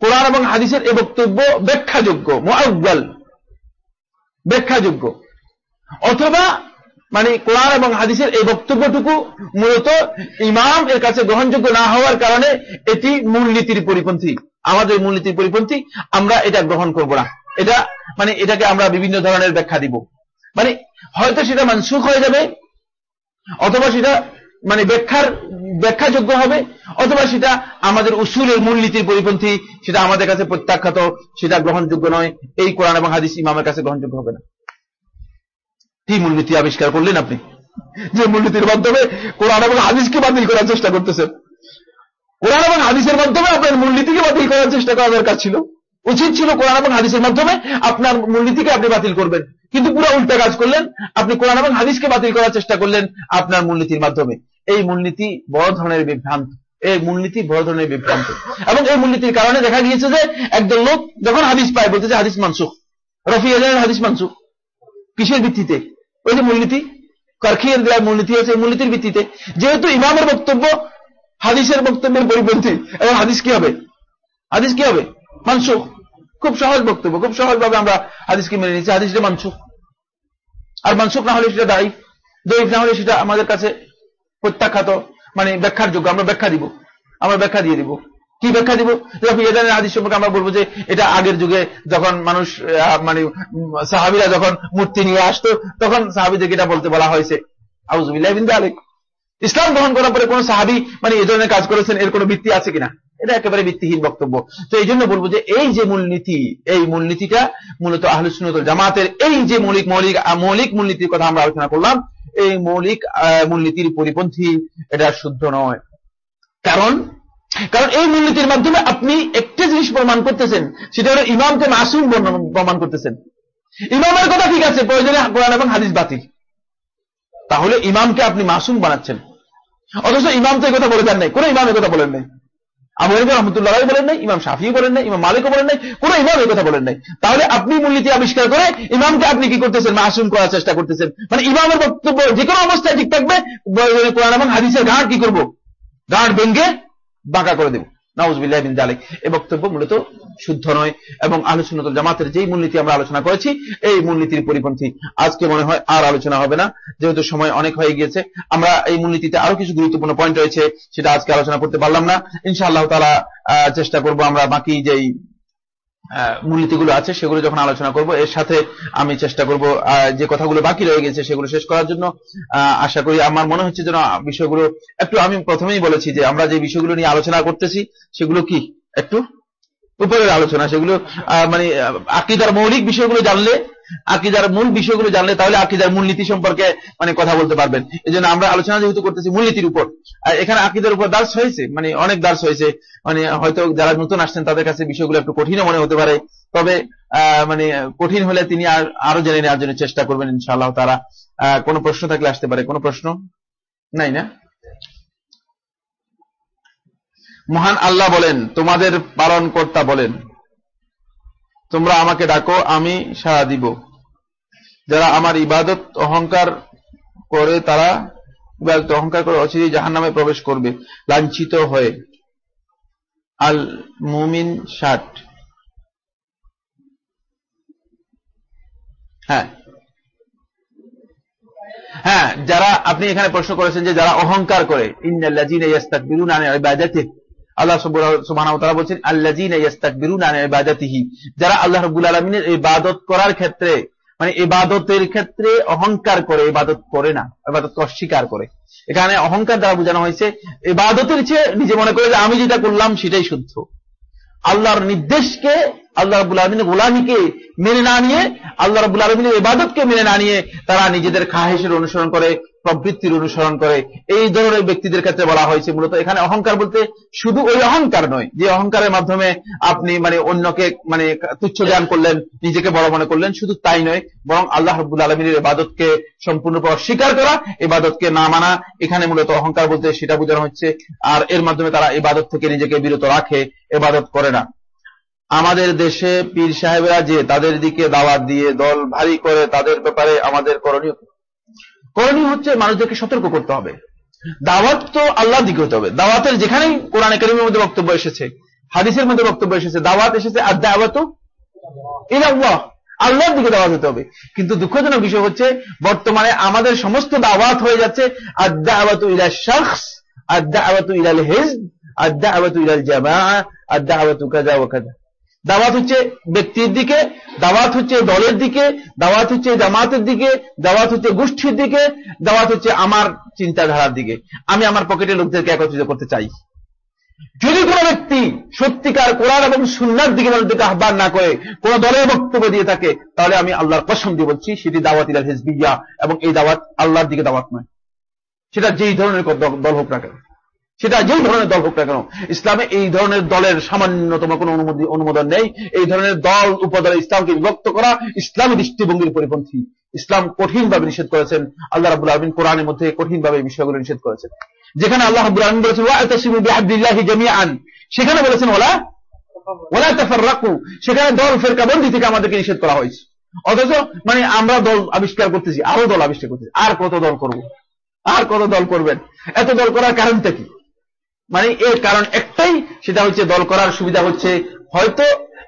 কোরআন এবং হাদিসের এই বক্তব্য ব্যাখ্যাযোগ্য মোয়াল ব্যাখ্যাযোগ্য। অথবা মানে কোরআন এবং হাদিসের এই বক্তব্যটুকু মূলত ইমাম এর কাছে গ্রহণযোগ্য না হওয়ার কারণে এটি মূলনীতির পরিপন্থী। আমাদের মূলনীতির পরিপন্থী, আমরা এটা গ্রহণ করব না। এটা মানে এটাকে আমরা বিভিন্ন ধরনের ব্যাখ্যা দিব। মানে হয়তো সেটা মানসুখ হয়ে যাবে, অথবা সেটা মানে ব্যাখ্যার, ব্যাখ্যাযোগ্য হবে, অথবা সেটা আমাদের উসুলের মূলনীতির পরিপন্থী, সেটা আমাদের কাছে প্রত্যাখ্যাত, সেটা গ্রহণযোগ্য নয়। এই কোরআন এবং হাদিস ইমামের কাছে গ্রহণযোগ্য হবে না। কি মূলনীতি আবিষ্কার করলেন আপনি? যে মূলনীতির মাধ্যমে কোরআন এবং হাদিসকে বাতিল করার চেষ্টা করতেছেন। কোরআন এবং হাদিসের মাধ্যমে আপনার মূলনীতিকে বাতিল করার চেষ্টা করা দরকার ছিল। উচিত ছিল কোরআন এবং হাদিসের মাধ্যমে আপনার মূলনীতিকে আপনি বাতিল করবেন। কিন্তু পুরো উল্টা কাজ করলেন, আপনি কোরআন এবং হাদিসকে বাতিল করার চেষ্টা করলেন আপনার মূলনীতির মাধ্যমে। এই মূলনীতি বড় ধরনের বিভ্রান্ত। এই মূলনীতি বড় ধরনের বিভ্রান্ত। এবং এই মূলনীতির কারণে দেখা গিয়েছে যে একজন লোক যখন হাদিস পায়, বলতে যে হাদিস মানসুখ, রফি হাদিস মানসুখ, কিসের ভিত্তিতে? ওই যে মূলনীতি কারখিয়ার দেওয়ার মূলনীতি আছে মূলনীতির ভিত্তিতে যেহেতু ইমামের বক্তব্য হাদিসের বক্তব্যের পরিপন্থী এবং হাদিস কি হবে হাদিস কি হবে মানসুখ খুব সহজ বক্তব্য খুব সহজভাবে আমরা হাদিসকে মেনে নিচ্ছি হাদিসটা মানসুখ আর মানসুখ না হলে সেটা দায়ী দৈব না হলে সেটা আমাদের কাছে প্রত্যাখ্যাত মানে ব্যাখ্যার যোগ্য আমরা ব্যাখ্যা দিব আমরা ব্যাখ্যা দিয়ে দিব কি ব্যাখ্যা দিব? যখন ইয়াদানের হাদিস সম্পর্কে আমরা বলব যে এটা আগের যুগে যখন মানুষ মানে সাহাবিরা যখন মূর্তি নিয়ে আসতো, তখন সাহাবিদেরকে এটা বলতে বলা হয়েছে। আউজুবিল্লাহ আলেক ইসলাম গ্রহণ করার পরে কোন সাহাবি মানে এই ধরনের কাজ করেছেন, এর কোনো ভিত্তি আছে কিনা? এটা একেবারে ভিত্তিহীন বক্তব্য। তো এই জন্য বলব যে এই যে মূলনীতি, এই মূলনীতিটা মূলত আহলুসুন্নতুল জামাতের এই যে মৌলিক মৌলিক মৌলিক মূলনীতির কথা আমরা আলোচনা করলাম, এই মৌলিক মূলনীতির পরিপন্থী এটা শুদ্ধ নয়। কারণ কারণ এই মূলনীতির মাধ্যমে আপনি একটা জিনিস প্রমাণ করতেছেন, সেটা হলো ইমামকে মাসুম প্রমাণ করতেছেন। ইমামের কথা ঠিক আছে, প্রয়োজনে কোরআন এবং হাদিস বাতিল। তাহলে ইমামকে আপনি মাসুম বানাচ্ছেন। অথচ ইমাম তো এই কথা বলে দেন নাই, কোন ইমাম কথা বলেন নাই। আবু রহমতুল্লাহ বলেন নাই, ইমাম শাফিও বলেন নাই, ইমাম মালিকও বলেন নাই, কোন ইমাম এই কথা বলেন নাই। তাহলে আপনি মূলনীতি আবিষ্কার করে ইমামকে আপনি কি করতেছেন, মাসুম করার চেষ্টা করতেছেন। মানে ইমামের বক্তব্য যে কোনো অবস্থায় ঠিক থাকবে কোরআন এবং হাদিসের গাঁট কি করব? গাঁট ভেঙ্গে বাঁকা করে দেব। নাউজবিল্লাহ জালেক এ বক্তব্য মূলত শুদ্ধ নয় এবং আলোচনা জামাতের যেই মূলনীতি আমরা আলোচনা করেছি, এই মূলনীতির পরিপন্থী আজকে মনে হয় আর আলোচনা হবে না। যেহেতু সময় অনেক হয়ে গিয়েছে, আমরা এই মূলনীতিতে আরও কিছু গুরুত্বপূর্ণ পয়েন্ট রয়েছে, সেটা আজকে আলোচনা করতে পারলাম না। ইনশাআল্লাহ তারা চেষ্টা করব আমরা বাকি যেই মূলনীতিগুলো আছে, সেগুলো যখন আলোচনা করব, এর সাথে আমি চেষ্টা করব যে কথাগুলো বাকি রয়ে গেছে সেগুলো শেষ করার জন্য আশা করি আমার মনে হচ্ছে যেন বিষয়গুলো একটু, আমি প্রথমেই বলেছি যে আমরা যে বিষয়গুলো নিয়ে আলোচনা করতেছি, সেগুলো কি? একটু উপরের আলোচনা, সেগুলো মানে আকিদার মৌলিক বিষয়গুলো জানলে আকিদার মূল বিষয়গুলো জানলে তাহলে আকিদার মূলনীতি সম্পর্কে মানে কথা বলতে পারবেন। এই জন্য আমরা আলোচনা যেহেতু করতেছি মূলনীতির উপর। আর এখানে আকিদার উপর দার্স হয়েছে মানে অনেক দার্স হয়েছে মানে হয়তো যারা নতুন আসছেন তাদের কাছে বিষয়গুলো একটু কঠিনও মনে হতে পারে। তবে মানে কঠিন হলে তিনি আর আরও জেনে নেওয়ার জন্য চেষ্টা করবেন ইনশাআল্লাহ তারা। কোনো প্রশ্ন থাকলে আসতে পারে। কোনো প্রশ্ন? নাই না? মহান আল্লাহ বলেন, তোমাদের পালন কর্তা বলেন। তোমরা আমাকে ডাকো, আমি সাড়া দিব। যারা আমার ইবাদত অহংকার করে, তারা ইবাদত অহংকার করে অচিরেই জাহান নামে প্রবেশ করবে, লাঞ্ছিত হয়ে। আল মুমিন ষাট। হ্যাঁ। হ্যাঁ যারা আপনি এখানে প্রশ্ন করেছেন যে যারা অহংকার করে, ইন্নাল্লাযীনা ইয়াস্তাকবিরুনা আন ইবাদাতিহি। আল্লাহ তাআলা বলছেন ইবাদাতিহি। যারা আল্লাহ রাব্বুল আলামিনের ইবাদত করার ক্ষেত্রে মানে ইবাদতের ক্ষেত্রে অহংকার করে, ইবাদত করে না ইবাদত অস্বীকার করে। এখানে অহংকার দ্বারা বোঝানো হয়েছে, ইবাদতের চেয়ে নিজে মনে করে যে আমি যেটা করলাম সেটাই শুদ্ধ। আল্লাহর নির্দেশকে আল্লাহ রাবুল আলমিনের গোলামীকে মেনে না নিয়ে, আল্লাহ রবুল আলমিনের ইবাদতকে মেনে না নিয়ে তারা নিজেদের খাহেসের অনুসরণ করে প্রবৃত্তির অনুসরণ করে এই ধরনের ব্যক্তিদের ক্ষেত্রে বলা হয়েছে মূলত এখানে অহংকার বলতে শুধু ওই অহংকার নয়, যে অহংকারের মাধ্যমে আপনি মানে অন্যকে মানে তুচ্ছ জ্ঞান করলেন, নিজেকে বড় মনে করলেন, শুধু তাই নয়, বরং আল্লাহ রব্বুল আলমিনের ইবাদতকে সম্পূর্ণরূপে অস্বীকার করা, ইবাদতকে না মানা, এখানে মূলত অহংকার বলতে সেটা বোঝানো হচ্ছে, আর এর মাধ্যমে তারা ইবাদত থেকে নিজেকে বিরত রাখে, ইবাদত করে না আমাদের দেশে পীর সাহেবরা যে তাদের দিকে দাওয়াত দিয়ে দল ভারী করে তাদের ব্যাপারে আমাদের করণীয়? করণীয় হচ্ছে মানুষদেরকে সতর্ক করতে হবে। দাওয়াত তো আল্লাহর দিকে হতে হবে। দাওয়াতের যেখানেই কোরআন একাডেমির মধ্যে বক্তব্য এসেছে, হাদিসের মধ্যে বক্তব্য এসেছে, দাওয়াত এসেছে আর দাওয়াত ইলাল্লাহ, আল্লাহর দিকে দাওয়াত হতে হবে। কিন্তু দুঃখজনক বিষয় হচ্ছে, বর্তমানে আমাদের সমস্ত দাওয়াত হয়ে যাচ্ছে আর দাওয়াত ইলা শখস আর দাওয়াত ইলাল হিজব আর দাওয়াত ইলাল জামা আর দাওয়াত কাজা ওয়া কাজা দাওয়াত হচ্ছে ব্যক্তির দিকে, দাওয়াত হচ্ছে দলের দিকে, দাওয়াত হচ্ছে জামাতের দিকে, দাওয়াত হচ্ছে গোষ্ঠীর দিকে, দাওয়াত হচ্ছে আমার চিন্তাধারার দিকে। আমি আমার পকেটে লোকদেরকে একত্রিত করতে চাই। যদি কোনো ব্যক্তি সত্যিকার কোরআন এবং সুন্নার দিকে মানুষদেরকে আহ্বান না করে, কোন দলের বক্তব্য দিয়ে থাকে, তাহলে আমি আল্লাহর কসম দিয়ে বলছি, সেটি দাওয়াত ইলাল হিজবিয়া এবং এই দাওয়াত আল্লাহর দিকে দাওয়াত নয়। সেটা যেই ধরনের দল হোক না কেন। সেটা যেই ধরনের দল হোক না কেন, ইসলামে এই ধরনের দলের সামান্যতম কোনো অনুমতি, অনুমোদন নেই। এই ধরনের দল উপদলে ইসলামকে বিভক্ত করা ইসলামী দৃষ্টিভঙ্গির পরিপন্থী। ইসলাম কঠিনভাবে নিষেধ করেছেন। আল্লাহ রাবুল আলমিন কোরআনের মধ্যে কঠিনভাবে এই বিষয়গুলো নিষেধ করেছেন। যেখানে আল্লাহ রাবুল আলমিন বলেছেন ওয়া বিআবদিল্লাহি জামিআন। সেখানে বলেছেন ওলা ওলা তাফাররাকু। সেখানে দল ফেরকাবন্দি থেকে আমাদেরকে নিষেধ করা হয়েছে। অথচ মানে আমরা দল আবিষ্কার করতেছি, আরও দল আবিষ্কার করতেছি। আর কত দল করব? আর কত দল করবেন? এত দল করার কারণটা কি? মানে এর কারণ একটাই, সেটা হচ্ছে দল করার সুবিধা হচ্ছে হয়তো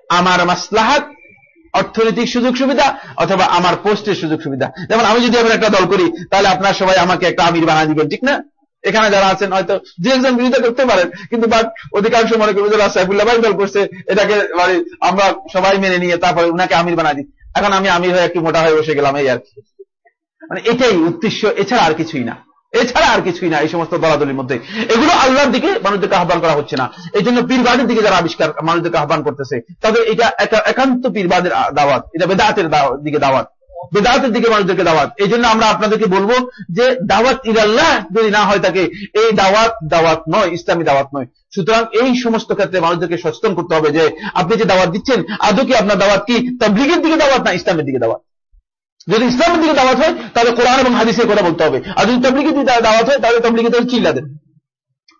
আমার মাসলাহাত, অর্থনৈতিক সুযোগ সুবিধা অথবা আমার পোস্টের সুযোগ সুবিধা। যেমন আমি যদি এবার একটা দল করি, তাহলে আপনার সবাই আমাকে একটা আমির বানা দিবেন, ঠিক না? এখানে যারা আছেন হয়তো দু একজন বিরোধিতা করতে পারেন, কিন্তু বাট অধিকাংশ মনে করবে যে সাইফুল্লাহ দল করছে, এটাকে মানে আমরা সবাই মেনে নিয়ে তারপরে উনাকে আমির বানা দিই। এখন আমি আমির হয়ে একটু মোটা হয়ে বসে গেলাম, এই আর কি। মানে এটাই উদ্দেশ্য, এছাড়া আর কিছুই না। এছাড়া আর কিছুই না, এই সমস্ত দলাদলির মধ্যে। এগুলো আল্লাহর দিকে মানুষদেরকে আহ্বান করা হচ্ছে না। এই জন্য পীরবাদের দিকে যারা আবিষ্কার মানুষদেরকে আহ্বান করতেছে তাদের এটা একান্ত পীরবাদের দাওয়াত। এটা বেদাতের দিকে দাওয়াত। বেদাতের দিকে মানুষদেরকে দাওয়াত। এই জন্য আমরা আপনাদেরকে বলব যে, দাওয়াত ইরাল্লাহ যদি না হয় থাকে এই দাওয়াত দাওয়াত নয়, ইসলামী দাওয়াত নয়। সুতরাং এই সমস্ত ক্ষেত্রে মানুষদেরকে সচেতন করতে হবে যে, আপনি যে দাওয়াত দিচ্ছেন, আদৌ কি আপনার দাওয়াত কি তাবলিগের দিকে দাওয়াত না ইসলামের দিকে দাওয়াত? যদি ইসলামের দিকে দাওয়াত হয়, তাহলে কোরআন এবং হাদিসের কথা বলতে হবে। আর যদি তবলিগের দিকে দাওয়াত হয়, তাহলে তবলিগে তাহলে চিল্লা দেন।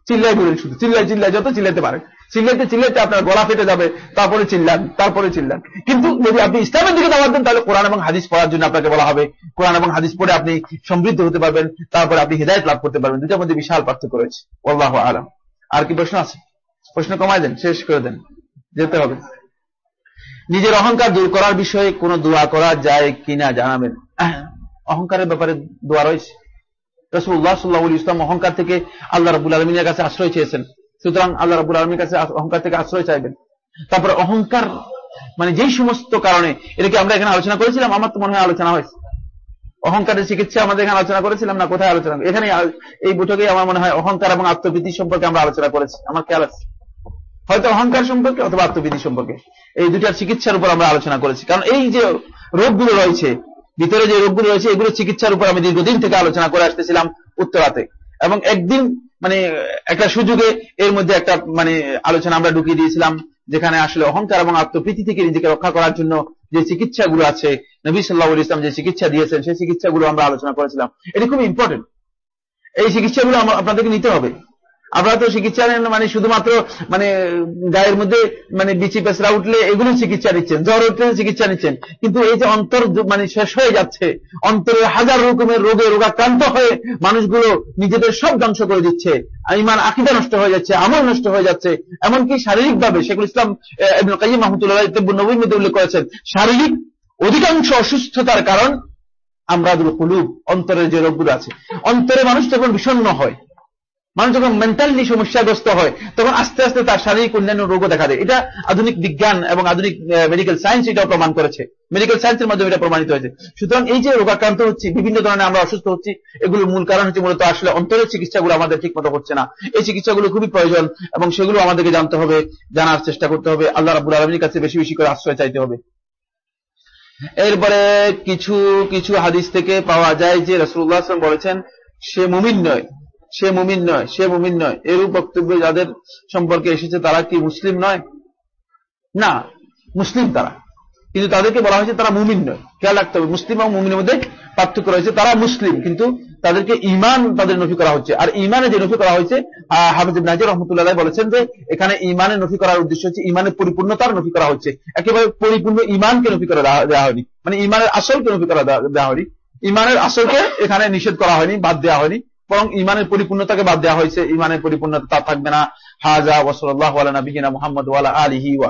চিল্লাই বলেন শুধু চিল্লাই চিল্লাই যত চিল্লাতে পারে চিল্লাইতে চিল্লাইতে আপনার গলা ফেটে যাবে, তারপরে চিল্লান তারপরে চিল্লান। কিন্তু যদি আপনি ইসলামের দিকে দাওয়াত দেন, তাহলে কোরআন এবং হাদিস পড়ার জন্য আপনাকে বলা হবে। কোরআন এবং হাদিস পড়ে আপনি সমৃদ্ধ হতে পারবেন, তারপরে আপনি হৃদায়ত লাভ করতে পারবেন। দুটার মধ্যে বিশাল পার্থক্য রয়েছে। আল্লাহ আলম। আর কি প্রশ্ন আছে? প্রশ্ন কমায় দেন, শেষ করে দেন। যেতে হবে। নিজের অহংকার দূর করার বিষয়ে কোনো দোয়া করা যায় কিনা জানাবেন। অহংকারের ব্যাপারে দোয়া রয়েছে। রসুল্লাহ সাল্লাহ ইসলাম অহংকার থেকে আল্লাহ রাবুল আলমিনের কাছে আশ্রয় চেয়েছেন। সুতরাং আল্লাহ রাবুল আলমীর কাছে অহংকার থেকে আশ্রয় চাইবেন। তারপরে অহংকার মানে যেই সমস্ত কারণে, এটাকে আমরা এখানে আলোচনা করেছিলাম, আমার তো মনে হয় আলোচনা হয়েছে। অহংকারের চিকিৎসা আমাদের এখানে আলোচনা করেছিলাম না, কোথায় আলোচনা? এখানে এই বৈঠকে আমার মনে হয় অহংকার এবং আত্মবৃদ্ধি সম্পর্কে আমরা আলোচনা করেছি। আমার খেয়াল আছে। হয়তো অহংকার সম্পর্কে অথবা আত্মবিধি সম্পর্কে। এই দুটার চিকিৎসার উপর আমরা আলোচনা করেছি। কারণ এই যে রোগগুলো রয়েছে, ভিতরে যে রোগগুলো রয়েছে এগুলো চিকিৎসার উপর আমি দীর্ঘদিন থেকে আলোচনা করে আসতেছিলাম উত্তরাতে। এবং একদিন মানে একটা সুযোগে এর মধ্যে একটা মানে আলোচনা আমরা ঢুকিয়ে দিয়েছিলাম, যেখানে আসলে অহংকার এবং আত্মপ্রীতি থেকে নিজেকে রক্ষা করার জন্য যে চিকিৎসাগুলো আছে, নবী সাল্লাহ ইসলাম যে চিকিৎসা দিয়েছেন, সেই চিকিৎসাগুলো আমরা আলোচনা করেছিলাম। এটি খুব ইম্পর্টেন্ট এই চিকিৎসাগুলো আপনাদেরকে নিতে হবে। আপনারা তো চিকিৎসা নেন মানে শুধুমাত্র মানে গায়ের মধ্যে মানে বিচি পেছরা উঠলে এগুলো চিকিৎসা নিচ্ছেন জ্বর উঠলে চিকিৎসা নিচ্ছেন। কিন্তু এই যে অন্তর মানে শেষ হয়ে যাচ্ছে অন্তরে হাজার রকমের রোগে রোগাক্রান্ত হয়ে মানুষগুলো নিজেদের সব ধ্বংস করে দিচ্ছে ইমান আকিদা নষ্ট হয়ে যাচ্ছে আমল নষ্ট হয়ে যাচ্ছে। এমনকি শারীরিক ভাবে শেখুল ইসলাম আহ, মাহমুদুল্লাহ নবীর মধ্যে উল্লেখ করেছেন শারীরিক অধিকাংশ অসুস্থতার কারণ আমরা কুলুব অন্তরের যে রোগগুলো আছে। অন্তরে মানুষ যখন বিষণ্ণ হয় মানুষ যখন মেন্টালি সমস্যাগ্রস্ত হয়, তখন আস্তে আস্তে তার শারীরিক অন্যান্য রোগও দেখা দেয়। এটা আধুনিক বিজ্ঞান এবং আধুনিক মেডিকেল সায়েন্স এটাও প্রমাণ করেছে। মেডিকেল সায়েন্সের মাধ্যমে এটা প্রমাণিত হয়েছে। সুতরাং এই যে রোগাক্রান্ত হচ্ছি, বিভিন্ন ধরনের আমরা অসুস্থ হচ্ছি, এগুলোর মূল কারণ হচ্ছে মূলত আসলে অন্তরের চিকিৎসাগুলো আমাদের ঠিক মতো হচ্ছে না। এই চিকিৎসাগুলো খুবই প্রয়োজন এবং সেগুলো আমাদেরকে জানতে হবে, জানার চেষ্টা করতে হবে। আল্লাহ রাবুল আলমীর কাছে বেশি বেশি করে আশ্রয় চাইতে হবে। এরপরে কিছু কিছু হাদিস থেকে পাওয়া যায় যে রসুল্লাহ বলেছেন, সে মুমিন নয়। সে মুমিন নয়, সে মুমিন নয়। এরূপ বক্তব্য যাদের সম্পর্কে এসেছে, তারা কি মুসলিম নয়? না, মুসলিম তারা। কিন্তু তাদেরকে বলা হয়েছে তারা মুমিন নয়। খেয়াল রাখতে হবে, মুসলিম এবং মুমিনের মধ্যে পার্থক্য রয়েছে। তারা মুসলিম, কিন্তু তাদেরকে ইমান তাদের নফি করা হচ্ছে। আর ইমানে যে নফি করা হয়েছে হাফিজ ইবনে হাজার রহমতুল্লাহ বলেছেন যে, এখানে ইমানে নফি করার উদ্দেশ্য হচ্ছে ইমানের পরিপূর্ণতার নফি করা হচ্ছে। একেবারে পরিপূর্ণ ইমানকে নফি করে দেওয়া হয়নি। মানে ইমানের আসলকে নফি করা দেওয়া হয়নি। ইমানের আসলকে এখানে নিষেধ করা হয়নি, বাদ দেওয়া হয়নি। বরং ইমানের পরিপূর্ণতাকে বাদ দেওয়া হয়েছে। ইমানের পরিপূর্ণতা তা থাকবে না। হাজা ওসল্লাহ আলা মোহাম্মদ ওয়ালা আলিহি ওয়া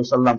ওসাল্লাম